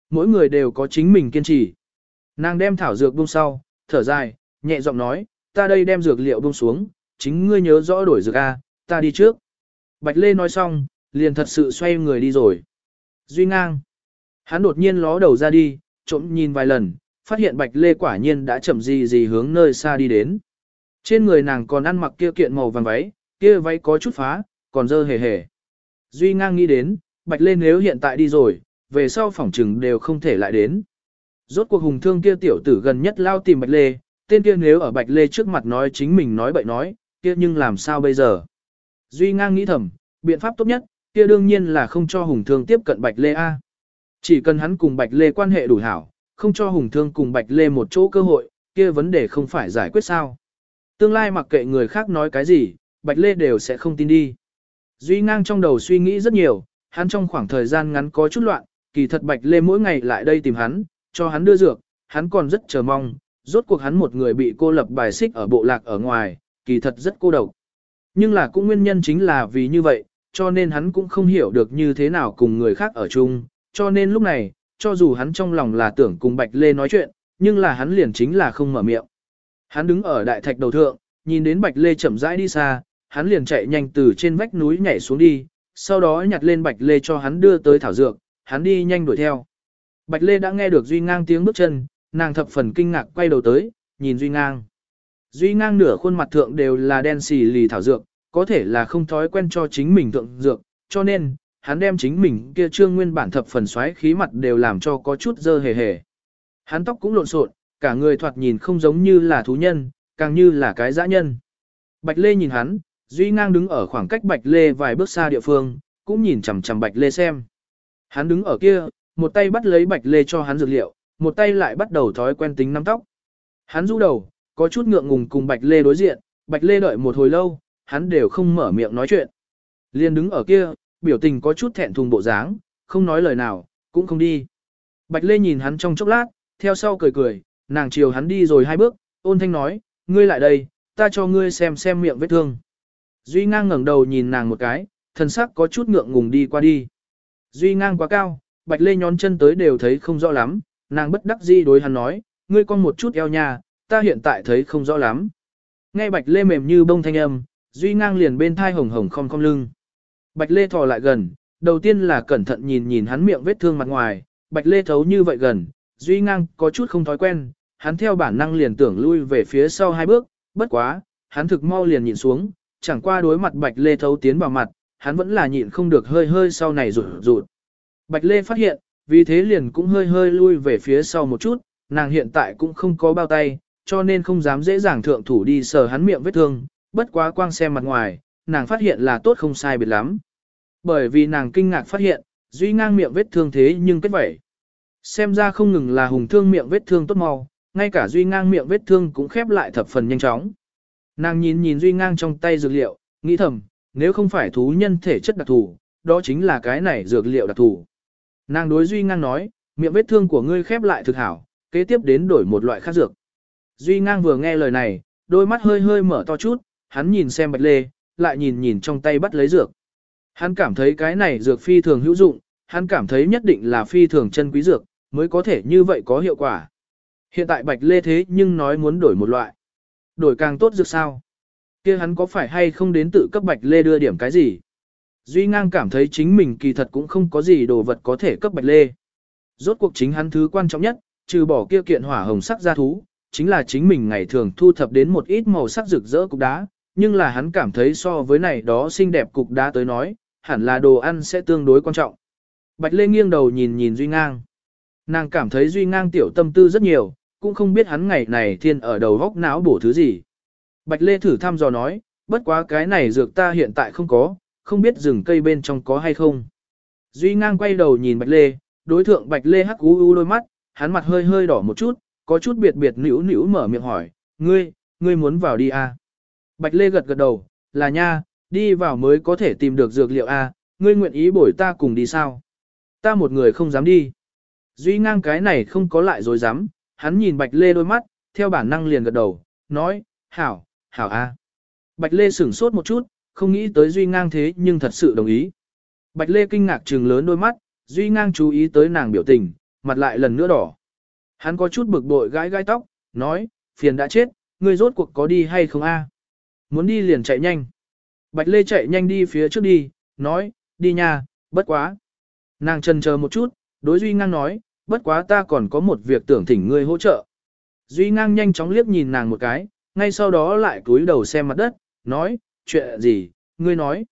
S1: Mỗi người đều có chính mình kiên trì. Nàng đem thảo dược buông sau, thở dài, nhẹ giọng nói, ta đây đem dược liệu buông xuống, chính ngươi nhớ rõ đổi dược A, ta đi trước. Bạch Lê nói xong, liền thật sự xoay người đi rồi. Duy ngang. Hắn đột nhiên ló đầu ra đi, trộm nhìn vài lần, phát hiện Bạch Lê quả nhiên đã chậm gì gì hướng nơi xa đi đến. Trên người nàng còn ăn mặc kia kiện màu vàng váy, kia váy có chút phá, còn dơ hề hề. Duy ngang nghĩ đến, Bạch Lê nếu hiện tại đi rồi, về sau phỏng trừng đều không thể lại đến. Rốt cuộc hùng thương kia tiểu tử gần nhất lao tìm Bạch Lê, tên kia nếu ở Bạch Lê trước mặt nói chính mình nói bậy nói, kia nhưng làm sao bây giờ? Duy ngang nghĩ thầm, biện pháp tốt nhất, kia đương nhiên là không cho hùng thương tiếp cận Bạch Lê A. Chỉ cần hắn cùng Bạch Lê quan hệ đủ hảo, không cho hùng thương cùng Bạch Lê một chỗ cơ hội, kia vấn đề không phải giải quyết sao. Tương lai mặc kệ người khác nói cái gì, Bạch Lê đều sẽ không tin đi. Duy ngang trong đầu suy nghĩ rất nhiều, hắn trong khoảng thời gian ngắn có chút loạn, kỳ thật Bạch Lê mỗi ngày lại đây tìm hắn, cho hắn đưa dược, hắn còn rất chờ mong, rốt cuộc hắn một người bị cô lập bài xích ở bộ lạc ở ngoài, kỳ thật rất cô độc. Nhưng là cũng nguyên nhân chính là vì như vậy, cho nên hắn cũng không hiểu được như thế nào cùng người khác ở chung, cho nên lúc này, cho dù hắn trong lòng là tưởng cùng Bạch Lê nói chuyện, nhưng là hắn liền chính là không mở miệng. Hắn đứng ở đại thạch đầu thượng, nhìn đến Bạch Lê chậm rãi đi xa, hắn liền chạy nhanh từ trên vách núi nhảy xuống đi, sau đó nhặt lên Bạch Lê cho hắn đưa tới thảo dược, hắn đi nhanh đuổi theo. Bạch Lê đã nghe được Duy Ngang tiếng bước chân, nàng thập phần kinh ngạc quay đầu tới, nhìn Duy Ngang. Duy Ngang nửa khuôn mặt thượng đều là đen xì lì thảo dược, có thể là không thói quen cho chính mình thượng dược, cho nên, hắn đem chính mình kia trương nguyên bản thập phần xoáy khí mặt đều làm cho có chút dơ hề hề. Hắn tóc cũng lộn xộn, cả người thoạt nhìn không giống như là thú nhân, càng như là cái dã nhân. Bạch Lê nhìn hắn, Duy ngang đứng ở khoảng cách Bạch Lê vài bước xa địa phương, cũng nhìn chằm chằm Bạch Lê xem. Hắn đứng ở kia, một tay bắt lấy Bạch Lê cho hắn dược liệu, một tay lại bắt đầu thói quen tính nắm tóc. Hắn rũ đầu, có chút ngượng ngùng cùng Bạch Lê đối diện, Bạch Lê đợi một hồi lâu, hắn đều không mở miệng nói chuyện. Liên đứng ở kia, biểu tình có chút thẹn thùng bộ dáng, không nói lời nào, cũng không đi. Bạch Lê nhìn hắn trong chốc lát, theo sau cười cười, nàng chiều hắn đi rồi hai bước, ôn thanh nói, ngươi lại đây, ta cho ngươi xem xem miệng vết thương. Duy ngang ngẩng đầu nhìn nàng một cái, thần sắc có chút ngượng ngùng đi qua đi. Duy ngang quá cao, bạch lê nhón chân tới đều thấy không rõ lắm, nàng bất đắc dĩ đối hắn nói, ngươi con một chút eo nhà, ta hiện tại thấy không rõ lắm. Nghe bạch lê mềm như bông thanh âm, Duy ngang liền bên thai hồng hồng không không lưng. Bạch lê thò lại gần, đầu tiên là cẩn thận nhìn nhìn hắn miệng vết thương mặt ngoài, bạch lê thấu như vậy gần, Duy ngang có chút không thói quen, hắn theo bản năng liền tưởng lui về phía sau hai bước, bất quá, hắn thực mau liền nhìn xuống, chẳng qua đối mặt Bạch Lê thấu tiến vào mặt, hắn vẫn là nhịn không được hơi hơi sau này rụt rụt. Bạch Lê phát hiện, vì thế liền cũng hơi hơi lui về phía sau một chút, nàng hiện tại cũng không có bao tay, cho nên không dám dễ dàng thượng thủ đi sờ hắn miệng vết thương, bất quá quang xem mặt ngoài, nàng phát hiện là tốt không sai biệt lắm. Bởi vì nàng kinh ngạc phát hiện, duy ngang miệng vết thương thế nhưng kết vẩy. Xem ra không ngừng là hùng thương miệng vết thương tốt mau, ngay cả duy ngang miệng vết thương cũng khép lại thập phần nhanh chóng. Nàng nhìn nhìn duy ngang trong tay dược liệu, nghĩ thầm, nếu không phải thú nhân thể chất đặc thù, đó chính là cái này dược liệu đặc thù. Nàng đối duy ngang nói, miệng vết thương của ngươi khép lại thực hảo, kế tiếp đến đổi một loại khác dược. Duy ngang vừa nghe lời này, đôi mắt hơi hơi mở to chút, hắn nhìn xem bạch lê, lại nhìn nhìn trong tay bắt lấy dược. Hắn cảm thấy cái này dược phi thường hữu dụng, hắn cảm thấy nhất định là phi thường chân quý dược, mới có thể như vậy có hiệu quả. Hiện tại bạch lê thế nhưng nói muốn đổi một loại. Đổi càng tốt dược sao? Kia hắn có phải hay không đến tự cấp bạch lê đưa điểm cái gì? Duy ngang cảm thấy chính mình kỳ thật cũng không có gì đồ vật có thể cấp bạch lê. Rốt cuộc chính hắn thứ quan trọng nhất, trừ bỏ kia kiện hỏa hồng sắc gia thú, chính là chính mình ngày thường thu thập đến một ít màu sắc rực rỡ cục đá, nhưng là hắn cảm thấy so với này đó xinh đẹp cục đá tới nói, hẳn là đồ ăn sẽ tương đối quan trọng. Bạch Lê nghiêng đầu nhìn nhìn Duy Ngang. Nàng cảm thấy Duy Ngang tiểu tâm tư rất nhiều, cũng không biết hắn ngày này thiên ở đầu góc não bổ thứ gì. Bạch Lê thử thăm dò nói, bất quá cái này dược ta hiện tại không có, không biết rừng cây bên trong có hay không. Duy Ngang quay đầu nhìn Bạch Lê, đối thượng Bạch Lê hắc u u đôi mắt, hắn mặt hơi hơi đỏ một chút, có chút biệt biệt nữu nữu mở miệng hỏi, ngươi, ngươi muốn vào đi à? Bạch Lê gật gật đầu, là nha, đi vào mới có thể tìm được dược liệu à, ngươi nguyện ý bổi ta cùng đi sao? Ta một người không dám đi. Duy ngang cái này không có lại rồi dám, hắn nhìn Bạch Lê đôi mắt, theo bản năng liền gật đầu, nói, hảo, hảo a. À. Bạch Lê sửng sốt một chút, không nghĩ tới Duy ngang thế nhưng thật sự đồng ý. Bạch Lê kinh ngạc trừng lớn đôi mắt, Duy ngang chú ý tới nàng biểu tình, mặt lại lần nữa đỏ. Hắn có chút bực bội gãi gãi tóc, nói, phiền đã chết, ngươi rốt cuộc có đi hay không a? Muốn đi liền chạy nhanh. Bạch Lê chạy nhanh đi phía trước đi, nói, đi nha, bất quá. Nàng trần chờ một chút, đối Duy Ngang nói, bất quá ta còn có một việc tưởng thỉnh ngươi hỗ trợ. Duy Ngang nhanh chóng liếc nhìn nàng một cái, ngay sau đó lại cúi đầu xem mặt đất, nói, chuyện gì, ngươi nói.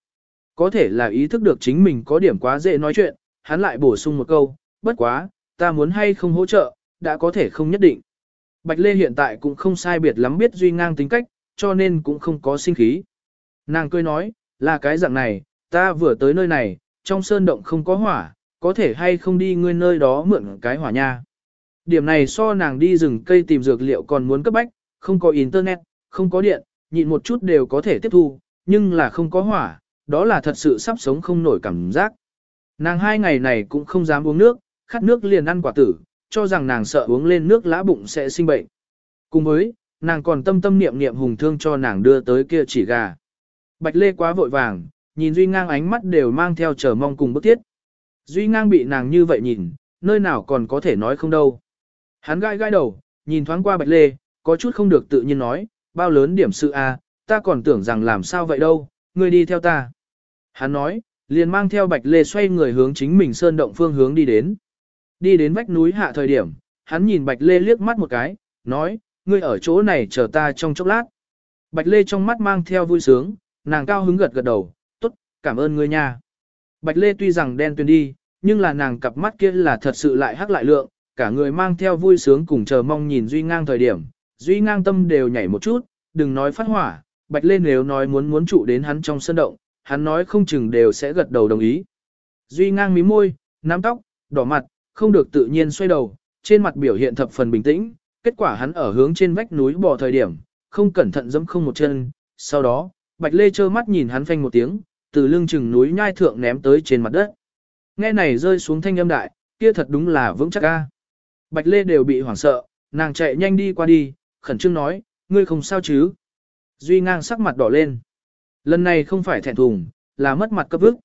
S1: Có thể là ý thức được chính mình có điểm quá dễ nói chuyện, hắn lại bổ sung một câu, bất quá, ta muốn hay không hỗ trợ, đã có thể không nhất định. Bạch Lê hiện tại cũng không sai biệt lắm biết Duy Ngang tính cách, cho nên cũng không có sinh khí. Nàng cười nói, là cái dạng này, ta vừa tới nơi này, trong sơn động không có hỏa, có thể hay không đi ngươi nơi đó mượn cái hỏa nha. Điểm này so nàng đi rừng cây tìm dược liệu còn muốn cấp bách, không có internet, không có điện, nhịn một chút đều có thể tiếp thu, nhưng là không có hỏa, đó là thật sự sắp sống không nổi cảm giác. Nàng hai ngày này cũng không dám uống nước, khát nước liền ăn quả tử, cho rằng nàng sợ uống lên nước lã bụng sẽ sinh bệnh. Cùng với, nàng còn tâm tâm niệm niệm hùng thương cho nàng đưa tới kia chỉ gà. Bạch Lê quá vội vàng, nhìn Duy Ngang ánh mắt đều mang theo chờ mong cùng bức thiết. Duy Ngang bị nàng như vậy nhìn, nơi nào còn có thể nói không đâu. Hắn gai gai đầu, nhìn thoáng qua Bạch Lê, có chút không được tự nhiên nói, bao lớn điểm sự a, ta còn tưởng rằng làm sao vậy đâu, ngươi đi theo ta. Hắn nói, liền mang theo Bạch Lê xoay người hướng chính mình sơn động phương hướng đi đến. Đi đến vách núi hạ thời điểm, hắn nhìn Bạch Lê liếc mắt một cái, nói, ngươi ở chỗ này chờ ta trong chốc lát. Bạch Lê trong mắt mang theo vui sướng, nàng cao hứng gật gật đầu, tốt, cảm ơn ngươi nha. Bạch Lê tuy rằng đen tuyền đi, nhưng là nàng cặp mắt kia là thật sự lại hắc lại lượng, cả người mang theo vui sướng cùng chờ mong nhìn Duy Ngang thời điểm, Duy Ngang tâm đều nhảy một chút, đừng nói phát hỏa, Bạch Lên nếu nói muốn muốn trụ đến hắn trong sân động, hắn nói không chừng đều sẽ gật đầu đồng ý. Duy Ngang mí môi, nắm tóc, đỏ mặt, không được tự nhiên xoay đầu, trên mặt biểu hiện thập phần bình tĩnh, kết quả hắn ở hướng trên vách núi bò thời điểm, không cẩn thận dẫm không một chân, sau đó, Bạch Lê trơ mắt nhìn hắn phanh một tiếng, từ lưng chừng núi nhai thượng ném tới trên mặt đất. Nghe này rơi xuống thanh âm đại, kia thật đúng là vững chắc a. Bạch Lê đều bị hoảng sợ, nàng chạy nhanh đi qua đi, khẩn trương nói, ngươi không sao chứ? Duy ngang sắc mặt đỏ lên. Lần này không phải thẹn thùng, là mất mặt cấp ức.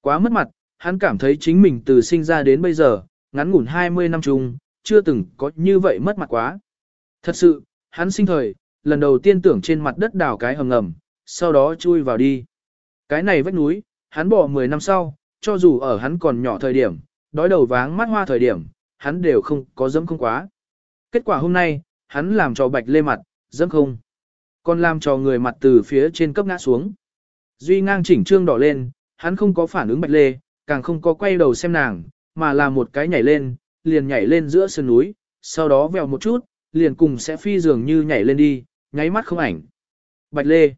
S1: Quá mất mặt, hắn cảm thấy chính mình từ sinh ra đến bây giờ, ngắn ngủn 20 năm chung, chưa từng có như vậy mất mặt quá. Thật sự, hắn sinh thời, lần đầu tiên tưởng trên mặt đất đào cái hầm ngầm, sau đó chui vào đi. Cái này vách núi, hắn bỏ 10 năm sau, cho dù ở hắn còn nhỏ thời điểm, đói đầu váng mắt hoa thời điểm, hắn đều không có dẫm không quá. Kết quả hôm nay, hắn làm cho bạch lê mặt, dẫm không. Còn làm cho người mặt từ phía trên cấp ngã xuống. Duy ngang chỉnh trương đỏ lên, hắn không có phản ứng bạch lê, càng không có quay đầu xem nàng, mà là một cái nhảy lên, liền nhảy lên giữa sườn núi, sau đó vèo một chút, liền cùng sẽ phi dường như nhảy lên đi, nháy mắt không ảnh. Bạch lê.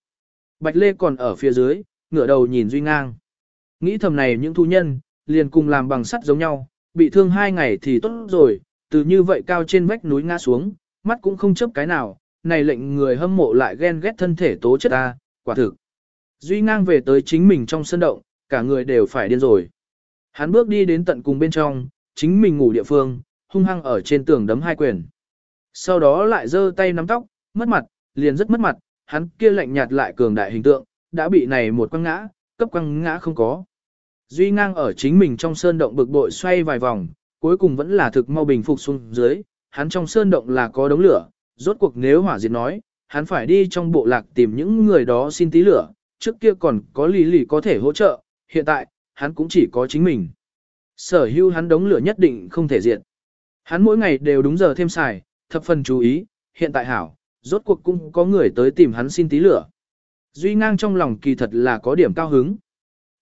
S1: Bạch lê còn ở phía dưới, ngửa đầu nhìn Duy ngang. Nghĩ thầm này những thu nhân, liền cùng làm bằng sắt giống nhau, bị thương hai ngày thì tốt rồi, từ như vậy cao trên vách núi ngã xuống, mắt cũng không chấp cái nào, này lệnh người hâm mộ lại ghen ghét thân thể tố chất ta, quả thực. Duy ngang về tới chính mình trong sân động, cả người đều phải điên rồi. Hắn bước đi đến tận cùng bên trong, chính mình ngủ địa phương, hung hăng ở trên tường đấm hai quyền. Sau đó lại giơ tay nắm tóc, mất mặt, liền rất mất mặt, hắn kia lạnh nhạt lại cường đại hình tượng, đã bị này một quăng ngã, cấp quăng ngã không có. Duy ngang ở chính mình trong sơn động bực bội xoay vài vòng, cuối cùng vẫn là thực mau bình phục xuống dưới, hắn trong sơn động là có đống lửa, rốt cuộc nếu hỏa diệt nói, hắn phải đi trong bộ lạc tìm những người đó xin tí lửa, trước kia còn có lý lì có thể hỗ trợ, hiện tại, hắn cũng chỉ có chính mình. Sở hữu hắn đống lửa nhất định không thể diệt. Hắn mỗi ngày đều đúng giờ thêm xài, thập phần chú ý, hiện tại hảo, rốt cuộc cũng có người tới tìm hắn xin tí lửa. Duy ngang trong lòng kỳ thật là có điểm cao hứng.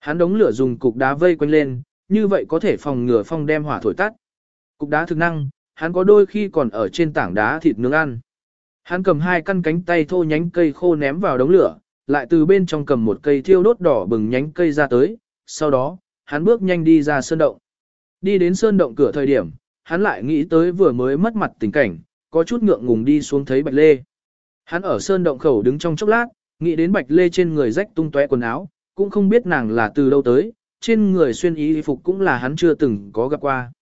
S1: Hắn đống lửa dùng cục đá vây quanh lên, như vậy có thể phòng ngừa phong đem hỏa thổi tắt. Cục đá thực năng, hắn có đôi khi còn ở trên tảng đá thịt nướng ăn. Hắn cầm hai căn cánh tay thô nhánh cây khô ném vào đống lửa, lại từ bên trong cầm một cây thiêu đốt đỏ bừng nhánh cây ra tới, sau đó, hắn bước nhanh đi ra sơn động. Đi đến sơn động cửa thời điểm, hắn lại nghĩ tới vừa mới mất mặt tình cảnh, có chút ngượng ngùng đi xuống thấy Bạch Lê. Hắn ở sơn động khẩu đứng trong chốc lát, nghĩ đến Bạch Lê trên người rách tung tóe quần áo, cũng không biết nàng là từ đâu tới, trên người xuyên y phục cũng là hắn chưa từng có gặp qua.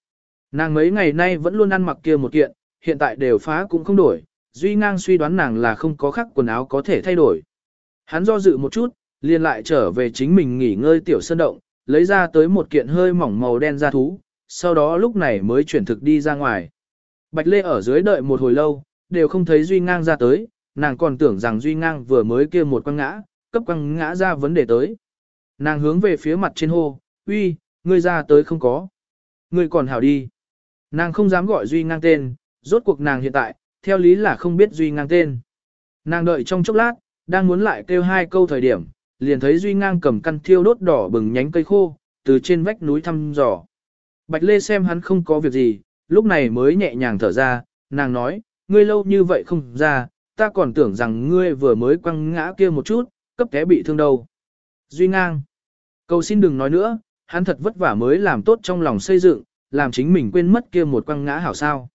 S1: Nàng mấy ngày nay vẫn luôn ăn mặc kia một kiện, hiện tại đều phá cũng không đổi, Duy Ngang suy đoán nàng là không có khắc quần áo có thể thay đổi. Hắn do dự một chút, liền lại trở về chính mình nghỉ ngơi tiểu sơn động, lấy ra tới một kiện hơi mỏng màu đen da thú, sau đó lúc này mới chuyển thực đi ra ngoài. Bạch Lê ở dưới đợi một hồi lâu, đều không thấy Duy Ngang ra tới, nàng còn tưởng rằng Duy Ngang vừa mới kia một quăng ngã, cấp quăng ngã ra vấn đề tới. Nàng hướng về phía mặt trên hô, uy, ngươi ra tới không có. Ngươi còn hảo đi. Nàng không dám gọi Duy Ngang tên, rốt cuộc nàng hiện tại, theo lý là không biết Duy Ngang tên. Nàng đợi trong chốc lát, đang muốn lại kêu hai câu thời điểm, liền thấy Duy Ngang cầm căn thiêu đốt đỏ bừng nhánh cây khô, từ trên vách núi thăm dò. Bạch Lê xem hắn không có việc gì, lúc này mới nhẹ nhàng thở ra, nàng nói, ngươi lâu như vậy không ra, ta còn tưởng rằng ngươi vừa mới quăng ngã kia một chút, cấp té bị thương đâu. Duy ngang. Cầu xin đừng nói nữa, hắn thật vất vả mới làm tốt trong lòng xây dựng, làm chính mình quên mất kia một quăng ngã hảo sao.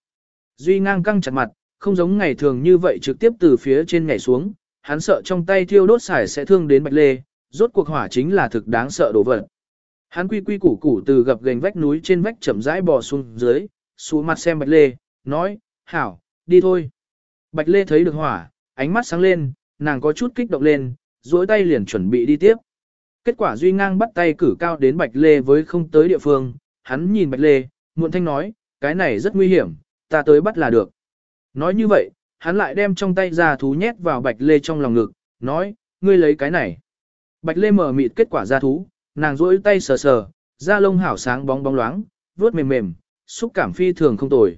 S1: Duy ngang căng chặt mặt, không giống ngày thường như vậy trực tiếp từ phía trên nhảy xuống, hắn sợ trong tay thiêu đốt xài sẽ thương đến bạch lê, rốt cuộc hỏa chính là thực đáng sợ đổ vật. Hắn quy quy củ củ từ gập gành vách núi trên vách chậm rãi bò xuống dưới, xuống mặt xem bạch lê, nói, hảo, đi thôi. Bạch lê thấy được hỏa, ánh mắt sáng lên, nàng có chút kích động lên, duỗi tay liền chuẩn bị đi tiếp. Kết quả Duy Ngang bắt tay cử cao đến Bạch Lê với không tới địa phương, hắn nhìn Bạch Lê, muộn thanh nói, cái này rất nguy hiểm, ta tới bắt là được. Nói như vậy, hắn lại đem trong tay ra thú nhét vào Bạch Lê trong lòng ngực, nói, ngươi lấy cái này. Bạch Lê mở mịt kết quả ra thú, nàng duỗi tay sờ sờ, da lông hảo sáng bóng bóng loáng, vuốt mềm mềm, xúc cảm phi thường không tồi.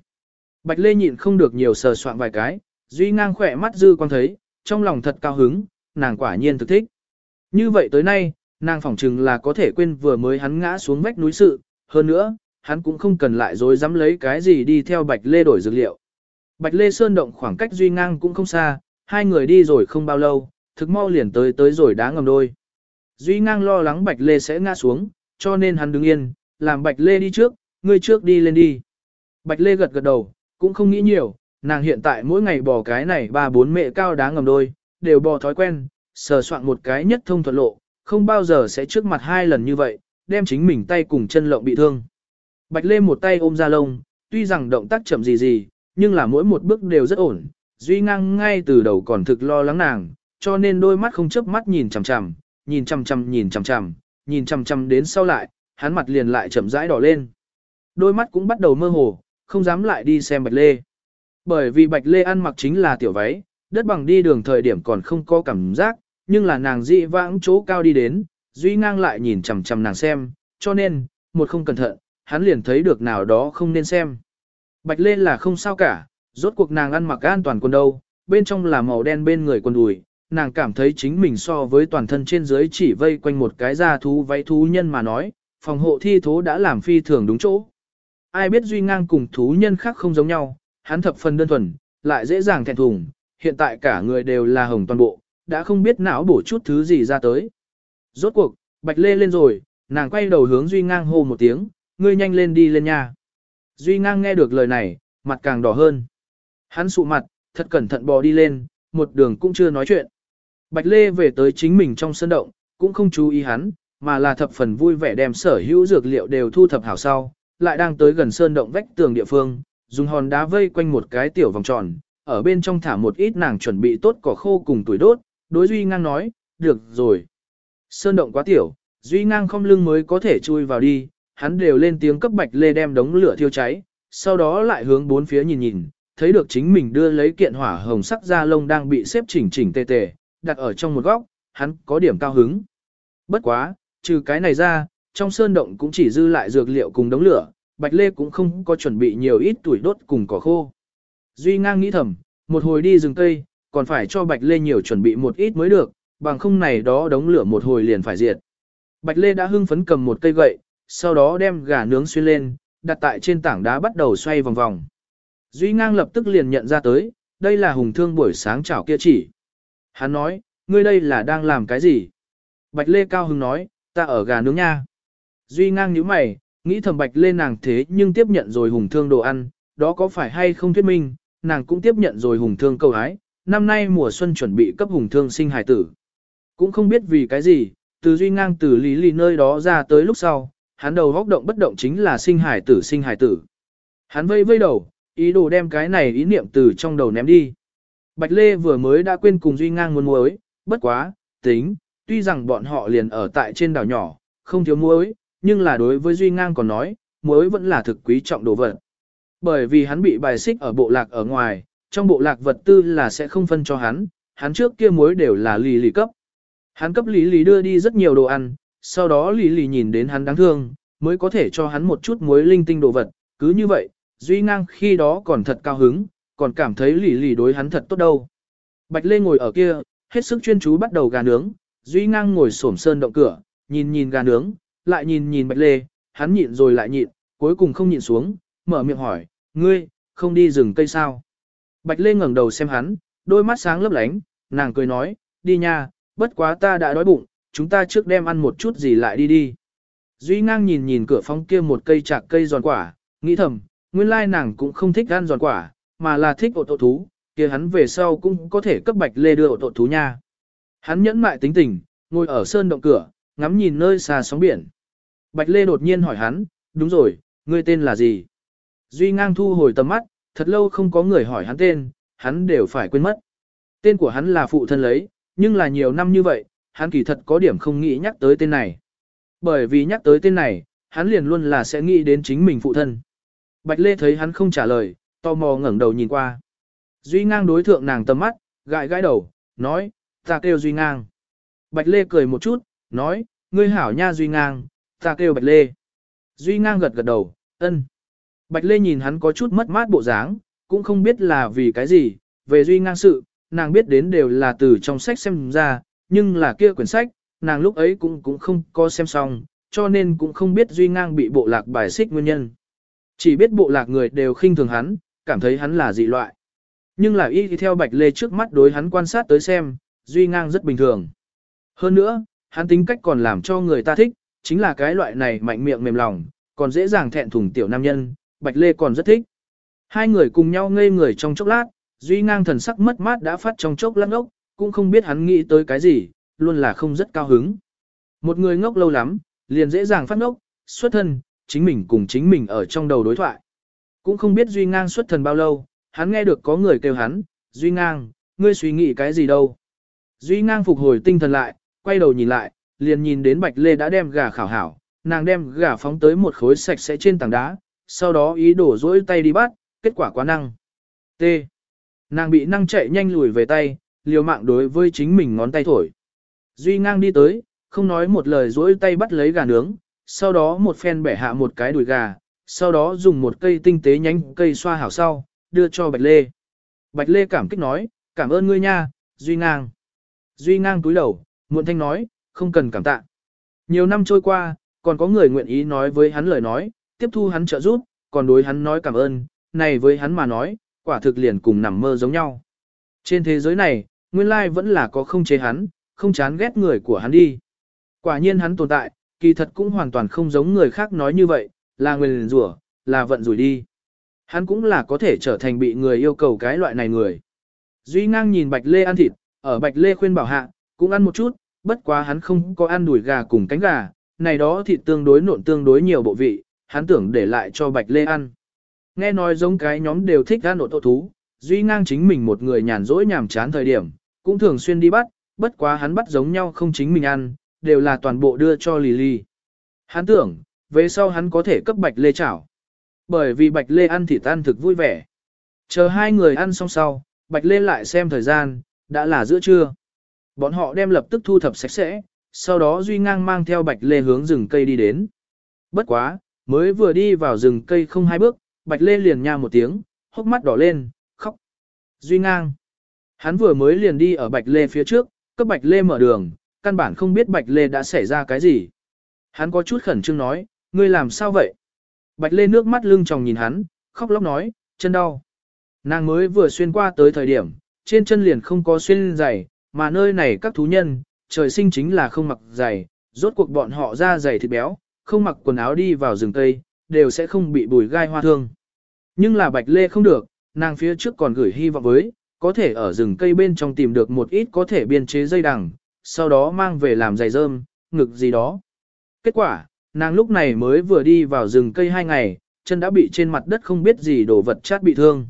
S1: Bạch Lê nhịn không được nhiều sờ soạn vài cái, Duy Ngang khỏe mắt dư quang thấy, trong lòng thật cao hứng, nàng quả nhiên thực thích. Như vậy tới nay, nàng phỏng chừng là có thể quên vừa mới hắn ngã xuống vách núi sự, hơn nữa, hắn cũng không cần lại dối dám lấy cái gì đi theo Bạch Lê đổi dược liệu. Bạch Lê Sơn động khoảng cách Duy Ngang cũng không xa, hai người đi rồi không bao lâu, thực mau liền tới tới rồi đá ngầm đôi. Duy Ngang lo lắng Bạch Lê sẽ ngã xuống, cho nên hắn đứng yên, làm Bạch Lê đi trước, ngươi trước đi lên đi. Bạch Lê gật gật đầu, cũng không nghĩ nhiều, nàng hiện tại mỗi ngày bò cái này ba bốn mẹ cao đá ngầm đôi, đều bò thói quen, sờ soạn một cái nhất thông thuận lộ, không bao giờ sẽ trước mặt hai lần như vậy, đem chính mình tay cùng chân lộng bị thương. Bạch Lê một tay ôm ra lông, tuy rằng động tác chậm gì gì, nhưng là mỗi một bước đều rất ổn, Duy ngang ngay từ đầu còn thực lo lắng nàng, cho nên đôi mắt không chớp mắt nhìn chằm chằm, nhìn chằm chằm nhìn chằm chằm, nhìn chằm chằm đến sau lại, hắn mặt liền lại chậm rãi đỏ lên. Đôi mắt cũng bắt đầu mơ hồ, không dám lại đi xem Bạch Lê. Bởi vì Bạch Lê ăn mặc chính là tiểu váy, đất bằng đi đường thời điểm còn không có cảm giác, nhưng là nàng dị vãng chỗ cao đi đến, Duy ngang lại nhìn chằm chằm nàng xem, cho nên, một không cẩn thận, hắn liền thấy được nào đó không nên xem. Bạch Lê là không sao cả, Rốt cuộc nàng ăn mặc an toàn quần đâu, bên trong là màu đen bên người quần đùi, nàng cảm thấy chính mình so với toàn thân trên dưới chỉ vây quanh một cái da thú váy thú nhân mà nói, phòng hộ thi thố đã làm phi thường đúng chỗ. Ai biết Duy Ngang cùng thú nhân khác không giống nhau, hắn thập phần đơn thuần, lại dễ dàng thẹn thùng, hiện tại cả người đều là hồng toàn bộ, đã không biết não bổ chút thứ gì ra tới. Rốt cuộc, Bạch Lê lên rồi, nàng quay đầu hướng Duy Ngang hô một tiếng, ngươi nhanh lên đi lên nha. Duy Ngang nghe được lời này, mặt càng đỏ hơn. Hắn sụ mặt, thật cẩn thận bò đi lên, một đường cũng chưa nói chuyện. Bạch Lê về tới chính mình trong sân động, cũng không chú ý hắn, mà là thập phần vui vẻ đem sở hữu dược liệu đều thu thập hảo sau, lại đang tới gần sơn động vách tường địa phương, dùng hòn đá vây quanh một cái tiểu vòng tròn, ở bên trong thả một ít nàng chuẩn bị tốt cỏ khô cùng tuổi đốt, đối Duy Ngang nói, được rồi. Sơn động quá tiểu, Duy Ngang không lưng mới có thể chui vào đi, hắn đều lên tiếng cấp Bạch Lê đem đống lửa thiêu cháy, sau đó lại hướng bốn phía nhìn nhìn, thấy được chính mình đưa lấy kiện hỏa hồng sắc da lông đang bị xếp chỉnh chỉnh tề tề, đặt ở trong một góc, hắn có điểm cao hứng. Bất quá, trừ cái này ra, trong sơn động cũng chỉ dư lại dược liệu cùng đống lửa, Bạch Lê cũng không có chuẩn bị nhiều ít tuổi đốt cùng cỏ khô. Duy ngang nghĩ thầm, một hồi đi rừng cây, còn phải cho Bạch Lê nhiều chuẩn bị một ít mới được, bằng không này đó đống lửa một hồi liền phải diệt. Bạch Lê đã hưng phấn cầm một cây gậy, sau đó đem gà nướng xuyên lên, đặt tại trên tảng đá bắt đầu xoay vòng vòng. Duy ngang lập tức liền nhận ra tới, đây là hùng thương buổi sáng chảo kia chỉ. Hắn nói, ngươi đây là đang làm cái gì? Bạch Lê Cao Hưng nói, ta ở gà nướng nha. Duy ngang nhíu mày, nghĩ thầm Bạch Lê nàng thế nhưng tiếp nhận rồi hùng thương đồ ăn, đó có phải hay không thuyết minh, nàng cũng tiếp nhận rồi hùng thương cầu hái, năm nay mùa xuân chuẩn bị cấp hùng thương sinh hải tử. Cũng không biết vì cái gì, từ Duy ngang từ lý lì nơi đó ra tới lúc sau, hắn đầu góc động bất động chính là sinh hải tử sinh hải tử. Hắn vây vây đầu, ý đồ đem cái này ý niệm từ trong đầu ném đi. Bạch Lê vừa mới đã quên cùng Duy Ngang muốn muối, bất quá, tính, tuy rằng bọn họ liền ở tại trên đảo nhỏ, không thiếu muối, nhưng là đối với Duy Ngang còn nói, muối vẫn là thực quý trọng đồ vật. Bởi vì hắn bị bài xích ở bộ lạc ở ngoài, trong bộ lạc vật tư là sẽ không phân cho hắn, hắn trước kia muối đều là lì lì cấp. Hắn cấp lý Lý đưa đi rất nhiều đồ ăn, sau đó lý Lý nhìn đến hắn đáng thương, mới có thể cho hắn một chút muối linh tinh đồ vật, cứ như vậy, Duy Ngang khi đó còn thật cao hứng, còn cảm thấy Lý Lý đối hắn thật tốt đâu. Bạch Lê ngồi ở kia, hết sức chuyên chú bắt đầu gà nướng, Duy Ngang ngồi xổm sơn động cửa, nhìn nhìn gà nướng, lại nhìn nhìn Bạch Lê, hắn nhịn rồi lại nhịn, cuối cùng không nhịn xuống, mở miệng hỏi, ngươi, không đi rừng cây sao? Bạch Lê ngẩng đầu xem hắn, đôi mắt sáng lấp lánh, nàng cười nói, đi nha, bất quá ta đã đói bụng, chúng ta trước đem ăn một chút gì lại đi đi. Duy ngang nhìn nhìn cửa phong kia một cây chạc cây giòn quả, nghĩ thầm, nguyên lai nàng cũng không thích ăn giòn quả, mà là thích ổ tổ thú, kia hắn về sau cũng có thể cấp bạch lê đưa ổ tổ thú nha. Hắn nhẫn mại tính tình, ngồi ở sơn động cửa, ngắm nhìn nơi xa sóng biển. Bạch lê đột nhiên hỏi hắn, đúng rồi, ngươi tên là gì? Duy ngang thu hồi tầm mắt, thật lâu không có người hỏi hắn tên, hắn đều phải quên mất. Tên của hắn là phụ thân lấy, nhưng là nhiều năm như vậy, hắn kỳ thật có điểm không nghĩ nhắc tới tên này. Bởi vì nhắc tới tên này, hắn liền luôn là sẽ nghĩ đến chính mình phụ thân. Bạch Lê thấy hắn không trả lời, tò mò ngẩng đầu nhìn qua. Duy ngang đối thượng nàng tầm mắt, gãi gãi đầu, nói, ta kêu Duy ngang. Bạch Lê cười một chút, nói, ngươi hảo nha Duy ngang, ta kêu Bạch Lê. Duy ngang gật gật đầu, ân. Bạch Lê nhìn hắn có chút mất mát bộ dáng, cũng không biết là vì cái gì, về Duy ngang sự, nàng biết đến đều là từ trong sách xem ra, nhưng là kia quyển sách, nàng lúc ấy cũng cũng không có xem xong, cho nên cũng không biết Duy ngang bị bộ lạc bài xích nguyên nhân. Chỉ biết bộ lạc người đều khinh thường hắn, cảm thấy hắn là dị loại. Nhưng là y theo Bạch Lê trước mắt đối hắn quan sát tới xem, Duy Ngang rất bình thường. Hơn nữa, hắn tính cách còn làm cho người ta thích, chính là cái loại này mạnh miệng mềm lòng, còn dễ dàng thẹn thùng tiểu nam nhân, Bạch Lê còn rất thích. Hai người cùng nhau ngây người trong chốc lát, Duy Ngang thần sắc mất mát đã phát trong chốc lát ngốc, cũng không biết hắn nghĩ tới cái gì, luôn là không rất cao hứng. Một người ngốc lâu lắm, liền dễ dàng phát ngốc, xuất thân, chính mình cùng chính mình ở trong đầu đối thoại. Cũng không biết Duy Ngang xuất thần bao lâu, hắn nghe được có người kêu hắn, Duy Ngang, ngươi suy nghĩ cái gì đâu. Duy Ngang phục hồi tinh thần lại, quay đầu nhìn lại, liền nhìn đến Bạch Lê đã đem gà khảo hảo, nàng đem gà phóng tới một khối sạch sẽ trên tảng đá, sau đó ý đổ dỗi tay đi bắt, kết quả quá năng. T. Nàng bị năng chạy nhanh lùi về tay, liều mạng đối với chính mình ngón tay thổi. Duy Ngang đi tới, không nói một lời dỗi tay bắt lấy gà nướng, sau đó một phen bẻ hạ một cái đùi gà, sau đó dùng một cây tinh tế nhánh cây xoa hảo sau, đưa cho Bạch Lê. Bạch Lê cảm kích nói, cảm ơn ngươi nha, Duy Ngang. Duy Ngang túi đầu, muộn thanh nói, không cần cảm tạ. Nhiều năm trôi qua, còn có người nguyện ý nói với hắn lời nói, tiếp thu hắn trợ giúp, còn đối hắn nói cảm ơn, này với hắn mà nói, quả thực liền cùng nằm mơ giống nhau. Trên thế giới này, nguyên lai vẫn là có không chế hắn, không chán ghét người của hắn đi. Quả nhiên hắn tồn tại, kỳ thật cũng hoàn toàn không giống người khác nói như vậy, là nguyền rủa, là vận rủi đi. Hắn cũng là có thể trở thành bị người yêu cầu cái loại này người. Duy ngang nhìn Bạch Lê ăn thịt, ở Bạch Lê khuyên bảo hạ, cũng ăn một chút, bất quá hắn không có ăn đùi gà cùng cánh gà, này đó thịt tương đối nộn tương đối nhiều bộ vị, hắn tưởng để lại cho Bạch Lê ăn. Nghe nói giống cái nhóm đều thích ăn nộn thú, Duy ngang chính mình một người nhàn rỗi nhàm chán thời điểm, cũng thường xuyên đi bắt, bất quá hắn bắt giống nhau không chính mình ăn, đều là toàn bộ đưa cho Lì Lì. Hắn tưởng, về sau hắn có thể cấp Bạch Lê chảo. Bởi vì Bạch Lê ăn thịt ăn thực vui vẻ. Chờ hai người ăn xong sau, Bạch Lê lại xem thời gian, đã là giữa trưa. Bọn họ đem lập tức thu thập sạch sẽ, sau đó Duy Ngang mang theo Bạch Lê hướng rừng cây đi đến. Bất quá, mới vừa đi vào rừng cây không hai bước, Bạch Lê liền nha một tiếng, hốc mắt đỏ lên, khóc. Duy Ngang. Hắn vừa mới liền đi ở Bạch Lê phía trước, cấp Bạch Lê mở đường, căn bản không biết Bạch Lê đã xảy ra cái gì. Hắn có chút khẩn trương nói, ngươi làm sao vậy? Bạch Lê nước mắt lưng tròng nhìn hắn, khóc lóc nói, chân đau. Nàng mới vừa xuyên qua tới thời điểm, trên chân liền không có xuyên giày, mà nơi này các thú nhân, trời sinh chính là không mặc giày, rốt cuộc bọn họ ra giày thịt béo, không mặc quần áo đi vào rừng cây, đều sẽ không bị bùi gai hoa thương. Nhưng là Bạch Lê không được, nàng phía trước còn gửi hy vọng với, có thể ở rừng cây bên trong tìm được một ít có thể biên chế dây đằng, sau đó mang về làm giày rơm, ngực gì đó. Kết quả, nàng lúc này mới vừa đi vào rừng cây hai ngày, chân đã bị trên mặt đất không biết gì đổ vật chát bị thương.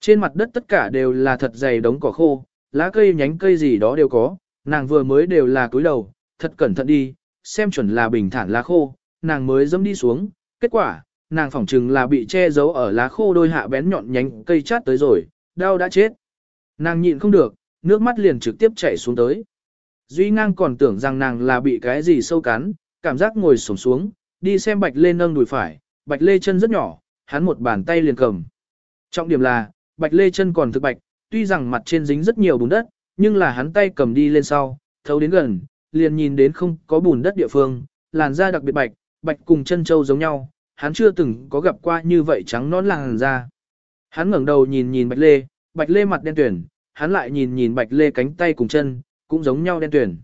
S1: Trên mặt đất tất cả đều là thật dày đống cỏ khô, lá cây nhánh cây gì đó đều có, nàng vừa mới đều là cúi đầu, thật cẩn thận đi, xem chuẩn là bình thản lá khô, nàng mới dẫm đi xuống, kết quả, nàng phỏng chừng là bị che giấu ở lá khô đôi hạ bén nhọn nhánh cây chát tới rồi, đau đã chết. Nàng nhịn không được, nước mắt liền trực tiếp chảy xuống tới. Duy ngang còn tưởng rằng nàng là bị cái gì sâu cắn, cảm giác ngồi sổng xuống, đi xem bạch lê nâng đùi phải, bạch lê chân rất nhỏ, hắn một bàn tay liền cầm. Trọng điểm là, bạch lê chân còn thực bạch, tuy rằng mặt trên dính rất nhiều bùn đất, nhưng là hắn tay cầm đi lên sau, thấu đến gần, liền nhìn đến không có bùn đất địa phương, làn da đặc biệt bạch, bạch cùng chân châu giống nhau, hắn chưa từng có gặp qua như vậy trắng nón làn da. Hắn ngẩng đầu nhìn nhìn bạch lê, bạch lê mặt đen tuyển, hắn lại nhìn nhìn bạch lê cánh tay cùng chân, cũng giống nhau đen tuyển.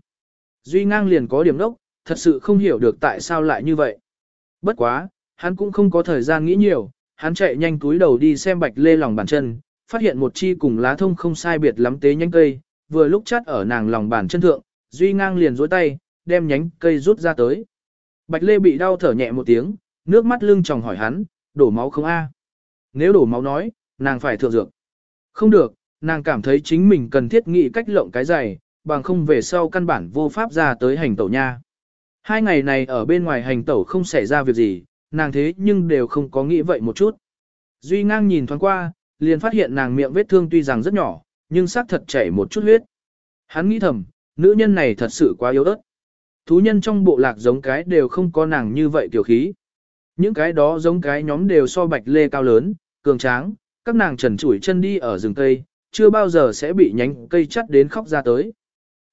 S1: Duy ngang liền có điểm đốc, thật sự không hiểu được tại sao lại như vậy. Bất quá, hắn cũng không có thời gian nghĩ nhiều, hắn chạy nhanh túi đầu đi xem bạch lê lòng bàn chân, phát hiện một chi cùng lá thông không sai biệt lắm tế nhánh cây, vừa lúc chắt ở nàng lòng bàn chân thượng, duy ngang liền dối tay, đem nhánh cây rút ra tới. Bạch lê bị đau thở nhẹ một tiếng, nước mắt lưng tròng hỏi hắn, đổ máu không a? Nếu đổ máu nói, nàng phải thượng dược. Không được, nàng cảm thấy chính mình cần thiết nghĩ cách lộng cái giày, bằng không về sau căn bản vô pháp ra tới hành tẩu nha. Hai ngày này ở bên ngoài hành tẩu không xảy ra việc gì, nàng thế nhưng đều không có nghĩ vậy một chút. Duy ngang nhìn thoáng qua, liền phát hiện nàng miệng vết thương tuy rằng rất nhỏ, nhưng xác thật chảy một chút huyết. Hắn nghĩ thầm, nữ nhân này thật sự quá yếu ớt. Thú nhân trong bộ lạc giống cái đều không có nàng như vậy tiểu khí. Những cái đó giống cái nhóm đều so bạch lê cao lớn, cường tráng, các nàng trần trụi chân đi ở rừng cây, chưa bao giờ sẽ bị nhánh cây chắt đến khóc ra tới.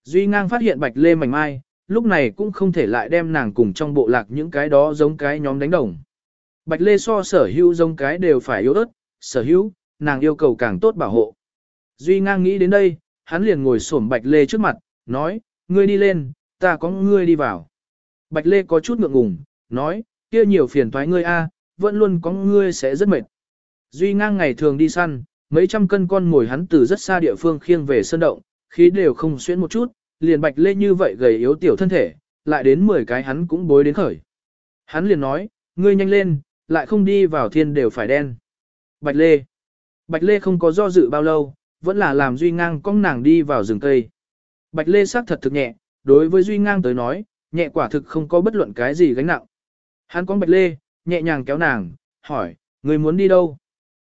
S1: Duy ngang phát hiện bạch lê mảnh mai, lúc này cũng không thể lại đem nàng cùng trong bộ lạc những cái đó giống cái nhóm đánh đồng. Bạch lê so sở hữu giống cái đều phải yếu ớt, sở hữu, nàng yêu cầu càng tốt bảo hộ. Duy ngang nghĩ đến đây, hắn liền ngồi xổm bạch lê trước mặt, nói, ngươi đi lên, ta có ngươi đi vào. Bạch lê có chút ngượng ngùng, nói, kia nhiều phiền toái ngươi a, vẫn luôn có ngươi sẽ rất mệt. Duy ngang ngày thường đi săn, mấy trăm cân con ngồi hắn từ rất xa địa phương khiêng về sơn động, khí đều không xuyên một chút, liền bạch lê như vậy gầy yếu tiểu thân thể, lại đến 10 cái hắn cũng bối đến khởi. Hắn liền nói, ngươi nhanh lên, lại không đi vào thiên đều phải đen. Bạch lê. Bạch lê không có do dự bao lâu, vẫn là làm duy ngang cong nàng đi vào rừng cây. Bạch lê xác thật thực nhẹ, đối với duy ngang tới nói, nhẹ quả thực không có bất luận cái gì gánh nặng. Hắn con bạch lê, nhẹ nhàng kéo nàng, hỏi, người muốn đi đâu?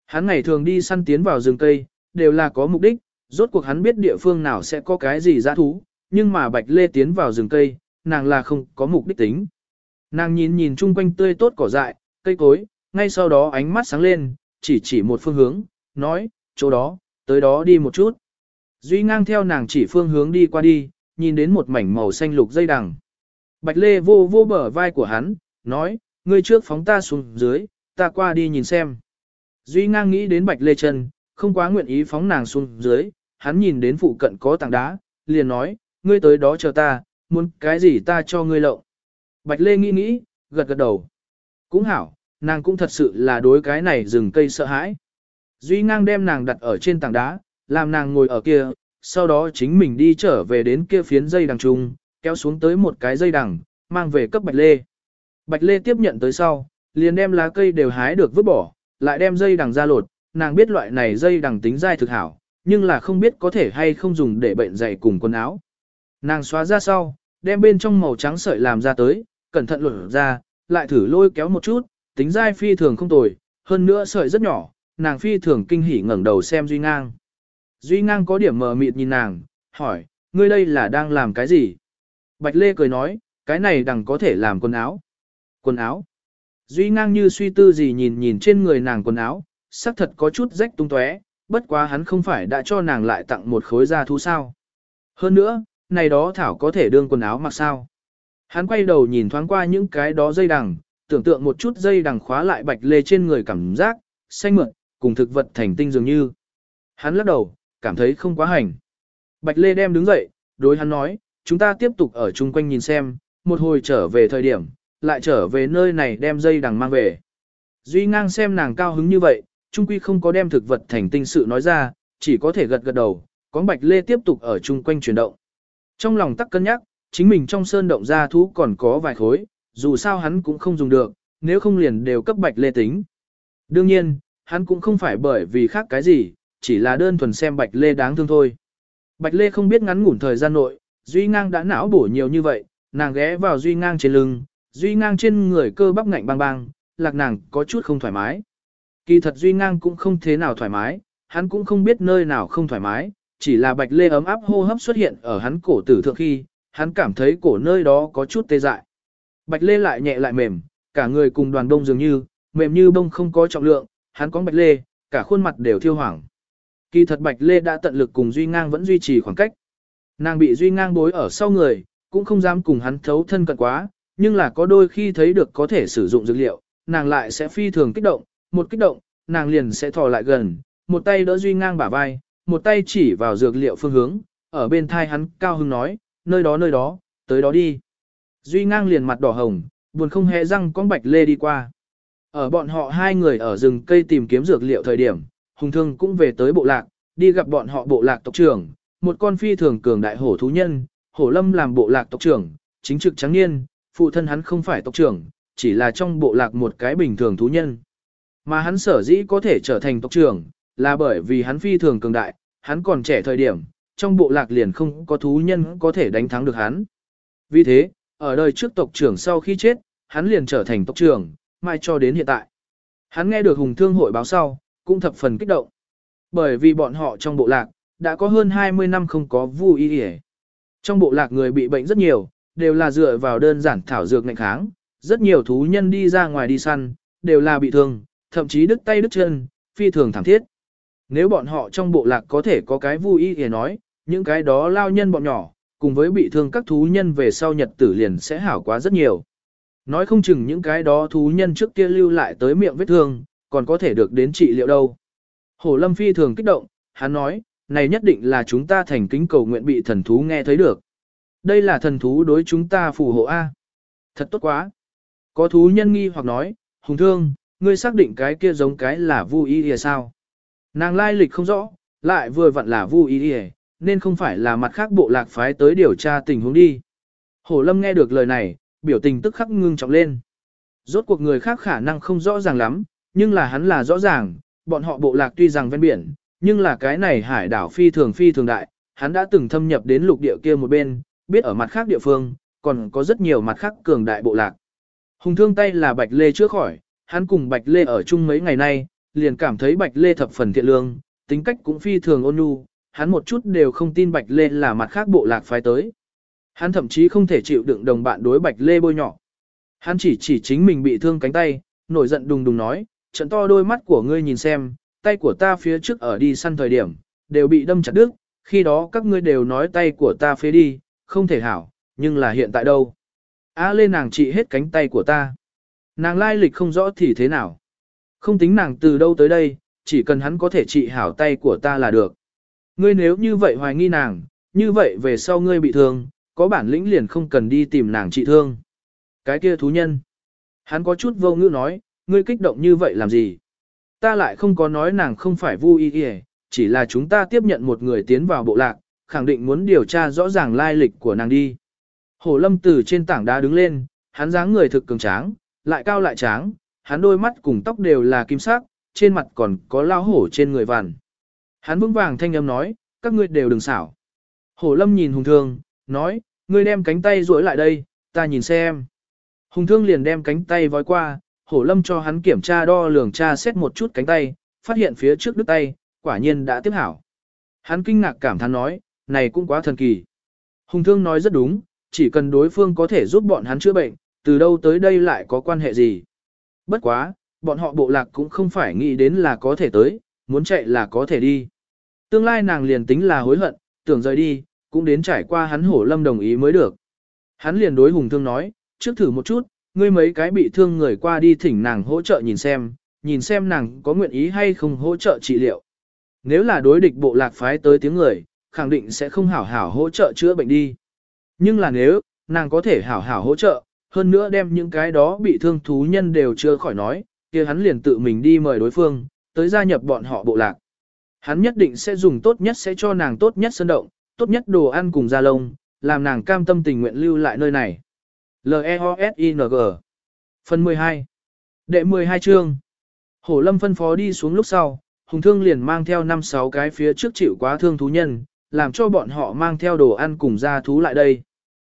S1: Hắn ngày thường đi săn tiến vào rừng cây, đều là có mục đích, rốt cuộc hắn biết địa phương nào sẽ có cái gì dã thú, nhưng mà Bạch Lê tiến vào rừng cây, nàng là không có mục đích tính. Nàng nhìn nhìn chung quanh tươi tốt cỏ dại, cây cối, ngay sau đó ánh mắt sáng lên, chỉ chỉ một phương hướng, nói, chỗ đó, tới đó đi một chút. Duy ngang theo nàng chỉ phương hướng đi qua đi, nhìn đến một mảnh màu xanh lục dây đằng. Bạch Lê vô vô bờ vai của hắn, nói, ngươi trước phóng ta xuống dưới, ta qua đi nhìn xem. Duy ngang nghĩ đến Bạch Lê Trần, không quá nguyện ý phóng nàng xuống dưới, hắn nhìn đến phụ cận có tảng đá, liền nói, ngươi tới đó chờ ta, muốn cái gì ta cho ngươi lộng. Bạch Lê nghĩ nghĩ, gật gật đầu. Cũng hảo, nàng cũng thật sự là đối cái này rừng cây sợ hãi. Duy ngang đem nàng đặt ở trên tảng đá, làm nàng ngồi ở kia, sau đó chính mình đi trở về đến kia phiến dây đằng trung, kéo xuống tới một cái dây đằng, mang về cấp Bạch Lê. Bạch Lê tiếp nhận tới sau, liền đem lá cây đều hái được vứt bỏ, lại đem dây đằng ra lột, nàng biết loại này dây đằng tính dai thực hảo, nhưng là không biết có thể hay không dùng để bệnh dày cùng quần áo. Nàng xóa ra sau, đem bên trong màu trắng sợi làm ra tới, cẩn thận lột ra, lại thử lôi kéo một chút, tính dai phi thường không tồi, hơn nữa sợi rất nhỏ, nàng phi thường kinh hỉ ngẩng đầu xem Duy Ngang. Duy Ngang có điểm mờ mịt nhìn nàng, hỏi, ngươi đây là đang làm cái gì? Bạch Lê cười nói, cái này đằng có thể làm quần áo. Quần áo? Duy Ngang như suy tư gì nhìn nhìn trên người nàng quần áo, sắc thật có chút rách tung tóe, bất quá hắn không phải đã cho nàng lại tặng một khối da thú sao. Hơn nữa, này đó Thảo có thể đương quần áo mặc sao. Hắn quay đầu nhìn thoáng qua những cái đó dây đằng, tưởng tượng một chút dây đằng khóa lại bạch lê trên người cảm giác, xanh mượn, cùng thực vật thành tinh dường như. Hắn lắc đầu, cảm thấy không quá hành. Bạch lê đem đứng dậy, đối hắn nói, chúng ta tiếp tục ở chung quanh nhìn xem, một hồi trở về thời điểm, lại trở về nơi này đem dây đằng mang về. Duy ngang xem nàng cao hứng như vậy, trung quy không có đem thực vật thành tinh sự nói ra, chỉ có thể gật gật đầu, có bạch lê tiếp tục ở chung quanh chuyển động. Trong lòng tắc cân nhắc, chính mình trong sơn động ra thú còn có vài khối, dù sao hắn cũng không dùng được, nếu không liền đều cấp bạch lê tính. Đương nhiên, hắn cũng không phải bởi vì khác cái gì, chỉ là đơn thuần xem bạch lê đáng thương thôi. Bạch lê không biết ngắn ngủn thời gian nội, Duy Ngang đã não bổ nhiều như vậy, nàng ghé vào Duy Ngang trên lưng, Duy Ngang trên người cơ bắp ngạnh bang bang, lạc nàng có chút không thoải mái. Kỳ thật Duy Ngang cũng không thế nào thoải mái, hắn cũng không biết nơi nào không thoải mái, chỉ là bạch lê ấm áp hô hấp xuất hiện ở hắn cổ tử thượng khi, hắn cảm thấy cổ nơi đó có chút tê dại. Bạch lê lại nhẹ lại mềm, cả người cùng đoàn đông dường như, mềm như bông không có trọng lượng, hắn có bạch lê, cả khuôn mặt đều thiêu hoảng. Kỳ thật bạch lê đã tận lực cùng Duy Ngang vẫn duy trì khoảng cách. Nàng bị Duy Ngang bối ở sau người, cũng không dám cùng hắn thấu thân cận quá, nhưng là có đôi khi thấy được có thể sử dụng dược liệu, nàng lại sẽ phi thường kích động, một kích động, nàng liền sẽ thò lại gần, một tay đỡ Duy Ngang bả vai, một tay chỉ vào dược liệu phương hướng, ở bên thai hắn cao hưng nói, nơi đó nơi đó, tới đó đi. Duy ngang liền mặt đỏ hồng, buồn không hề răng con bạch lê đi qua. Ở bọn họ hai người ở rừng cây tìm kiếm dược liệu thời điểm, Hùng Thương cũng về tới bộ lạc, đi gặp bọn họ bộ lạc tộc trưởng, một con phi thường cường đại hổ thú nhân, hổ lâm làm bộ lạc tộc trưởng, chính trực trắng niên, phụ thân hắn không phải tộc trưởng, chỉ là trong bộ lạc một cái bình thường thú nhân. Mà hắn sở dĩ có thể trở thành tộc trưởng, là bởi vì hắn phi thường cường đại, hắn còn trẻ thời điểm, trong bộ lạc liền không có thú nhân có thể đánh thắng được hắn. Vì thế, ở đời trước tộc trưởng sau khi chết, hắn liền trở thành tộc trưởng, mai cho đến hiện tại. Hắn nghe được hùng thương hội báo sau, cũng thập phần kích động. Bởi vì bọn họ trong bộ lạc, đã có hơn 20 năm không có vu y Trong bộ lạc người bị bệnh rất nhiều, đều là dựa vào đơn giản thảo dược ngạnh kháng. Rất nhiều thú nhân đi ra ngoài đi săn, đều là bị thương, thậm chí đứt tay đứt chân, phi thường thảm thiết. Nếu bọn họ trong bộ lạc có thể có cái vui y nói, những cái đó lao nhân bọn nhỏ, cùng với bị thương các thú nhân về sau nhật tử liền sẽ hảo quá rất nhiều. Nói không chừng những cái đó thú nhân trước kia lưu lại tới miệng vết thương, còn có thể được đến trị liệu đâu. hồ Lâm Phi thường kích động, hắn nói, này nhất định là chúng ta thành kính cầu nguyện bị thần thú nghe thấy được. Đây là thần thú đối chúng ta phù hộ A. Thật tốt quá. Có thú nhân nghi hoặc nói, Hùng Thương, ngươi xác định cái kia giống cái là Vu Y thì sao? Nàng lai lịch không rõ, lại vừa vặn là Vu Y Y, nên không phải là mặt khác bộ lạc phái tới điều tra tình huống đi. Hổ Lâm nghe được lời này, biểu tình tức khắc ngưng trọng lên. Rốt cuộc người khác khả năng không rõ ràng lắm, nhưng là hắn là rõ ràng, bọn họ bộ lạc tuy rằng ven biển, nhưng là cái này hải đảo phi thường phi thường đại, hắn đã từng thâm nhập đến lục địa kia một bên, biết ở mặt khác địa phương, còn có rất nhiều mặt khác cường đại bộ lạc. Hùng thương tay là Bạch Lê chữa khỏi, hắn cùng Bạch Lê ở chung mấy ngày nay, liền cảm thấy Bạch Lê thập phần thiện lương, tính cách cũng phi thường ôn nhu, hắn một chút đều không tin Bạch Lê là mặt khác bộ lạc phái tới. Hắn thậm chí không thể chịu đựng đồng bạn đối Bạch Lê bôi nhỏ. Hắn chỉ chỉ chính mình bị thương cánh tay, nổi giận đùng đùng nói, trận to đôi mắt của ngươi nhìn xem, tay của ta phía trước ở đi săn thời điểm, đều bị đâm chặt đứt, khi đó các ngươi đều nói tay của ta phế đi, không thể hảo, nhưng là hiện tại đâu. Á lên nàng trị hết cánh tay của ta. Nàng lai lịch không rõ thì thế nào. Không tính nàng từ đâu tới đây, chỉ cần hắn có thể trị hảo tay của ta là được. Ngươi nếu như vậy hoài nghi nàng, như vậy về sau ngươi bị thương, có bản lĩnh liền không cần đi tìm nàng trị thương. Cái kia thú nhân. Hắn có chút vô ngữ nói, ngươi kích động như vậy làm gì? Ta lại không có nói nàng không phải vui y chỉ là chúng ta tiếp nhận một người tiến vào bộ lạc, khẳng định muốn điều tra rõ ràng lai lịch của nàng đi. Hổ lâm từ trên tảng đá đứng lên, hắn dáng người thực cường tráng, lại cao lại tráng, hắn đôi mắt cùng tóc đều là kim sắc, trên mặt còn có lao hổ trên người vằn. Hắn vững vàng thanh âm nói, các ngươi đều đừng xảo. Hổ lâm nhìn hùng thương, nói, ngươi đem cánh tay duỗi lại đây, ta nhìn xem. Hùng thương liền đem cánh tay vói qua, hổ lâm cho hắn kiểm tra đo lường tra xét một chút cánh tay, phát hiện phía trước đứt tay, quả nhiên đã tiếp hảo. Hắn kinh ngạc cảm thán nói, này cũng quá thần kỳ. Hùng thương nói rất đúng, chỉ cần đối phương có thể giúp bọn hắn chữa bệnh, từ đâu tới đây lại có quan hệ gì. Bất quá, bọn họ bộ lạc cũng không phải nghĩ đến là có thể tới, muốn chạy là có thể đi. Tương lai nàng liền tính là hối hận, tưởng rời đi, cũng đến trải qua hắn hổ lâm đồng ý mới được. Hắn liền đối hùng thương nói, trước thử một chút, ngươi mấy cái bị thương người qua đi thỉnh nàng hỗ trợ nhìn xem, nhìn xem nàng có nguyện ý hay không hỗ trợ trị liệu. Nếu là đối địch bộ lạc phái tới tiếng người, khẳng định sẽ không hảo hảo hỗ trợ chữa bệnh đi. Nhưng là nếu, nàng có thể hảo hảo hỗ trợ, hơn nữa đem những cái đó bị thương thú nhân đều chưa khỏi nói, kia hắn liền tự mình đi mời đối phương, tới gia nhập bọn họ bộ lạc. Hắn nhất định sẽ dùng tốt nhất sẽ cho nàng tốt nhất sơn động, tốt nhất đồ ăn cùng da lông, làm nàng cam tâm tình nguyện lưu lại nơi này. L-E-O-S-I-N-G Phần 12 Đệ 12 chương Hổ Lâm phân phó đi xuống lúc sau, Hùng Thương liền mang theo 5-6 cái phía trước chịu quá thương thú nhân, làm cho bọn họ mang theo đồ ăn cùng gia thú lại đây.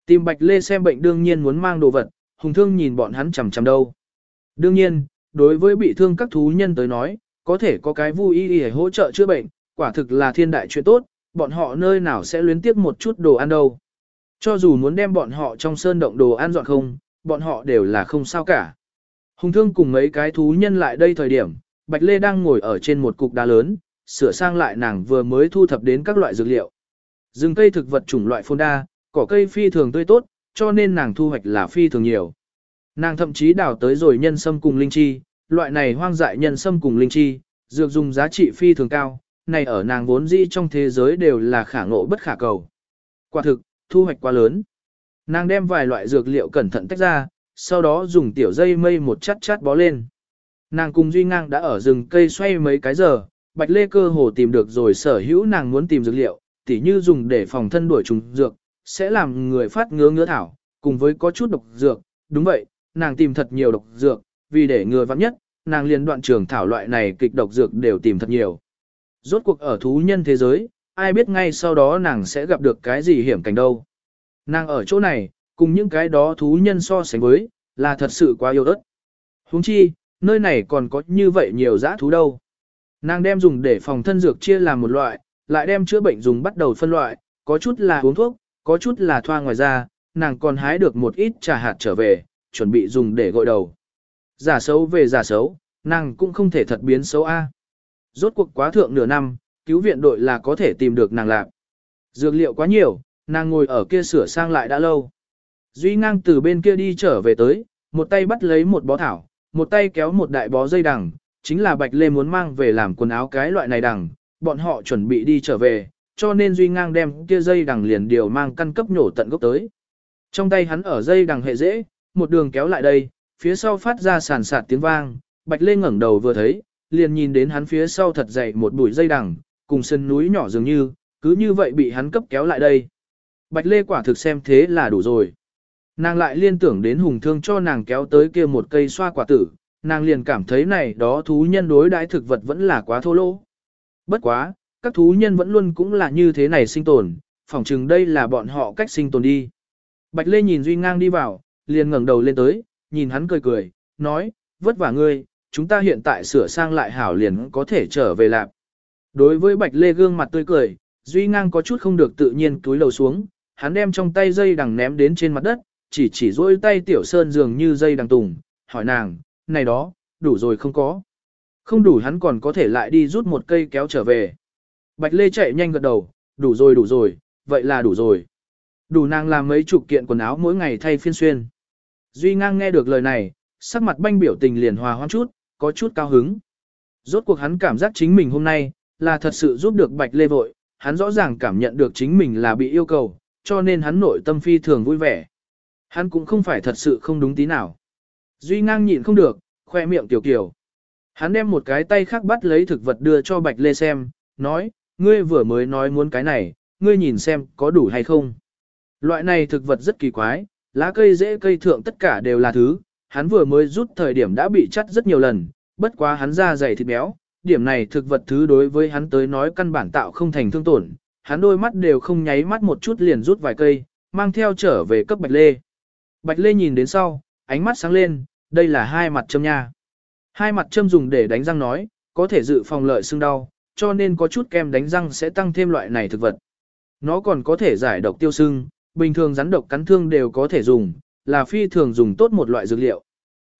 S1: Tìm Bạch Lê xem bệnh đương nhiên muốn mang đồ vật, Hùng Thương nhìn bọn hắn chằm chằm đâu. Đương nhiên, đối với bị thương các thú nhân tới nói, có thể có cái vui y để hỗ trợ chữa bệnh, quả thực là thiên đại chuyện tốt, bọn họ nơi nào sẽ luyến tiếc một chút đồ ăn đâu. Cho dù muốn đem bọn họ trong sơn động đồ ăn dọn không, bọn họ đều là không sao cả. Hùng thương cùng mấy cái thú nhân lại đây thời điểm, Bạch Lê đang ngồi ở trên một cục đá lớn, sửa sang lại nàng vừa mới thu thập đến các loại dược liệu. Rừng cây thực vật chủng loại phôn đa, cỏ cây phi thường tươi tốt, cho nên nàng thu hoạch là phi thường nhiều. Nàng thậm chí đào tới rồi nhân sâm cùng linh chi, loại này hoang dại nhân sâm cùng linh chi, dược dùng giá trị phi thường cao, này ở nàng vốn dĩ trong thế giới đều là khả ngộ bất khả cầu. Quả thực, thu hoạch quá lớn. Nàng đem vài loại dược liệu cẩn thận tách ra, sau đó dùng tiểu dây mây một chát chát bó lên. Nàng cùng Duy Ngang đã ở rừng cây xoay mấy cái giờ, Bạch Lê cơ hồ tìm được rồi sở hữu nàng muốn tìm dược liệu, tỉ như dùng để phòng thân đuổi trùng dược, sẽ làm người phát ngứa ngứa thảo, cùng với có chút độc dược. Đúng vậy, nàng tìm thật nhiều độc dược, vì để ngừa vắng nhất, nàng liền đoạn trường thảo loại này kịch độc dược đều tìm thật nhiều. Rốt cuộc ở thú nhân thế giới, ai biết ngay sau đó nàng sẽ gặp được cái gì hiểm cảnh đâu. Nàng ở chỗ này, cùng những cái đó thú nhân so sánh với, là thật sự quá yêu đất. Huống chi, nơi này còn có như vậy nhiều dã thú đâu. Nàng đem dùng để phòng thân dược chia làm một loại, lại đem chữa bệnh dùng bắt đầu phân loại, có chút là uống thuốc, có chút là thoa ngoài da, nàng còn hái được một ít trà hạt trở về, chuẩn bị dùng để gội đầu. Giả xấu về giả xấu, nàng cũng không thể thật biến xấu A. Rốt cuộc quá thượng nửa năm, cứu viện đội là có thể tìm được nàng lạc. Dược liệu quá nhiều, nàng ngồi ở kia sửa sang lại đã lâu. Duy ngang từ bên kia đi trở về tới, một tay bắt lấy một bó thảo, một tay kéo một đại bó dây đằng, chính là Bạch Lê muốn mang về làm quần áo cái loại này đằng, bọn họ chuẩn bị đi trở về, cho nên Duy ngang đem kia dây đằng liền điều mang căn cấp nhổ tận gốc tới. Trong tay hắn ở dây đằng hệ dễ, một đường kéo lại đây, phía sau phát ra sàn sạt tiếng vang, Bạch Lê ngẩng đầu vừa thấy, liền nhìn đến hắn phía sau thật dày một bụi dây đằng, cùng sân núi nhỏ dường như, cứ như vậy bị hắn cấp kéo lại đây. Bạch Lê quả thực xem thế là đủ rồi. Nàng lại liên tưởng đến hùng thương cho nàng kéo tới kia một cây xoa quả tử, nàng liền cảm thấy này đó thú nhân đối đãi thực vật vẫn là quá thô lỗ. Bất quá, các thú nhân vẫn luôn cũng là như thế này sinh tồn, phỏng chừng đây là bọn họ cách sinh tồn đi. Bạch Lê nhìn Duy Ngang đi vào, liền ngẩng đầu lên tới, nhìn hắn cười cười, nói, vất vả ngươi, chúng ta hiện tại sửa sang lại hảo liền có thể trở về lạp. Đối với Bạch Lê gương mặt tươi cười, Duy Ngang có chút không được tự nhiên túi lầu xuống, hắn đem trong tay dây đằng ném đến trên mặt đất, chỉ chỉ dôi tay Tiểu Sơn dường như dây đằng tùng, hỏi nàng, này đó, đủ rồi không có. Không đủ hắn còn có thể lại đi rút một cây kéo trở về. Bạch Lê chạy nhanh gật đầu, đủ rồi đủ rồi, vậy là đủ rồi. Đủ nàng làm mấy chục kiện quần áo mỗi ngày thay phiên xuyên. Duy ngang nghe được lời này, sắc mặt banh biểu tình liền hòa hoãn chút, có chút cao hứng. Rốt cuộc hắn cảm giác chính mình hôm nay, là thật sự giúp được Bạch Lê vội, hắn rõ ràng cảm nhận được chính mình là bị yêu cầu, cho nên hắn nội tâm phi thường vui vẻ. Hắn cũng không phải thật sự không đúng tí nào. Duy ngang nhịn không được, khoe miệng tiểu kiểu. Hắn đem một cái tay khác bắt lấy thực vật đưa cho Bạch Lê xem, nói, ngươi vừa mới nói muốn cái này, ngươi nhìn xem có đủ hay không. Loại này thực vật rất kỳ quái, lá cây dễ cây thượng tất cả đều là thứ, hắn vừa mới rút thời điểm đã bị chắt rất nhiều lần, bất quá hắn da dày thịt béo, điểm này thực vật thứ đối với hắn tới nói căn bản tạo không thành thương tổn, hắn đôi mắt đều không nháy mắt một chút liền rút vài cây, mang theo trở về cấp Bạch Lê. Bạch Lê nhìn đến sau, ánh mắt sáng lên, đây là hai mặt châm nha. Hai mặt châm dùng để đánh răng nói, có thể dự phòng lợi xương đau, cho nên có chút kem đánh răng sẽ tăng thêm loại này thực vật. Nó còn có thể giải độc tiêu sưng, bình thường rắn độc cắn thương đều có thể dùng, là phi thường dùng tốt một loại dược liệu.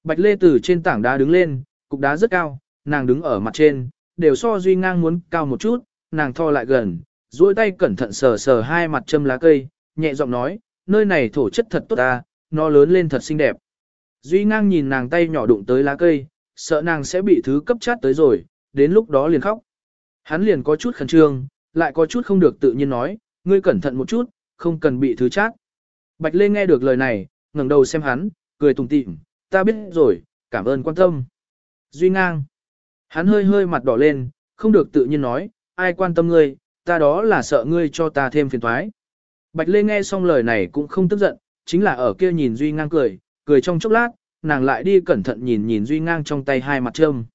S1: Bạch Lê từ trên tảng đá đứng lên, cục đá rất cao, nàng đứng ở mặt trên, đều so duy ngang muốn cao một chút, nàng tho lại gần, duỗi tay cẩn thận sờ sờ hai mặt châm lá cây, nhẹ giọng nói, nơi này thổ chất thật tốt ta, nó lớn lên thật xinh đẹp. Duy ngang nhìn nàng tay nhỏ đụng tới lá cây, sợ nàng sẽ bị thứ cấp chát tới rồi, đến lúc đó liền khóc. Hắn liền có chút khẩn trương, lại có chút không được tự nhiên nói, ngươi cẩn thận một chút, không cần bị thứ chát. Bạch Lê nghe được lời này, ngẩng đầu xem hắn, cười tùng tịm, ta biết rồi, cảm ơn quan tâm. Duy ngang. Hắn hơi hơi mặt đỏ lên, không được tự nhiên nói, ai quan tâm ngươi, ta đó là sợ ngươi cho ta thêm phiền thoái. Bạch Lê nghe xong lời này cũng không tức giận, chính là ở kia nhìn Duy ngang cười, cười trong chốc lát, nàng lại đi cẩn thận nhìn nhìn Duy ngang trong tay hai mặt trâm.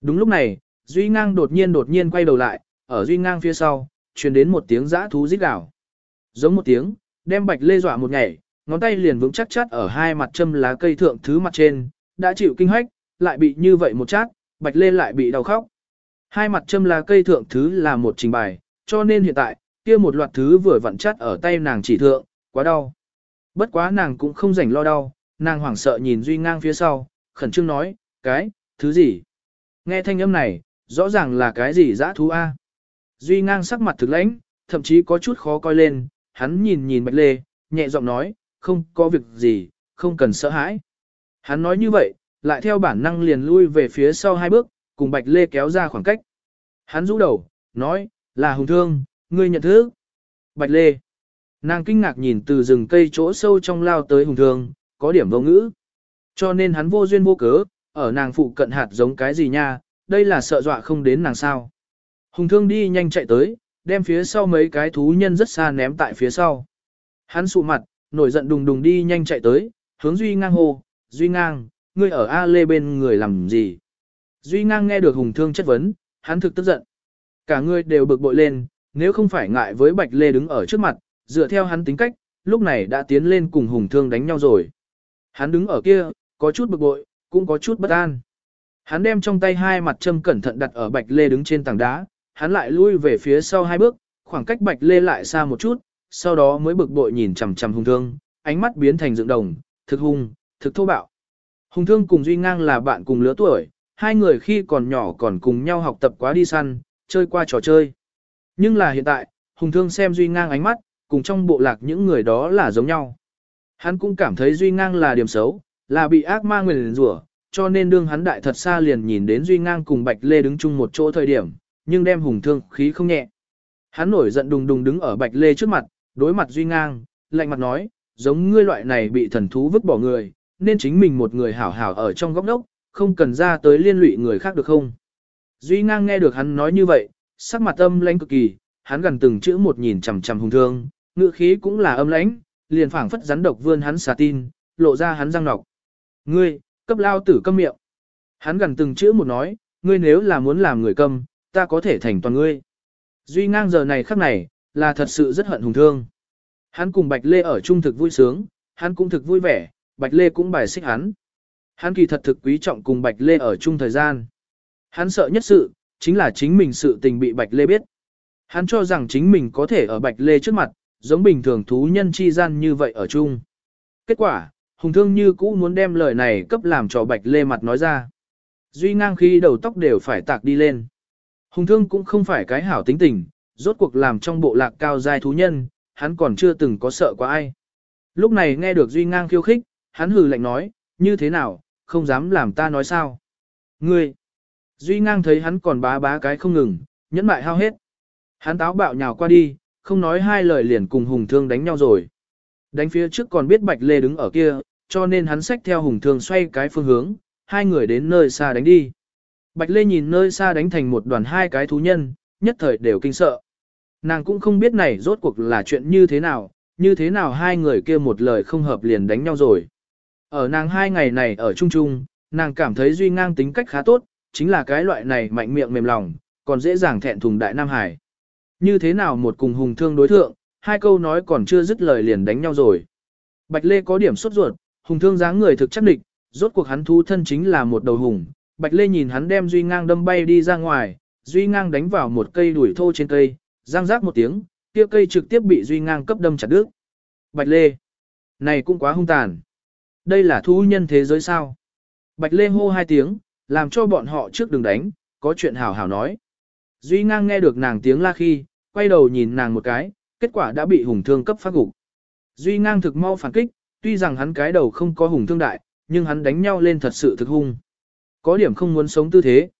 S1: Đúng lúc này, Duy ngang đột nhiên đột nhiên quay đầu lại, ở Duy ngang phía sau, truyền đến một tiếng giã thú rít gào. Giống một tiếng, đem Bạch Lê dọa một nhảy, ngón tay liền vững chắc chát ở hai mặt châm lá cây thượng thứ mặt trên, đã chịu kinh hách, lại bị như vậy một chát, Bạch Lê lại bị đau khóc. Hai mặt châm lá cây thượng thứ là một trình bày, cho nên hiện tại, kia một loạt thứ vừa vặn chát ở tay nàng chỉ thượng, quá đau. Bất quá nàng cũng không rảnh lo đau, nàng hoảng sợ nhìn Duy ngang phía sau, khẩn trương nói, cái, thứ gì? Nghe thanh âm này, rõ ràng là cái gì dã thú A. Duy ngang sắc mặt thực lãnh, thậm chí có chút khó coi lên, hắn nhìn nhìn Bạch Lê, nhẹ giọng nói, không có việc gì, không cần sợ hãi. Hắn nói như vậy, lại theo bản năng liền lui về phía sau hai bước, cùng Bạch Lê kéo ra khoảng cách. Hắn rũ đầu, nói, là hùng thương, ngươi nhận thức. Bạch Lê. Nàng kinh ngạc nhìn từ rừng cây chỗ sâu trong lao tới hùng thương, có điểm vô ngữ. Cho nên hắn vô duyên vô cớ, ở nàng phụ cận hạt giống cái gì nha, đây là sợ dọa không đến nàng sao. Hùng thương đi nhanh chạy tới, đem phía sau mấy cái thú nhân rất xa ném tại phía sau. Hắn sụ mặt, nổi giận đùng đùng đi nhanh chạy tới, hướng Duy ngang hô, Duy ngang, ngươi ở A Lê bên người làm gì? Duy ngang nghe được hùng thương chất vấn, hắn thực tức giận. Cả người đều bực bội lên, nếu không phải ngại với Bạch Lê đứng ở trước mặt, dựa theo hắn tính cách, lúc này đã tiến lên cùng hùng thương đánh nhau rồi. Hắn đứng ở kia, có chút bực bội, cũng có chút bất an. Hắn đem trong tay hai mặt châm cẩn thận đặt ở Bạch Lê đứng trên tảng đá, hắn lại lui về phía sau hai bước, khoảng cách Bạch Lê lại xa một chút, sau đó mới bực bội nhìn chằm chằm hung thương, ánh mắt biến thành dựng đồng, thực hung, thực thô bạo. Hùng thương cùng Duy Ngang là bạn cùng lứa tuổi, hai người khi còn nhỏ còn cùng nhau học tập quá đi săn, chơi qua trò chơi. Nhưng là hiện tại, Hùng thương xem Duy Ngang ánh mắt, cùng trong bộ lạc những người đó là giống nhau. Hắn cũng cảm thấy Duy Ngang là điểm xấu, là bị ác ma nguyền rủa, cho nên đương hắn đại thật xa liền nhìn đến Duy Ngang cùng Bạch Lê đứng chung một chỗ thời điểm, nhưng đem hùng thương khí không nhẹ. Hắn nổi giận đùng đùng đứng ở Bạch Lê trước mặt, đối mặt Duy Ngang, lạnh mặt nói, giống ngươi loại này bị thần thú vứt bỏ người, nên chính mình một người hảo hảo ở trong góc đốc, không cần ra tới liên lụy người khác được không? Duy Ngang nghe được hắn nói như vậy, sắc mặt âm lãnh cực kỳ, hắn gần từng chữ một nhìn chằm chằm hùng thương, ngữ khí cũng là âm lãnh, liền phảng phất rắn độc vươn hắn xà tin, lộ ra hắn răng nọc. Ngươi, cấp lao tử câm miệng. Hắn gần từng chữ một nói, ngươi nếu là muốn làm người câm, ta có thể thành toàn ngươi. Duy ngang giờ này khắc này, là thật sự rất hận hùng thương. Hắn cùng Bạch Lê ở chung thực vui sướng, hắn cũng thực vui vẻ, Bạch Lê cũng bài xích hắn. Hắn kỳ thật thực quý trọng cùng Bạch Lê ở chung thời gian. Hắn sợ nhất sự, chính là chính mình sự tình bị Bạch Lê biết. Hắn cho rằng chính mình có thể ở Bạch Lê trước mặt, giống bình thường thú nhân chi gian như vậy ở chung. Kết quả, Hùng Thương như cũ muốn đem lời này cấp làm cho Bạch Lê mặt nói ra. Duy ngang khi đầu tóc đều phải tạc đi lên. Hùng thương cũng không phải cái hảo tính tình, rốt cuộc làm trong bộ lạc cao giai thú nhân, hắn còn chưa từng có sợ qua ai. Lúc này nghe được Duy ngang khiêu khích, hắn hừ lạnh nói, như thế nào, không dám làm ta nói sao. Ngươi! Duy ngang thấy hắn còn bá bá cái không ngừng, nhẫn mại hao hết. Hắn táo bạo nhào qua đi, không nói hai lời liền cùng hùng thương đánh nhau rồi. Đánh phía trước còn biết Bạch Lê đứng ở kia, cho nên hắn xách theo hùng thương xoay cái phương hướng, hai người đến nơi xa đánh đi. Bạch Lê nhìn nơi xa đánh thành một đoàn hai cái thú nhân, nhất thời đều kinh sợ. Nàng cũng không biết này rốt cuộc là chuyện như thế nào, như thế nào hai người kia một lời không hợp liền đánh nhau rồi. Ở nàng hai ngày này ở chung chung, nàng cảm thấy Duy Ngang tính cách khá tốt, chính là cái loại này mạnh miệng mềm lòng, còn dễ dàng thẹn thùng đại Nam Hải. Như thế nào một cùng hùng thương đối thượng, hai câu nói còn chưa dứt lời liền đánh nhau rồi. Bạch Lê có điểm sốt ruột, hùng thương dáng người thực chắc địch, rốt cuộc hắn thú thân chính là một đầu hùng. Bạch Lê nhìn hắn đem Duy Ngang đâm bay đi ra ngoài, Duy Ngang đánh vào một cây đuổi thô trên cây, răng rác một tiếng, kia cây trực tiếp bị Duy Ngang cấp đâm chặt đứt. Bạch Lê, này cũng quá hung tàn. Đây là thú nhân thế giới sao? Bạch Lê hô hai tiếng, làm cho bọn họ trước đừng đánh, có chuyện hảo hảo nói. Duy ngang nghe được nàng tiếng la khi, quay đầu nhìn nàng một cái, kết quả đã bị hùng thương cấp phát gục. Duy ngang thực mau phản kích, tuy rằng hắn cái đầu không có hùng thương đại, nhưng hắn đánh nhau lên thật sự thực hung. Có điểm không muốn sống tư thế.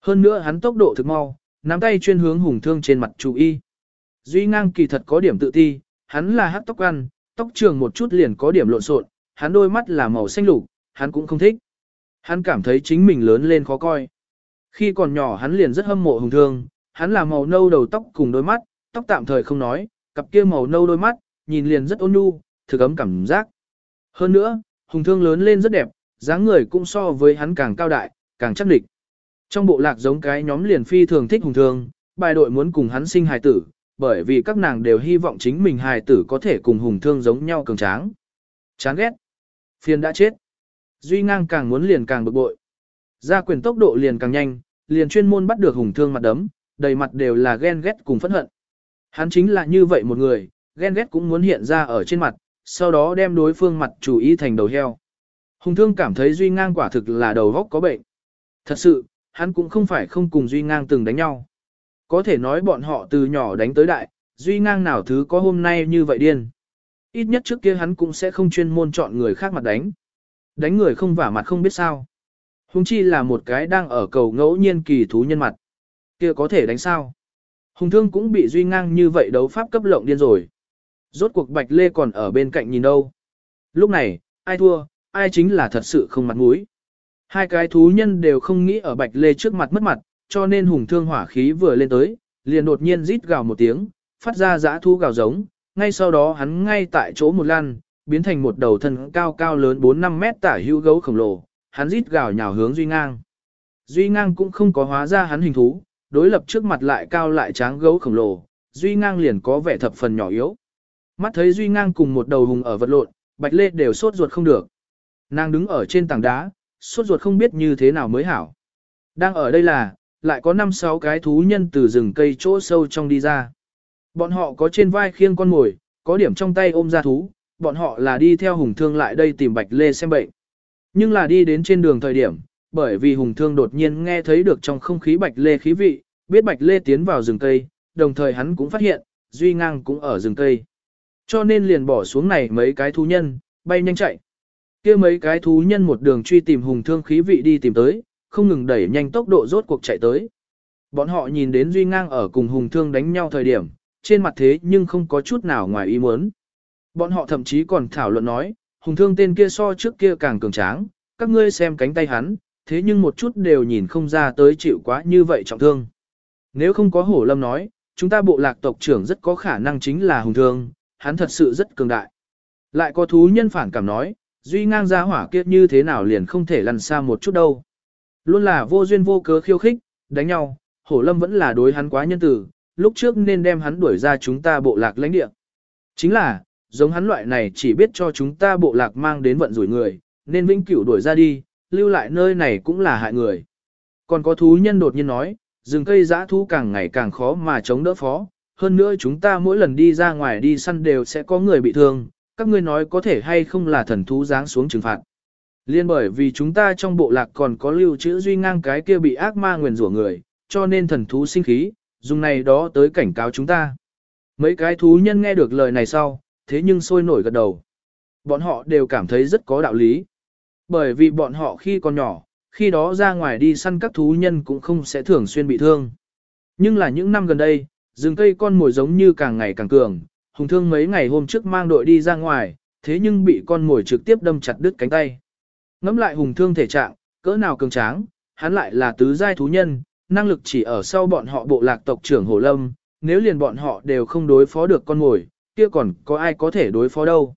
S1: Hơn nữa hắn tốc độ thực mau, nắm tay chuyên hướng hùng thương trên mặt chú y. Duy ngang kỳ thật có điểm tự ti, hắn là hắc tóc ăn, tóc trường một chút liền có điểm lộn xộn, hắn đôi mắt là màu xanh lục, hắn cũng không thích. Hắn cảm thấy chính mình lớn lên khó coi. Khi còn nhỏ hắn liền rất hâm mộ hùng thương, hắn là màu nâu đầu tóc cùng đôi mắt, tóc tạm thời không nói, cặp kia màu nâu đôi mắt, nhìn liền rất ôn nhu, thực ấm cảm giác. Hơn nữa, hùng thương lớn lên rất đẹp, dáng người cũng so với hắn càng cao đại, càng chắc địch. Trong bộ lạc giống cái nhóm liền phi thường thích hùng thương, bài đội muốn cùng hắn sinh hài tử, bởi vì các nàng đều hy vọng chính mình hài tử có thể cùng hùng thương giống nhau cường tráng. Chán ghét. Phiền đã chết. Duy ngang càng muốn liền càng bực bội. Ra quyền tốc độ liền càng nhanh, liền chuyên môn bắt được hùng thương mặt đấm, đầy mặt đều là ghen ghét cùng phẫn hận. Hắn chính là như vậy một người, ghen ghét cũng muốn hiện ra ở trên mặt, sau đó đem đối phương mặt chủ ý thành đầu heo. Hùng thương cảm thấy Duy ngang quả thực là đầu góc có bệnh. Thật sự, hắn cũng không phải không cùng Duy ngang từng đánh nhau. Có thể nói bọn họ từ nhỏ đánh tới đại, Duy ngang nào thứ có hôm nay như vậy điên. Ít nhất trước kia hắn cũng sẽ không chuyên môn chọn người khác mặt đánh. Đánh người không vả mặt không biết sao. Hùng chi là một cái đang ở cầu ngẫu nhiên kỳ thú nhân mặt kia có thể đánh sao? Hùng thương cũng bị duy ngang như vậy đấu pháp cấp lộng điên rồi. Rốt cuộc Bạch Lê còn ở bên cạnh nhìn đâu. Lúc này, ai thua, ai chính là thật sự không mặt mũi. Hai cái thú nhân đều không nghĩ ở Bạch Lê trước mặt mất mặt, cho nên hùng thương hỏa khí vừa lên tới, liền đột nhiên rít gào một tiếng, phát ra giã thú gào giống, ngay sau đó hắn ngay tại chỗ một lan, biến thành một đầu thân cao cao lớn 4-5 mét tả hữu gấu khổng lồ, hắn rít gào nhào hướng Duy Ngang. Duy Ngang cũng không có hóa ra hắn hình thú, đối lập trước mặt lại cao lại tráng gấu khổng lồ, Duy Ngang liền có vẻ thập phần nhỏ yếu. Mắt thấy Duy Ngang cùng một đầu hùng ở vật lộn, Bạch Lê đều sốt ruột không được. Nàng đứng ở trên tảng đá, sốt ruột không biết như thế nào mới hảo. Đang ở đây là, lại có 5-6 cái thú nhân từ rừng cây chỗ sâu trong đi ra. Bọn họ có trên vai khiêng con mồi, có điểm trong tay ôm ra thú, bọn họ là đi theo hùng thương lại đây tìm Bạch Lê xem bệnh. Nhưng là đi đến trên đường thời điểm, bởi vì hùng thương đột nhiên nghe thấy được trong không khí Bạch Lê khí vị, biết Bạch Lê tiến vào rừng cây, đồng thời hắn cũng phát hiện, Duy Ngang cũng ở rừng cây. Cho nên liền bỏ xuống này mấy cái thú nhân, bay nhanh chạy. kia mấy cái thú nhân một đường truy tìm hùng thương khí vị đi tìm tới, không ngừng đẩy nhanh tốc độ rốt cuộc chạy tới. Bọn họ nhìn đến Duy Ngang ở cùng hùng thương đánh nhau thời điểm, trên mặt thế nhưng không có chút nào ngoài ý muốn. Bọn họ thậm chí còn thảo luận nói, hùng thương tên kia so trước kia càng cường tráng, các ngươi xem cánh tay hắn, thế nhưng một chút đều nhìn không ra tới chịu quá như vậy trọng thương. Nếu không có hổ lâm nói, chúng ta bộ lạc tộc trưởng rất có khả năng chính là hùng thương, hắn thật sự rất cường đại. Lại có thú nhân phản cảm nói, duy ngang ra hỏa kiếp như thế nào liền không thể lăn xa một chút đâu. Luôn là vô duyên vô cớ khiêu khích, đánh nhau, hổ lâm vẫn là đối hắn quá nhân tử, lúc trước nên đem hắn đuổi ra chúng ta bộ lạc lãnh địa. Chính là, giống hắn loại này chỉ biết cho chúng ta bộ lạc mang đến vận rủi người, nên vĩnh cửu đuổi ra đi, lưu lại nơi này cũng là hại người. Còn có thú nhân đột nhiên nói, rừng cây giã thú càng ngày càng khó mà chống đỡ phó, hơn nữa chúng ta mỗi lần đi ra ngoài đi săn đều sẽ có người bị thương, các ngươi nói có thể hay không là thần thú giáng xuống trừng phạt. Liên bởi vì chúng ta trong bộ lạc còn có lưu trữ duy ngang cái kia bị ác ma nguyền rủa người, cho nên thần thú sinh khí, dùng này đó tới cảnh cáo chúng ta. Mấy cái thú nhân nghe được lời này sau, thế nhưng sôi nổi gật đầu. Bọn họ đều cảm thấy rất có đạo lý. Bởi vì bọn họ khi còn nhỏ, khi đó ra ngoài đi săn các thú nhân cũng không sẽ thường xuyên bị thương. Nhưng là những năm gần đây, rừng cây con mồi giống như càng ngày càng cường, hùng thương mấy ngày hôm trước mang đội đi ra ngoài, thế nhưng bị con mồi trực tiếp đâm chặt đứt cánh tay. Ngắm lại hùng thương thể trạng, cỡ nào cường tráng, hắn lại là tứ giai thú nhân, năng lực chỉ ở sau bọn họ bộ lạc tộc trưởng Hồ Lâm, nếu liền bọn họ đều không đối phó được con mồi, kia còn có ai có thể đối phó đâu.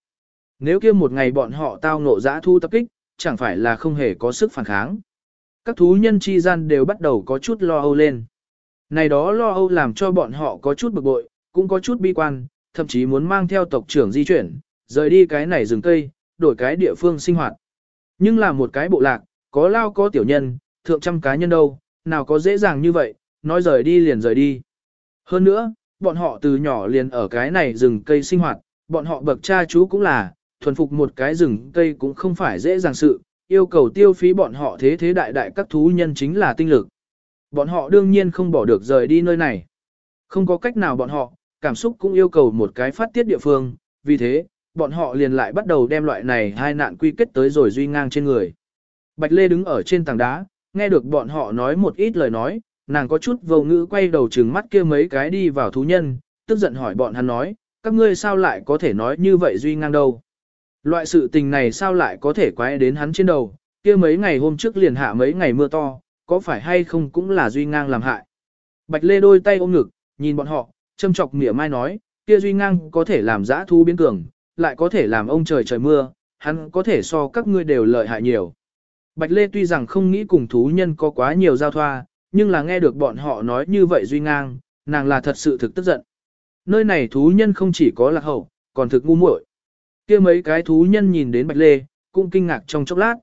S1: Nếu kia một ngày bọn họ tao ngộ dã thu tập kích, chẳng phải là không hề có sức phản kháng. Các thú nhân chi gian đều bắt đầu có chút lo âu lên. Này đó lo âu làm cho bọn họ có chút bực bội, cũng có chút bi quan, thậm chí muốn mang theo tộc trưởng di chuyển, rời đi cái này rừng cây, đổi cái địa phương sinh hoạt. Nhưng là một cái bộ lạc, có lao có tiểu nhân, thượng trăm cá nhân đâu, nào có dễ dàng như vậy, nói rời đi liền rời đi. Hơn nữa, bọn họ từ nhỏ liền ở cái này rừng cây sinh hoạt, bọn họ bậc cha chú cũng là, thuần phục một cái rừng cây cũng không phải dễ dàng sự, yêu cầu tiêu phí bọn họ thế thế đại đại các thú nhân chính là tinh lực. Bọn họ đương nhiên không bỏ được rời đi nơi này. Không có cách nào bọn họ, cảm xúc cũng yêu cầu một cái phát tiết địa phương, vì thế, bọn họ liền lại bắt đầu đem loại này hai nạn quy kết tới rồi duy ngang trên người. Bạch Lê đứng ở trên tảng đá, nghe được bọn họ nói một ít lời nói, nàng có chút vô ngữ quay đầu trừng mắt kia mấy cái đi vào thú nhân, tức giận hỏi bọn hắn nói, các ngươi sao lại có thể nói như vậy duy ngang đâu. Loại sự tình này sao lại có thể quái đến hắn trên đầu, kia mấy ngày hôm trước liền hạ mấy ngày mưa to, có phải hay không cũng là duy ngang làm hại. Bạch Lê đôi tay ôm ngực, nhìn bọn họ, châm chọc mỉa mai nói, kia duy ngang có thể làm giã thu biến cường, lại có thể làm ông trời trời mưa, hắn có thể so các ngươi đều lợi hại nhiều. Bạch Lê tuy rằng không nghĩ cùng thú nhân có quá nhiều giao thoa, nhưng là nghe được bọn họ nói như vậy duy ngang, nàng là thật sự thực tức giận. Nơi này thú nhân không chỉ có lạc hậu, còn thực ngu muội kia mấy cái thú nhân nhìn đến Bạch Lê, cũng kinh ngạc trong chốc lát.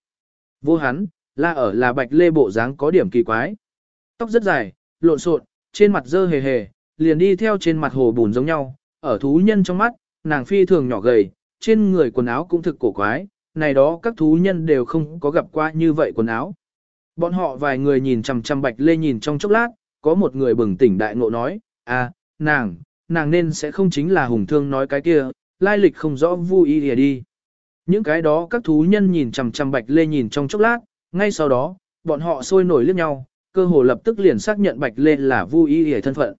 S1: Vô hắn, là ở là Bạch Lê bộ dáng có điểm kỳ quái. Tóc rất dài, lộn xộn, trên mặt dơ hề hề, liền đi theo trên mặt hồ bùn giống nhau, ở thú nhân trong mắt, nàng phi thường nhỏ gầy, trên người quần áo cũng thực cổ quái, này đó các thú nhân đều không có gặp qua như vậy quần áo. Bọn họ vài người nhìn chằm chằm Bạch Lê nhìn trong chốc lát, có một người bừng tỉnh đại ngộ nói, à, nàng, nàng nên sẽ không chính là hùng thương nói cái kia, lai lịch không rõ vu y lìa đi. Những cái đó các thú nhân nhìn chằm chằm Bạch Lê nhìn trong chốc lát, ngay sau đó, bọn họ sôi nổi liếc nhau, cơ hồ lập tức liền xác nhận Bạch Lê là vu y lìa thân phận.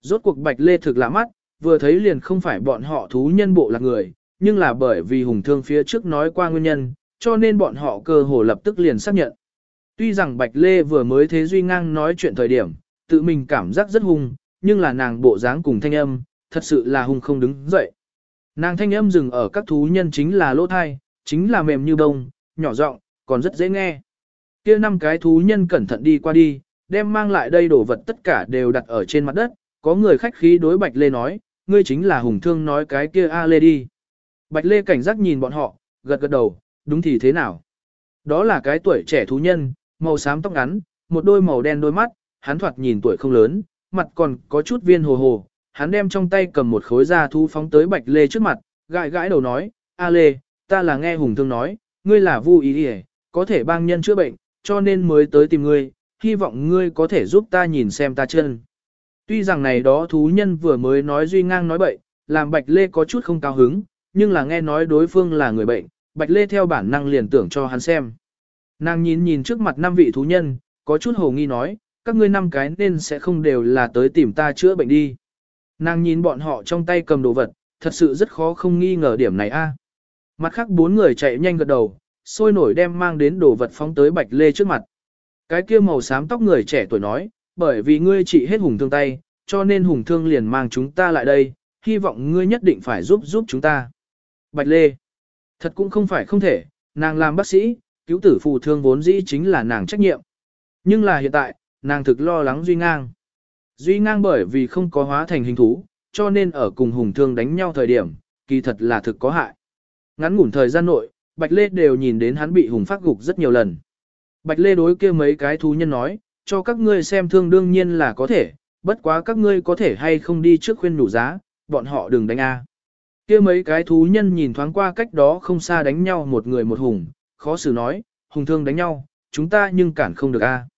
S1: Rốt cuộc Bạch Lê thực lạ mắt, vừa thấy liền không phải bọn họ thú nhân bộ là người, nhưng là bởi vì hùng thương phía trước nói qua nguyên nhân, cho nên bọn họ cơ hồ lập tức liền xác nhận. Tuy rằng Bạch Lê vừa mới thế Duy Ngang nói chuyện thời điểm, tự mình cảm giác rất hung, nhưng là nàng bộ dáng cùng thanh âm, thật sự là hung không đứng dậy. Nàng thanh âm dừng ở các thú nhân chính là lỗ thai, chính là mềm như bông, nhỏ giọng, còn rất dễ nghe. Kia năm cái thú nhân cẩn thận đi qua đi, đem mang lại đây đồ vật tất cả đều đặt ở trên mặt đất, có người khách khí đối Bạch Lê nói, ngươi chính là hùng thương nói cái kia A Lê đi. Bạch Lê cảnh giác nhìn bọn họ, gật gật đầu, đúng thì thế nào? Đó là cái tuổi trẻ thú nhân, màu xám tóc ngắn, một đôi màu đen đôi mắt, hắn thoạt nhìn tuổi không lớn, mặt còn có chút viên hồ hồ, hắn đem trong tay cầm một khối da thú phóng tới Bạch Lê trước mặt, gãi gãi đầu nói, A Lê, ta là nghe Hùng Thương nói, ngươi là vu ý hề, có thể bang nhân chữa bệnh, cho nên mới tới tìm ngươi, hy vọng ngươi có thể giúp ta nhìn xem ta chân. Tuy rằng này đó thú nhân vừa mới nói duy ngang nói bậy, làm Bạch Lê có chút không cao hứng, nhưng là nghe nói đối phương là người bệnh, Bạch Lê theo bản năng liền tưởng cho hắn xem. Nàng nhìn nhìn trước mặt năm vị thú nhân, có chút hồ nghi nói, các ngươi năm cái nên sẽ không đều là tới tìm ta chữa bệnh đi. Nàng nhìn bọn họ trong tay cầm đồ vật, thật sự rất khó không nghi ngờ điểm này a. Mặt khác bốn người chạy nhanh gật đầu, sôi nổi đem mang đến đồ vật phóng tới Bạch Lê trước mặt. Cái kia màu xám tóc người trẻ tuổi nói, bởi vì ngươi trị hết hùng thương tay, cho nên hùng thương liền mang chúng ta lại đây, hy vọng ngươi nhất định phải giúp giúp chúng ta. Bạch Lê, thật cũng không phải không thể, nàng làm bác sĩ, cứu tử phù thương vốn dĩ chính là nàng trách nhiệm. Nhưng là hiện tại, nàng thực lo lắng Duy Ngang. Duy Ngang bởi vì không có hóa thành hình thú, cho nên ở cùng hùng thương đánh nhau thời điểm, kỳ thật là thực có hại. Ngắn ngủn thời gian nội, Bạch Lê đều nhìn đến hắn bị hùng phát gục rất nhiều lần. Bạch Lê đối kia mấy cái thú nhân nói, cho các ngươi xem thương đương nhiên là có thể, bất quá các ngươi có thể hay không đi trước khuyên đủ giá, bọn họ đừng đánh A. kia mấy cái thú nhân nhìn thoáng qua cách đó không xa đánh nhau một người một hùng, khó xử nói, hùng thương đánh nhau, chúng ta nhưng cản không được a.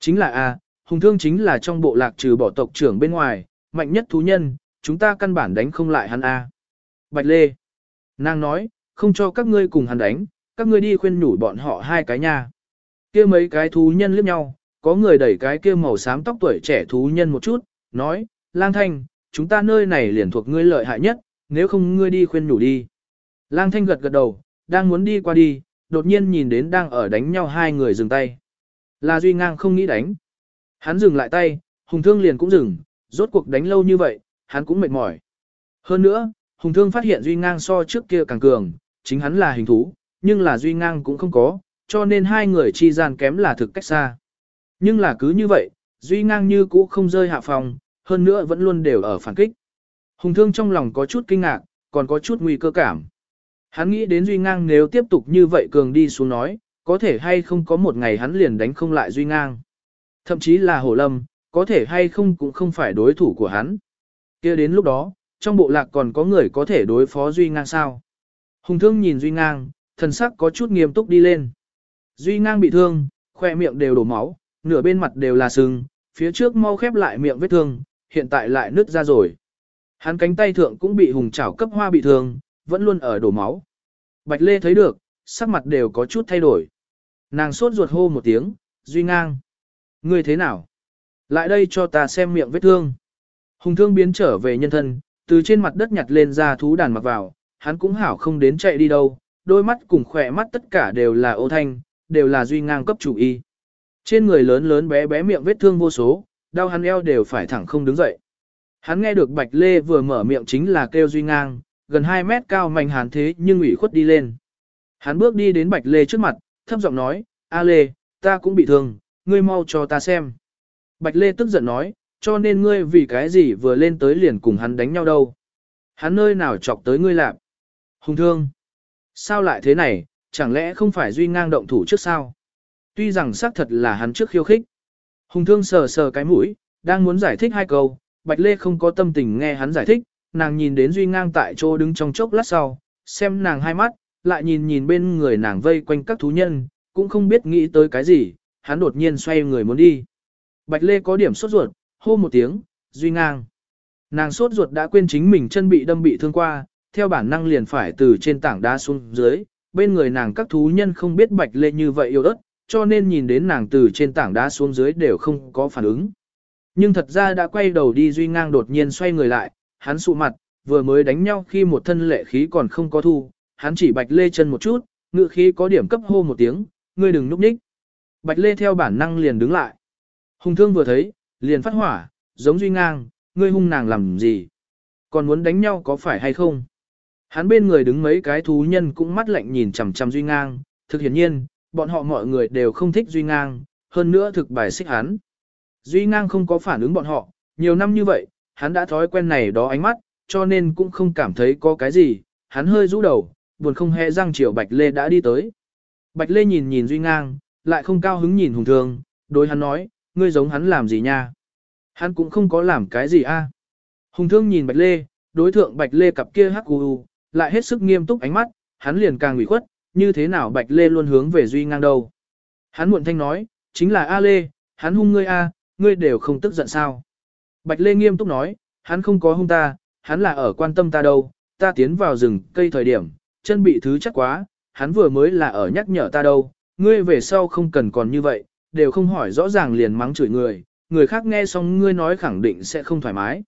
S1: Chính là a, hùng thương chính là trong bộ lạc trừ bỏ tộc trưởng bên ngoài, mạnh nhất thú nhân, chúng ta căn bản đánh không lại hắn a. Bạch Lê. Nàng nói, không cho các ngươi cùng hắn đánh, các ngươi đi khuyên nhủ bọn họ hai cái nha. Kia mấy cái thú nhân liếc nhau, có người đẩy cái kia màu xám tóc tuổi trẻ thú nhân một chút, nói, lang thanh, chúng ta nơi này liền thuộc ngươi lợi hại nhất, nếu không ngươi đi khuyên nhủ đi. Lang thanh gật gật đầu, đang muốn đi qua đi, đột nhiên nhìn đến đang ở đánh nhau hai người dừng tay. Là Duy Ngang không nghĩ đánh. Hắn dừng lại tay, Hùng Thương liền cũng dừng, rốt cuộc đánh lâu như vậy, hắn cũng mệt mỏi. Hơn nữa, Hùng Thương phát hiện Duy Ngang so trước kia càng cường, chính hắn là hình thú, nhưng là Duy Ngang cũng không có, cho nên hai người chi gian kém là thực cách xa. Nhưng là cứ như vậy, Duy Ngang như cũ không rơi hạ phòng, hơn nữa vẫn luôn đều ở phản kích. Hùng Thương trong lòng có chút kinh ngạc, còn có chút nguy cơ cảm. Hắn nghĩ đến Duy Ngang nếu tiếp tục như vậy cường đi xuống nói, có thể hay không có một ngày hắn liền đánh không lại Duy Ngang. Thậm chí là Hổ Lâm, có thể hay không cũng không phải đối thủ của hắn. kia đến lúc đó, trong bộ lạc còn có người có thể đối phó Duy Ngang sao. Hùng Thương nhìn Duy Ngang, thần sắc có chút nghiêm túc đi lên. Duy Ngang bị thương, khoe miệng đều đổ máu, nửa bên mặt đều là sưng, phía trước mau khép lại miệng vết thương, hiện tại lại nứt ra rồi. Hắn cánh tay thượng cũng bị hùng chảo cấp hoa bị thương, vẫn luôn ở đổ máu. Bạch Lê thấy được, sắc mặt đều có chút thay đổi. Nàng sốt ruột hô một tiếng, Duy ngang. Ngươi thế nào? Lại đây cho ta xem miệng vết thương. Hùng thương biến trở về nhân thân, từ trên mặt đất nhặt lên ra thú đàn mặc vào, hắn cũng hảo không đến chạy đi đâu, đôi mắt cùng khỏe mắt tất cả đều là ô thanh, đều là Duy ngang cấp chủ y. Trên người lớn lớn bé bé miệng vết thương vô số, đau hắn eo đều phải thẳng không đứng dậy. Hắn nghe được Bạch Lê vừa mở miệng chính là kêu Duy ngang, gần 2 mét cao mạnh hàn thế nhưng ủy khuất đi lên. Hắn bước đi đến Bạch Lê trước mặt, thấp giọng nói, A Lê, ta cũng bị thương, ngươi mau cho ta xem. Bạch Lê tức giận nói, cho nên ngươi vì cái gì vừa lên tới liền cùng hắn đánh nhau đâu. Hắn nơi nào chọc tới ngươi làm. Hùng thương. Sao lại thế này, chẳng lẽ không phải Duy ngang động thủ trước sao? Tuy rằng xác thật là hắn trước khiêu khích. Hùng thương sờ sờ cái mũi, đang muốn giải thích hai câu, Bạch Lê không có tâm tình nghe hắn giải thích, nàng nhìn đến Duy ngang tại chỗ đứng trong chốc lát sau, xem nàng hai mắt, lại nhìn nhìn bên người nàng vây quanh các thú nhân, cũng không biết nghĩ tới cái gì, hắn đột nhiên xoay người muốn đi. Bạch Lê có điểm sốt ruột, hô một tiếng, Duy ngang. Nàng sốt ruột đã quên chính mình chân bị đâm bị thương qua, theo bản năng liền phải từ trên tảng đá xuống dưới, bên người nàng các thú nhân không biết Bạch Lê như vậy yêu ớt, cho nên nhìn đến nàng từ trên tảng đá xuống dưới đều không có phản ứng. Nhưng thật ra đã quay đầu đi Duy ngang đột nhiên xoay người lại, hắn sụ mặt, vừa mới đánh nhau khi một thân lệ khí còn không có thu, hắn chỉ Bạch Lê chân một chút, ngự khí có điểm cấp hô một tiếng, ngươi đừng núp nhích. Bạch Lê theo bản năng liền đứng lại. Hùng thương vừa thấy, liền phát hỏa, giống Duy ngang, ngươi hung nàng làm gì? Còn muốn đánh nhau có phải hay không? Hắn bên người đứng mấy cái thú nhân cũng mắt lạnh nhìn chằm chằm Duy ngang, thực hiển nhiên, bọn họ mọi người đều không thích Duy ngang, hơn nữa thực bài xích hắn. Duy ngang không có phản ứng bọn họ, nhiều năm như vậy, hắn đã thói quen này đó ánh mắt, cho nên cũng không cảm thấy có cái gì, hắn hơi rũ đầu, buồn không hề răng chiều Bạch Lê đã đi tới. Bạch Lê nhìn nhìn Duy ngang, lại không cao hứng nhìn Hùng Thương, đối hắn nói, ngươi giống hắn làm gì nha? Hắn cũng không có làm cái gì a. Hùng Thương nhìn Bạch Lê, đối thượng Bạch Lê cặp kia hắc u, lại hết sức nghiêm túc ánh mắt, hắn liền càng ủy khuất, như thế nào Bạch Lê luôn hướng về Duy ngang đầu. Hắn muộn thanh nói, chính là A Lê, hắn hung ngươi A, ngươi đều không tức giận sao. Bạch Lê nghiêm túc nói, hắn không có hung ta, hắn là ở quan tâm ta đâu, ta tiến vào rừng cây thời điểm, chân bị thứ chắc quá, hắn vừa mới là ở nhắc nhở ta đâu, ngươi về sau không cần còn như vậy, đều không hỏi rõ ràng liền mắng chửi người, người khác nghe xong ngươi nói khẳng định sẽ không thoải mái.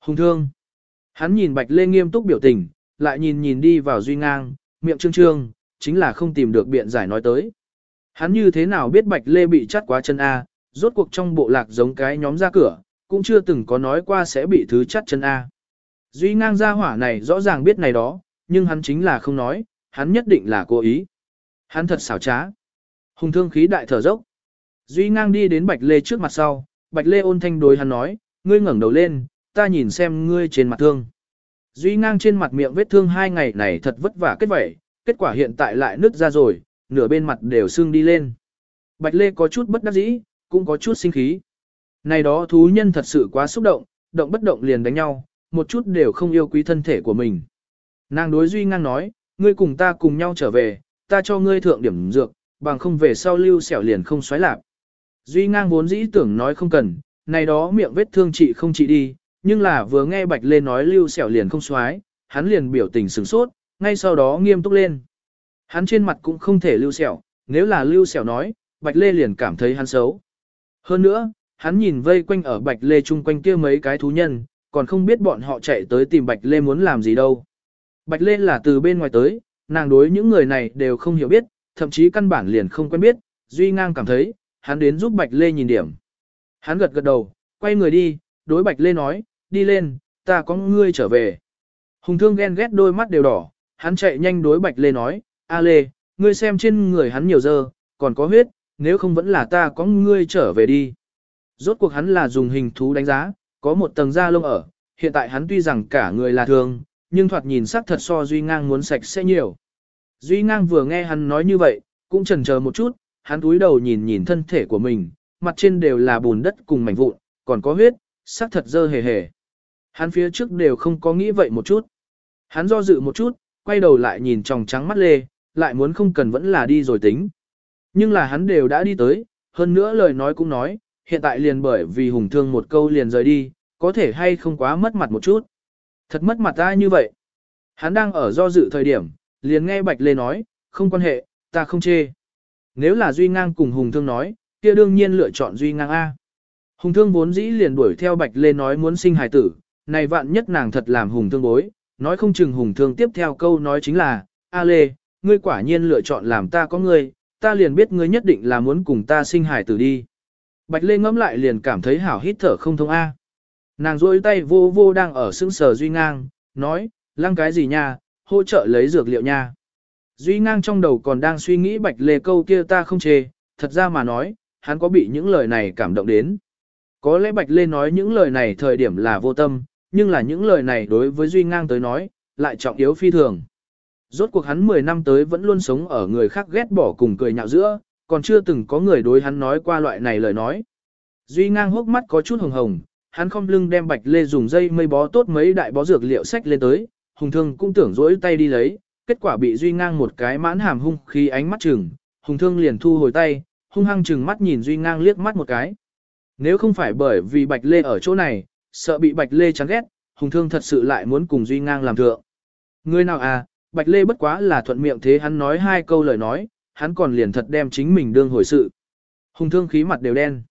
S1: Hùng thương. Hắn nhìn Bạch Lê nghiêm túc biểu tình, lại nhìn nhìn đi vào duy ngang, miệng trương trương, chính là không tìm được biện giải nói tới. Hắn như thế nào biết Bạch Lê bị chắt quá chân A, rốt cuộc trong bộ lạc giống cái nhóm ra cửa, cũng chưa từng có nói qua sẽ bị thứ chắt chân A. Duy ngang ra hỏa này rõ ràng biết này đó, nhưng hắn chính là không nói, hắn nhất định là cố ý. Hắn thật xảo trá. Hùng thương khí đại thở dốc. Duy ngang đi đến Bạch Lê trước mặt sau, Bạch Lê ôn thanh đối hắn nói, ngươi ngẩng đầu lên, ta nhìn xem ngươi trên mặt thương. Duy ngang trên mặt miệng vết thương hai ngày này thật vất vả kết vẩy, kết quả hiện tại lại nứt ra rồi, nửa bên mặt đều sưng đi lên. Bạch Lê có chút bất đắc dĩ, cũng có chút sinh khí. Này đó thú nhân thật sự quá xúc động, động bất động liền đánh nhau, một chút đều không yêu quý thân thể của mình. Nàng đối Duy ngang nói, ngươi cùng ta cùng nhau trở về, ta cho ngươi thượng điểm dược, bằng không về sau lưu xẻo liền không xoáy lạp. Duy ngang vốn dĩ tưởng nói không cần, này đó miệng vết thương trị không trị đi, nhưng là vừa nghe Bạch Lê nói lưu xẻo liền không xoáy, hắn liền biểu tình sửng sốt, ngay sau đó nghiêm túc lên. Hắn trên mặt cũng không thể lưu xẻo, nếu là lưu xẻo nói, Bạch Lê liền cảm thấy hắn xấu. Hơn nữa, hắn nhìn vây quanh ở Bạch Lê chung quanh kia mấy cái thú nhân, còn không biết bọn họ chạy tới tìm Bạch Lê muốn làm gì đâu. Bạch Lê là từ bên ngoài tới, nàng đối những người này đều không hiểu biết, thậm chí căn bản liền không quen biết, Duy Ngang cảm thấy, hắn đến giúp Bạch Lê nhìn điểm. Hắn gật gật đầu, quay người đi, đối Bạch Lê nói, đi lên, ta có ngươi trở về. Hùng thương ghen ghét đôi mắt đều đỏ, hắn chạy nhanh đối Bạch Lê nói, A Lê, ngươi xem trên người hắn nhiều dơ, còn có huyết, nếu không vẫn là ta có ngươi trở về đi. Rốt cuộc hắn là dùng hình thú đánh giá, có một tầng da lông ở, hiện tại hắn tuy rằng cả người là thường, nhưng thoạt nhìn sắc thật so Duy Ngang muốn sạch sẽ nhiều. Duy Ngang vừa nghe hắn nói như vậy, cũng chần chờ một chút, hắn túi đầu nhìn nhìn thân thể của mình, mặt trên đều là bùn đất cùng mảnh vụn, còn có huyết, sắc thật dơ hề hề. Hắn phía trước đều không có nghĩ vậy một chút. Hắn do dự một chút, quay đầu lại nhìn tròng trắng mắt lê, lại muốn không cần vẫn là đi rồi tính. Nhưng là hắn đều đã đi tới, hơn nữa lời nói cũng nói, hiện tại liền bởi vì hùng thương một câu liền rời đi, có thể hay không quá mất mặt một chút. Thật mất mặt ta như vậy. Hắn đang ở do dự thời điểm, liền nghe Bạch Lê nói, không quan hệ, ta không chê. Nếu là Duy Ngang cùng Hùng Thương nói, kia đương nhiên lựa chọn Duy Ngang A. Hùng Thương vốn dĩ liền đuổi theo Bạch Lê nói muốn sinh hài tử, này vạn nhất nàng thật làm Hùng Thương bối, nói không chừng Hùng Thương tiếp theo câu nói chính là, A Lê, ngươi quả nhiên lựa chọn làm ta có ngươi, ta liền biết ngươi nhất định là muốn cùng ta sinh hài tử đi. Bạch Lê ngẫm lại liền cảm thấy hảo hít thở không thông A. Nàng rôi tay vô vô đang ở sững sờ Duy Ngang, nói, lăng cái gì nha, hỗ trợ lấy dược liệu nha. Duy Ngang trong đầu còn đang suy nghĩ Bạch Lê câu kia ta không chê, thật ra mà nói, hắn có bị những lời này cảm động đến. Có lẽ Bạch Lê nói những lời này thời điểm là vô tâm, nhưng là những lời này đối với Duy Ngang tới nói, lại trọng yếu phi thường. Rốt cuộc hắn 10 năm tới vẫn luôn sống ở người khác ghét bỏ cùng cười nhạo giữa, còn chưa từng có người đối hắn nói qua loại này lời nói. Duy ngang hốc mắt có chút hồng hồng, hắn không lưng đem bạch lê dùng dây mây bó tốt mấy đại bó dược liệu sách lên tới, hùng thương cũng tưởng dỗi tay đi lấy, kết quả bị Duy ngang một cái mãn hàm hung khi ánh mắt chừng, hùng thương liền thu hồi tay, hung hăng chừng mắt nhìn Duy ngang liếc mắt một cái. Nếu không phải bởi vì bạch lê ở chỗ này, sợ bị bạch lê chán ghét, hùng thương thật sự lại muốn cùng Duy ngang làm thượng. Người nào à, bạch lê bất quá là thuận miệng thế hắn nói hai câu lời nói, hắn còn liền thật đem chính mình đương hồi sự. Hùng thương khí mặt đều đen.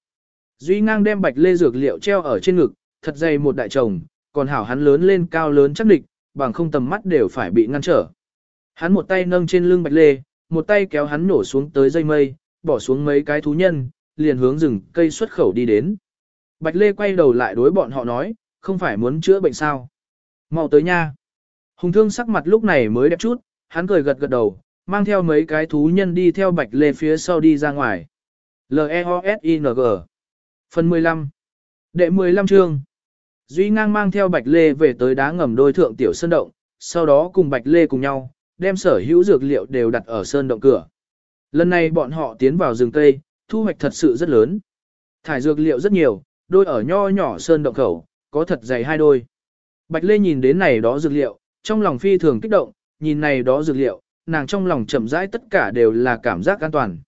S1: Duy ngang đem bạch lê dược liệu treo ở trên ngực, thật dày một đại chồng, còn hảo hắn lớn lên cao lớn chắc địch, bằng không tầm mắt đều phải bị ngăn trở. Hắn một tay nâng trên lưng bạch lê, một tay kéo hắn nổ xuống tới dây mây, bỏ xuống mấy cái thú nhân, liền hướng rừng cây xuất khẩu đi đến. Bạch lê quay đầu lại đối bọn họ nói, không phải muốn chữa bệnh sao. mau tới nha. Hùng thương sắc mặt lúc này mới đẹp chút, hắn cười gật gật đầu, mang theo mấy cái thú nhân đi theo bạch lê phía sau đi ra ngoài. L-E-O-S-I-N-G Phần 15 Đệ 15 chương Duy ngang mang theo bạch lê về tới đá ngầm đôi thượng tiểu sơn động, sau đó cùng bạch lê cùng nhau, đem sở hữu dược liệu đều đặt ở sơn động cửa. Lần này bọn họ tiến vào rừng cây, thu hoạch thật sự rất lớn. Thải dược liệu rất nhiều, đôi ở nho nhỏ sơn động khẩu, có thật dày hai đôi. Bạch Lê nhìn đến này đó dược liệu, trong lòng phi thường kích động, nhìn này đó dược liệu, nàng trong lòng chậm rãi tất cả đều là cảm giác an toàn.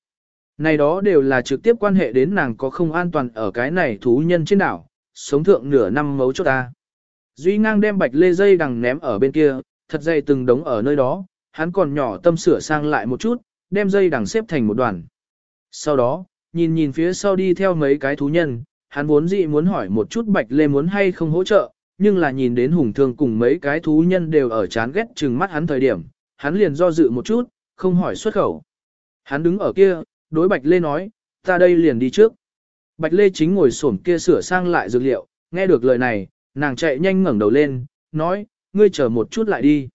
S1: Này đó đều là trực tiếp quan hệ đến nàng có không an toàn ở cái này thú nhân trên đảo, sống thượng nửa năm mấu chốt ta. Duy ngang đem bạch lê dây đằng ném ở bên kia, thật dây từng đống ở nơi đó, hắn còn nhỏ tâm sửa sang lại một chút, đem dây đằng xếp thành một đoàn. Sau đó, nhìn nhìn phía sau đi theo mấy cái thú nhân, hắn vốn dị muốn hỏi một chút bạch lê muốn hay không hỗ trợ, nhưng là nhìn đến hùng thương cùng mấy cái thú nhân đều ở chán ghét chừng mắt hắn thời điểm, hắn liền do dự một chút, không hỏi xuất khẩu. Hắn đứng ở kia, đối Bạch Lê nói, ta đây liền đi trước. Bạch Lê chính ngồi xổm kia sửa sang lại dược liệu, nghe được lời này, nàng chạy nhanh ngẩng đầu lên, nói, ngươi chờ một chút lại đi.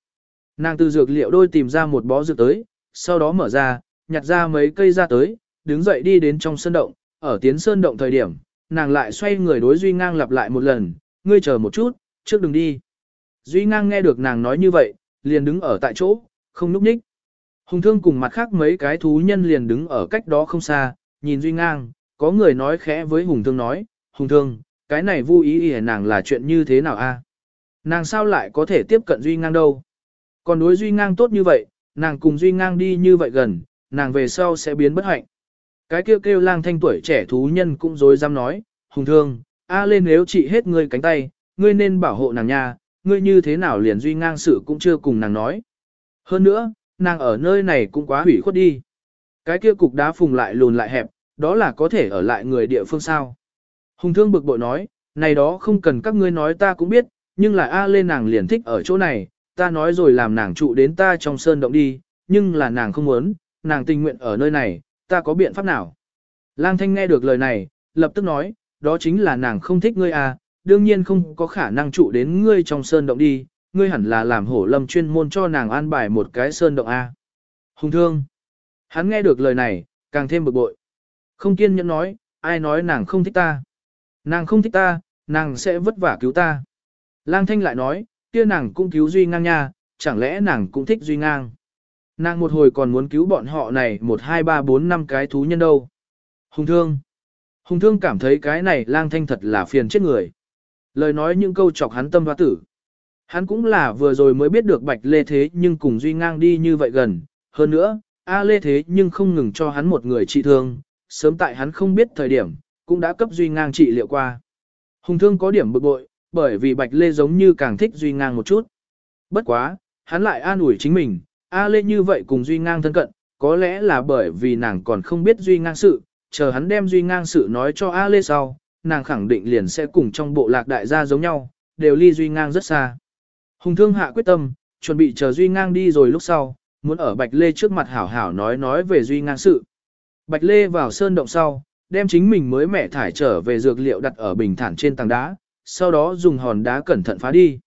S1: Nàng từ dược liệu đôi tìm ra một bó dược tới, sau đó mở ra, nhặt ra mấy cây ra tới, đứng dậy đi đến trong sơn động, ở tiến sơn động thời điểm, nàng lại xoay người đối Duy Ngang lặp lại một lần, ngươi chờ một chút, trước đừng đi. Duy Ngang nghe được nàng nói như vậy, liền đứng ở tại chỗ, không núp nhích. Hùng thương cùng mặt khác mấy cái thú nhân liền đứng ở cách đó không xa, nhìn Duy Ngang, có người nói khẽ với Hùng thương nói, Hùng thương, cái này vui ý ý nàng là chuyện như thế nào a? Nàng sao lại có thể tiếp cận Duy Ngang đâu? Còn đối Duy Ngang tốt như vậy, nàng cùng Duy ngang đi như vậy gần, nàng về sau sẽ biến bất hạnh. Cái kêu kêu lang thanh tuổi trẻ thú nhân cũng dối dám nói, hùng thương, a lên nếu chị hết ngươi cánh tay, ngươi nên bảo hộ nàng nha, ngươi như thế nào liền Duy ngang sự cũng chưa cùng nàng nói. Hơn nữa, nàng ở nơi này cũng quá hủy khuất đi. Cái kia cục đá phùng lại lùn lại hẹp, đó là có thể ở lại người địa phương sao. Hùng thương bực bội nói, này đó không cần các ngươi nói ta cũng biết, nhưng là A lên nàng liền thích ở chỗ này, ta nói rồi làm nàng trụ đến ta trong sơn động đi, nhưng là nàng không muốn, nàng tình nguyện ở nơi này, ta có biện pháp nào? Lang Thanh nghe được lời này, lập tức nói, đó chính là nàng không thích ngươi à, đương nhiên không có khả năng trụ đến ngươi trong sơn động đi, ngươi hẳn là làm hổ lâm chuyên môn cho nàng an bài một cái sơn động a. À. Hùng thương. Hắn nghe được lời này, càng thêm bực bội. Không kiên nhẫn nói, ai nói nàng không thích ta. Nàng không thích ta, nàng sẽ vất vả cứu ta. Lang Thanh lại nói, kia nàng cũng cứu Duy Ngang nha, chẳng lẽ nàng cũng thích Duy Ngang. Nàng một hồi còn muốn cứu bọn họ này một hai ba bốn năm cái thú nhân đâu. Hùng thương. Hùng thương cảm thấy cái này lang thanh thật là phiền chết người. Lời nói những câu chọc hắn tâm hoa tử. Hắn cũng là vừa rồi mới biết được bạch lê thế nhưng cùng Duy Ngang đi như vậy gần. Hơn nữa, A lê thế nhưng không ngừng cho hắn một người trị thương. Sớm tại hắn không biết thời điểm, cũng đã cấp Duy Ngang trị liệu qua. Hùng thương có điểm bực bội, bởi vì Bạch Lê giống như càng thích Duy Ngang một chút. Bất quá, hắn lại an ủi chính mình, A Lê như vậy cùng Duy Ngang thân cận, có lẽ là bởi vì nàng còn không biết Duy Ngang sự, chờ hắn đem Duy Ngang sự nói cho A Lê sau, nàng khẳng định liền sẽ cùng trong bộ lạc đại gia giống nhau, đều ly Duy Ngang rất xa. Hùng thương hạ quyết tâm, chuẩn bị chờ Duy Ngang đi rồi lúc sau, muốn ở Bạch Lê trước mặt hảo hảo nói nói về Duy Ngang sự. Bạch Lê vào sơn động sau, đem chính mình mới mẻ thải trở về dược liệu đặt ở bình thản trên tảng đá, sau đó dùng hòn đá cẩn thận phá đi.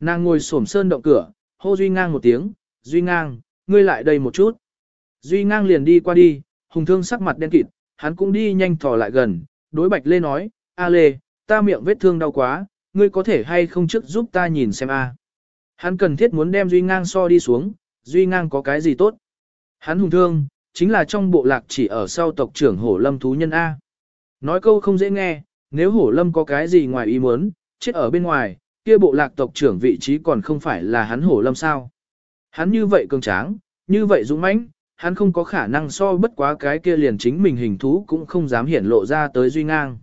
S1: Nàng ngồi xổm sơn động cửa, hô Duy Ngang một tiếng, Duy Ngang, ngươi lại đây một chút. Duy Ngang liền đi qua đi, hùng thương sắc mặt đen kịt, hắn cũng đi nhanh thò lại gần, đối Bạch Lê nói, A Lê, ta miệng vết thương đau quá, ngươi có thể hay không trước giúp ta nhìn xem a. Hắn cần thiết muốn đem Duy Ngang so đi xuống, Duy Ngang có cái gì tốt. Hắn hùng thương, chính là trong bộ lạc chỉ ở sau tộc trưởng hổ lâm thú nhân A. Nói câu không dễ nghe, nếu hổ lâm có cái gì ngoài ý muốn, chết ở bên ngoài, kia bộ lạc tộc trưởng vị trí còn không phải là hắn hổ lâm sao. Hắn như vậy cường tráng, như vậy dũng mãnh, hắn không có khả năng so bất quá cái kia liền chính mình hình thú cũng không dám hiển lộ ra tới duy ngang.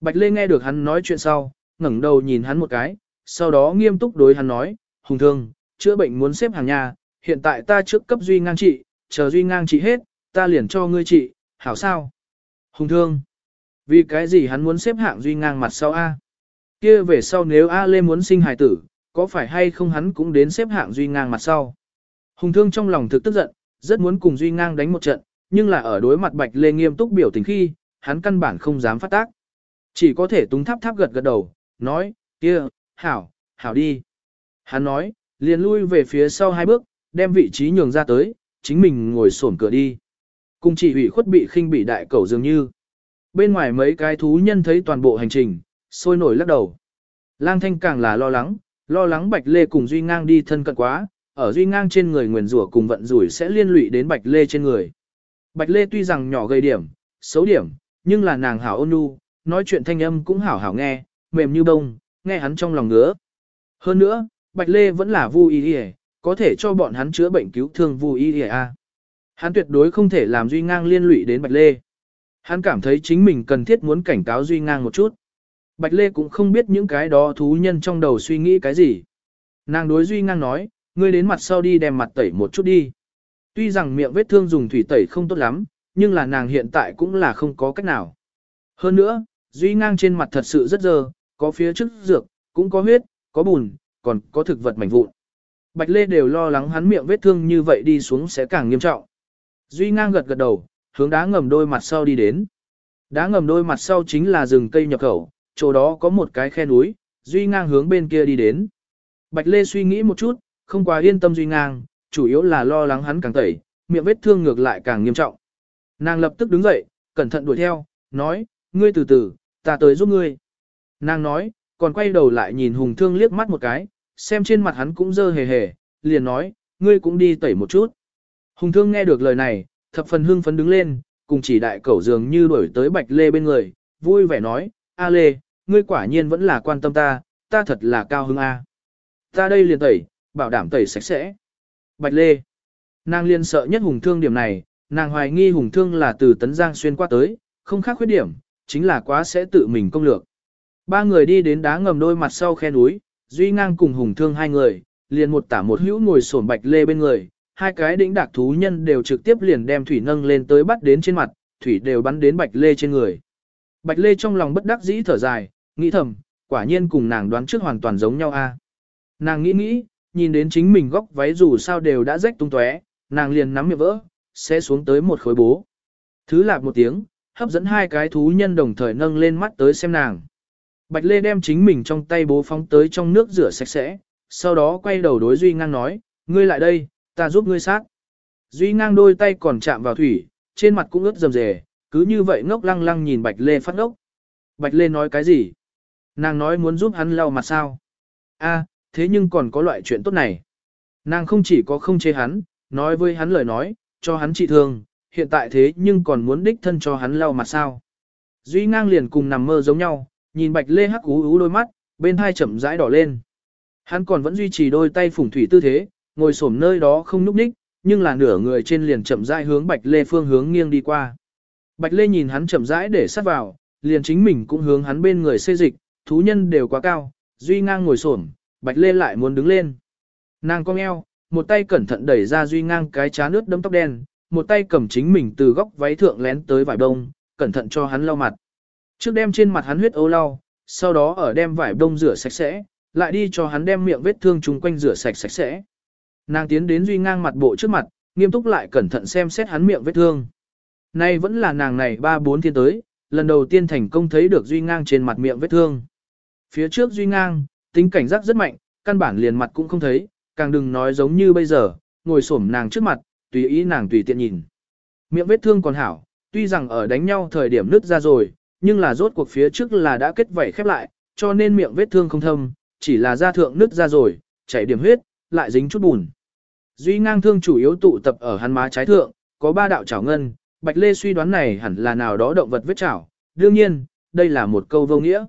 S1: Bạch Lê nghe được hắn nói chuyện sau, ngẩng đầu nhìn hắn một cái, sau đó nghiêm túc đối hắn nói, hùng thương, chữa bệnh muốn xếp hàng nhà, hiện tại ta trước cấp duy ngang trị, chờ duy ngang trị hết, ta liền cho ngươi trị, hảo sao? Hùng thương. Vì cái gì hắn muốn xếp hạng duy ngang mặt sau A? Kia về sau nếu A Lê muốn sinh hài tử, có phải hay không hắn cũng đến xếp hạng duy ngang mặt sau? Hùng thương trong lòng thực tức giận, rất muốn cùng duy ngang đánh một trận, nhưng là ở đối mặt Bạch Lê nghiêm túc biểu tình khi, hắn căn bản không dám phát tác. Chỉ có thể túng tháp tháp gật gật đầu, nói, kia, hảo, hảo đi. Hắn nói, liền lui về phía sau hai bước, đem vị trí nhường ra tới, chính mình ngồi xổm cửa đi. Cùng chỉ ủy khuất bị khinh bị đại cầu dường như. Bên ngoài mấy cái thú nhân thấy toàn bộ hành trình, sôi nổi lắc đầu. Lang Thanh càng là lo lắng, lo lắng Bạch Lê cùng Duy Ngang đi thân cận quá, ở Duy Ngang trên người nguyền rủa cùng vận rủi sẽ liên lụy đến Bạch Lê trên người. Bạch Lê tuy rằng nhỏ gây điểm, xấu điểm, nhưng là nàng hảo ôn nhu, nói chuyện thanh âm cũng hảo hảo nghe, mềm như bông, nghe hắn trong lòng ngứa. Hơn nữa, Bạch Lê vẫn là vui y có thể cho bọn hắn chữa bệnh cứu thương vui y a. Hắn tuyệt đối không thể làm Duy Ngang liên lụy đến Bạch Lê. Hắn cảm thấy chính mình cần thiết muốn cảnh cáo Duy Ngang một chút. Bạch Lê cũng không biết những cái đó thú nhân trong đầu suy nghĩ cái gì. Nàng đối Duy Ngang nói, ngươi đến mặt sau đi đem mặt tẩy một chút đi. Tuy rằng miệng vết thương dùng thủy tẩy không tốt lắm, nhưng là nàng hiện tại cũng là không có cách nào. Hơn nữa, Duy Ngang trên mặt thật sự rất dơ, có phía trước dược, cũng có huyết, có bùn, còn có thực vật mảnh vụn. Bạch Lê đều lo lắng hắn miệng vết thương như vậy đi xuống sẽ càng nghiêm trọng. Duy ngang gật gật đầu, hướng đá ngầm đôi mặt sau đi đến. Đá ngầm đôi mặt sau chính là rừng cây nhập khẩu, chỗ đó có một cái khe núi, Duy ngang hướng bên kia đi đến. Bạch Lê suy nghĩ một chút, không quá yên tâm Duy ngang, chủ yếu là lo lắng hắn càng tẩy, miệng vết thương ngược lại càng nghiêm trọng. Nàng lập tức đứng dậy, cẩn thận đuổi theo, nói, ngươi từ từ, ta tới giúp ngươi. Nàng nói, còn quay đầu lại nhìn Hùng Thương liếc mắt một cái, xem trên mặt hắn cũng dơ hề hề, liền nói, ngươi cũng đi tẩy một chút. Hùng thương nghe được lời này, thập phần hưng phấn đứng lên, cùng chỉ đại cẩu dường như đuổi tới Bạch Lê bên người, vui vẻ nói, A Lê, ngươi quả nhiên vẫn là quan tâm ta, ta thật là cao hứng A. Ta đây liền tẩy, bảo đảm tẩy sạch sẽ. Bạch Lê. Nàng liên sợ nhất hùng thương điểm này, nàng hoài nghi hùng thương là từ Tấn Giang xuyên qua tới, không khác khuyết điểm, chính là quá sẽ tự mình công lược. Ba người đi đến đá ngầm đôi mặt sau khe núi, Duy Ngang cùng hùng thương hai người, liền một tả một hữu ngồi sổn bạch lê bên người, hai cái đĩnh đạc thú nhân đều trực tiếp liền đem thủy nâng lên tới bắt đến trên mặt, thủy đều bắn đến bạch lê trên người. Bạch lê trong lòng bất đắc dĩ thở dài, nghĩ thầm, quả nhiên cùng nàng đoán trước hoàn toàn giống nhau a. Nàng nghĩ nghĩ, nhìn đến chính mình góc váy dù sao đều đã rách tung tóe, nàng liền nắm miệng vỡ, sẽ xuống tới một khối bố. Thứ lạc một tiếng, hấp dẫn hai cái thú nhân đồng thời nâng lên mắt tới xem nàng. Bạch Lê đem chính mình trong tay bố phóng tới trong nước rửa sạch sẽ, sau đó quay đầu đối Duy Ngang nói, ngươi lại đây, ta giúp ngươi sát. Duy Ngang đôi tay còn chạm vào thủy, trên mặt cũng ướt rầm rề, cứ như vậy ngốc lăng lăng nhìn Bạch Lê phát ngốc. Bạch Lê nói cái gì? Nàng nói muốn giúp hắn lau mặt sao? A, thế nhưng còn có loại chuyện tốt này. Nàng không chỉ có không chế hắn, nói với hắn lời nói, cho hắn trị thương, hiện tại thế nhưng còn muốn đích thân cho hắn lau mặt sao. Duy ngang liền cùng nằm mơ giống nhau, nhìn bạch lê hắc ú ú đôi mắt, bên hai chậm rãi đỏ lên. Hắn còn vẫn duy trì đôi tay phủng thủy tư thế, ngồi xổm nơi đó không núp ních, nhưng là nửa người trên liền chậm rãi hướng bạch lê phương hướng nghiêng đi qua. Bạch lê nhìn hắn chậm rãi để sát vào, liền chính mình cũng hướng hắn bên người xê dịch, thú nhân đều quá cao, duy ngang ngồi xổm, bạch lê lại muốn đứng lên. Nàng cong eo, một tay cẩn thận đẩy ra duy ngang cái chán nước đấm tóc đen, một tay cầm chính mình từ góc váy thượng lén tới vải đông, cẩn thận cho hắn lau mặt. Trước đem trên mặt hắn huyết ấu lau, sau đó ở đem vải đông rửa sạch sẽ, lại đi cho hắn đem miệng vết thương chung quanh rửa sạch sạch sẽ. Nàng tiến đến duy ngang mặt bộ trước mặt, nghiêm túc lại cẩn thận xem xét hắn miệng vết thương. Nay vẫn là nàng này ba bốn thiên tới, lần đầu tiên thành công thấy được duy ngang trên mặt miệng vết thương. Phía trước duy ngang, tính cảnh giác rất mạnh, căn bản liền mặt cũng không thấy, càng đừng nói giống như bây giờ, ngồi xổm nàng trước mặt, tùy ý nàng tùy tiện nhìn. Miệng vết thương còn hảo, tuy rằng ở đánh nhau thời điểm nứt ra rồi, nhưng là rốt cuộc phía trước là đã kết vảy khép lại, cho nên miệng vết thương không thâm, chỉ là da thượng nứt ra rồi, chảy điểm huyết, lại dính chút bùn. Duy ngang thương chủ yếu tụ tập ở hắn má trái thượng, có ba đạo chảo ngân, Bạch Lê suy đoán này hẳn là nào đó động vật vết chảo, đương nhiên, đây là một câu vô nghĩa.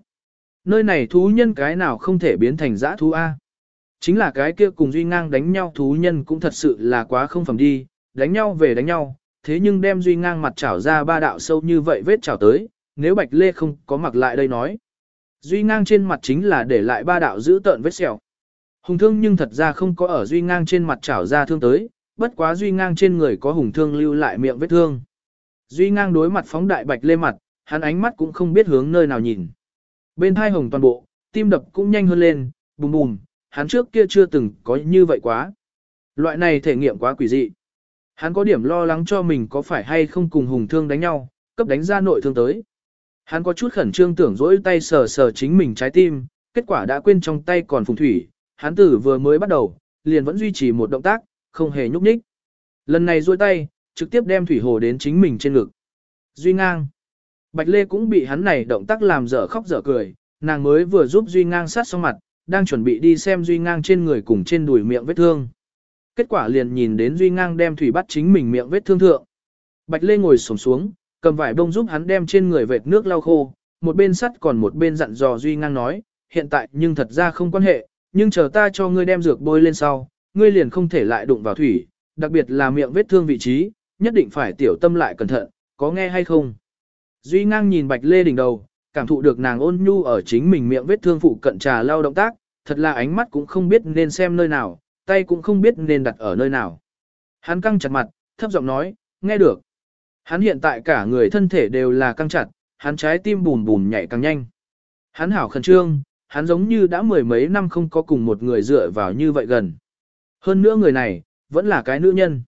S1: Nơi này thú nhân cái nào không thể biến thành dã thú A. Chính là cái kia cùng Duy Ngang đánh nhau thú nhân cũng thật sự là quá không phẩm đi, đánh nhau về đánh nhau, thế nhưng đem Duy Ngang mặt chảo ra ba đạo sâu như vậy vết chảo tới, nếu Bạch Lê không có mặc lại đây nói. Duy Ngang trên mặt chính là để lại ba đạo giữ tợn vết sẹo. Hùng thương nhưng thật ra không có ở Duy Ngang trên mặt chảo ra thương tới, bất quá Duy Ngang trên người có hùng thương lưu lại miệng vết thương. Duy Ngang đối mặt phóng đại Bạch Lê mặt, hắn ánh mắt cũng không biết hướng nơi nào nhìn. Bên thai hồng toàn bộ, tim đập cũng nhanh hơn lên, bùm bùm, hắn trước kia chưa từng có như vậy quá. Loại này thể nghiệm quá quỷ dị. Hắn có điểm lo lắng cho mình có phải hay không cùng hùng thương đánh nhau, cấp đánh ra nội thương tới. Hắn có chút khẩn trương tưởng dỗi tay sờ sờ chính mình trái tim, kết quả đã quên trong tay còn phùng thủy, hắn tử vừa mới bắt đầu, liền vẫn duy trì một động tác, không hề nhúc nhích. Lần này dôi tay, trực tiếp đem thủy hồ đến chính mình trên ngực. Duy ngang. Bạch Lê cũng bị hắn này động tác làm dở khóc dở cười, nàng mới vừa giúp Duy ngang sát xong mặt, đang chuẩn bị đi xem Duy Ngang trên người cùng trên đùi miệng vết thương. Kết quả liền nhìn đến Duy Ngang đem thủy bắt chính mình miệng vết thương thượng. Bạch Lê ngồi xổm xuống, cầm vải bông giúp hắn đem trên người vệt nước lau khô, một bên sắt còn một bên dặn dò Duy Ngang nói, hiện tại nhưng thật ra không quan hệ, nhưng chờ ta cho ngươi đem dược bôi lên sau, ngươi liền không thể lại đụng vào thủy, đặc biệt là miệng vết thương vị trí, nhất định phải tiểu tâm lại cẩn thận, có nghe hay không? Duy Ngang nhìn Bạch Lê đỉnh đầu, cảm thụ được nàng ôn nhu ở chính mình miệng vết thương phụ cận trà lau động tác, thật là ánh mắt cũng không biết nên xem nơi nào, tay cũng không biết nên đặt ở nơi nào. Hắn căng chặt mặt, thấp giọng nói, nghe được. Hắn hiện tại cả người thân thể đều là căng chặt, hắn trái tim bùn bùn nhảy càng nhanh. Hắn hảo khẩn trương, hắn giống như đã mười mấy năm không có cùng một người dựa vào như vậy gần. Hơn nữa người này, vẫn là cái nữ nhân.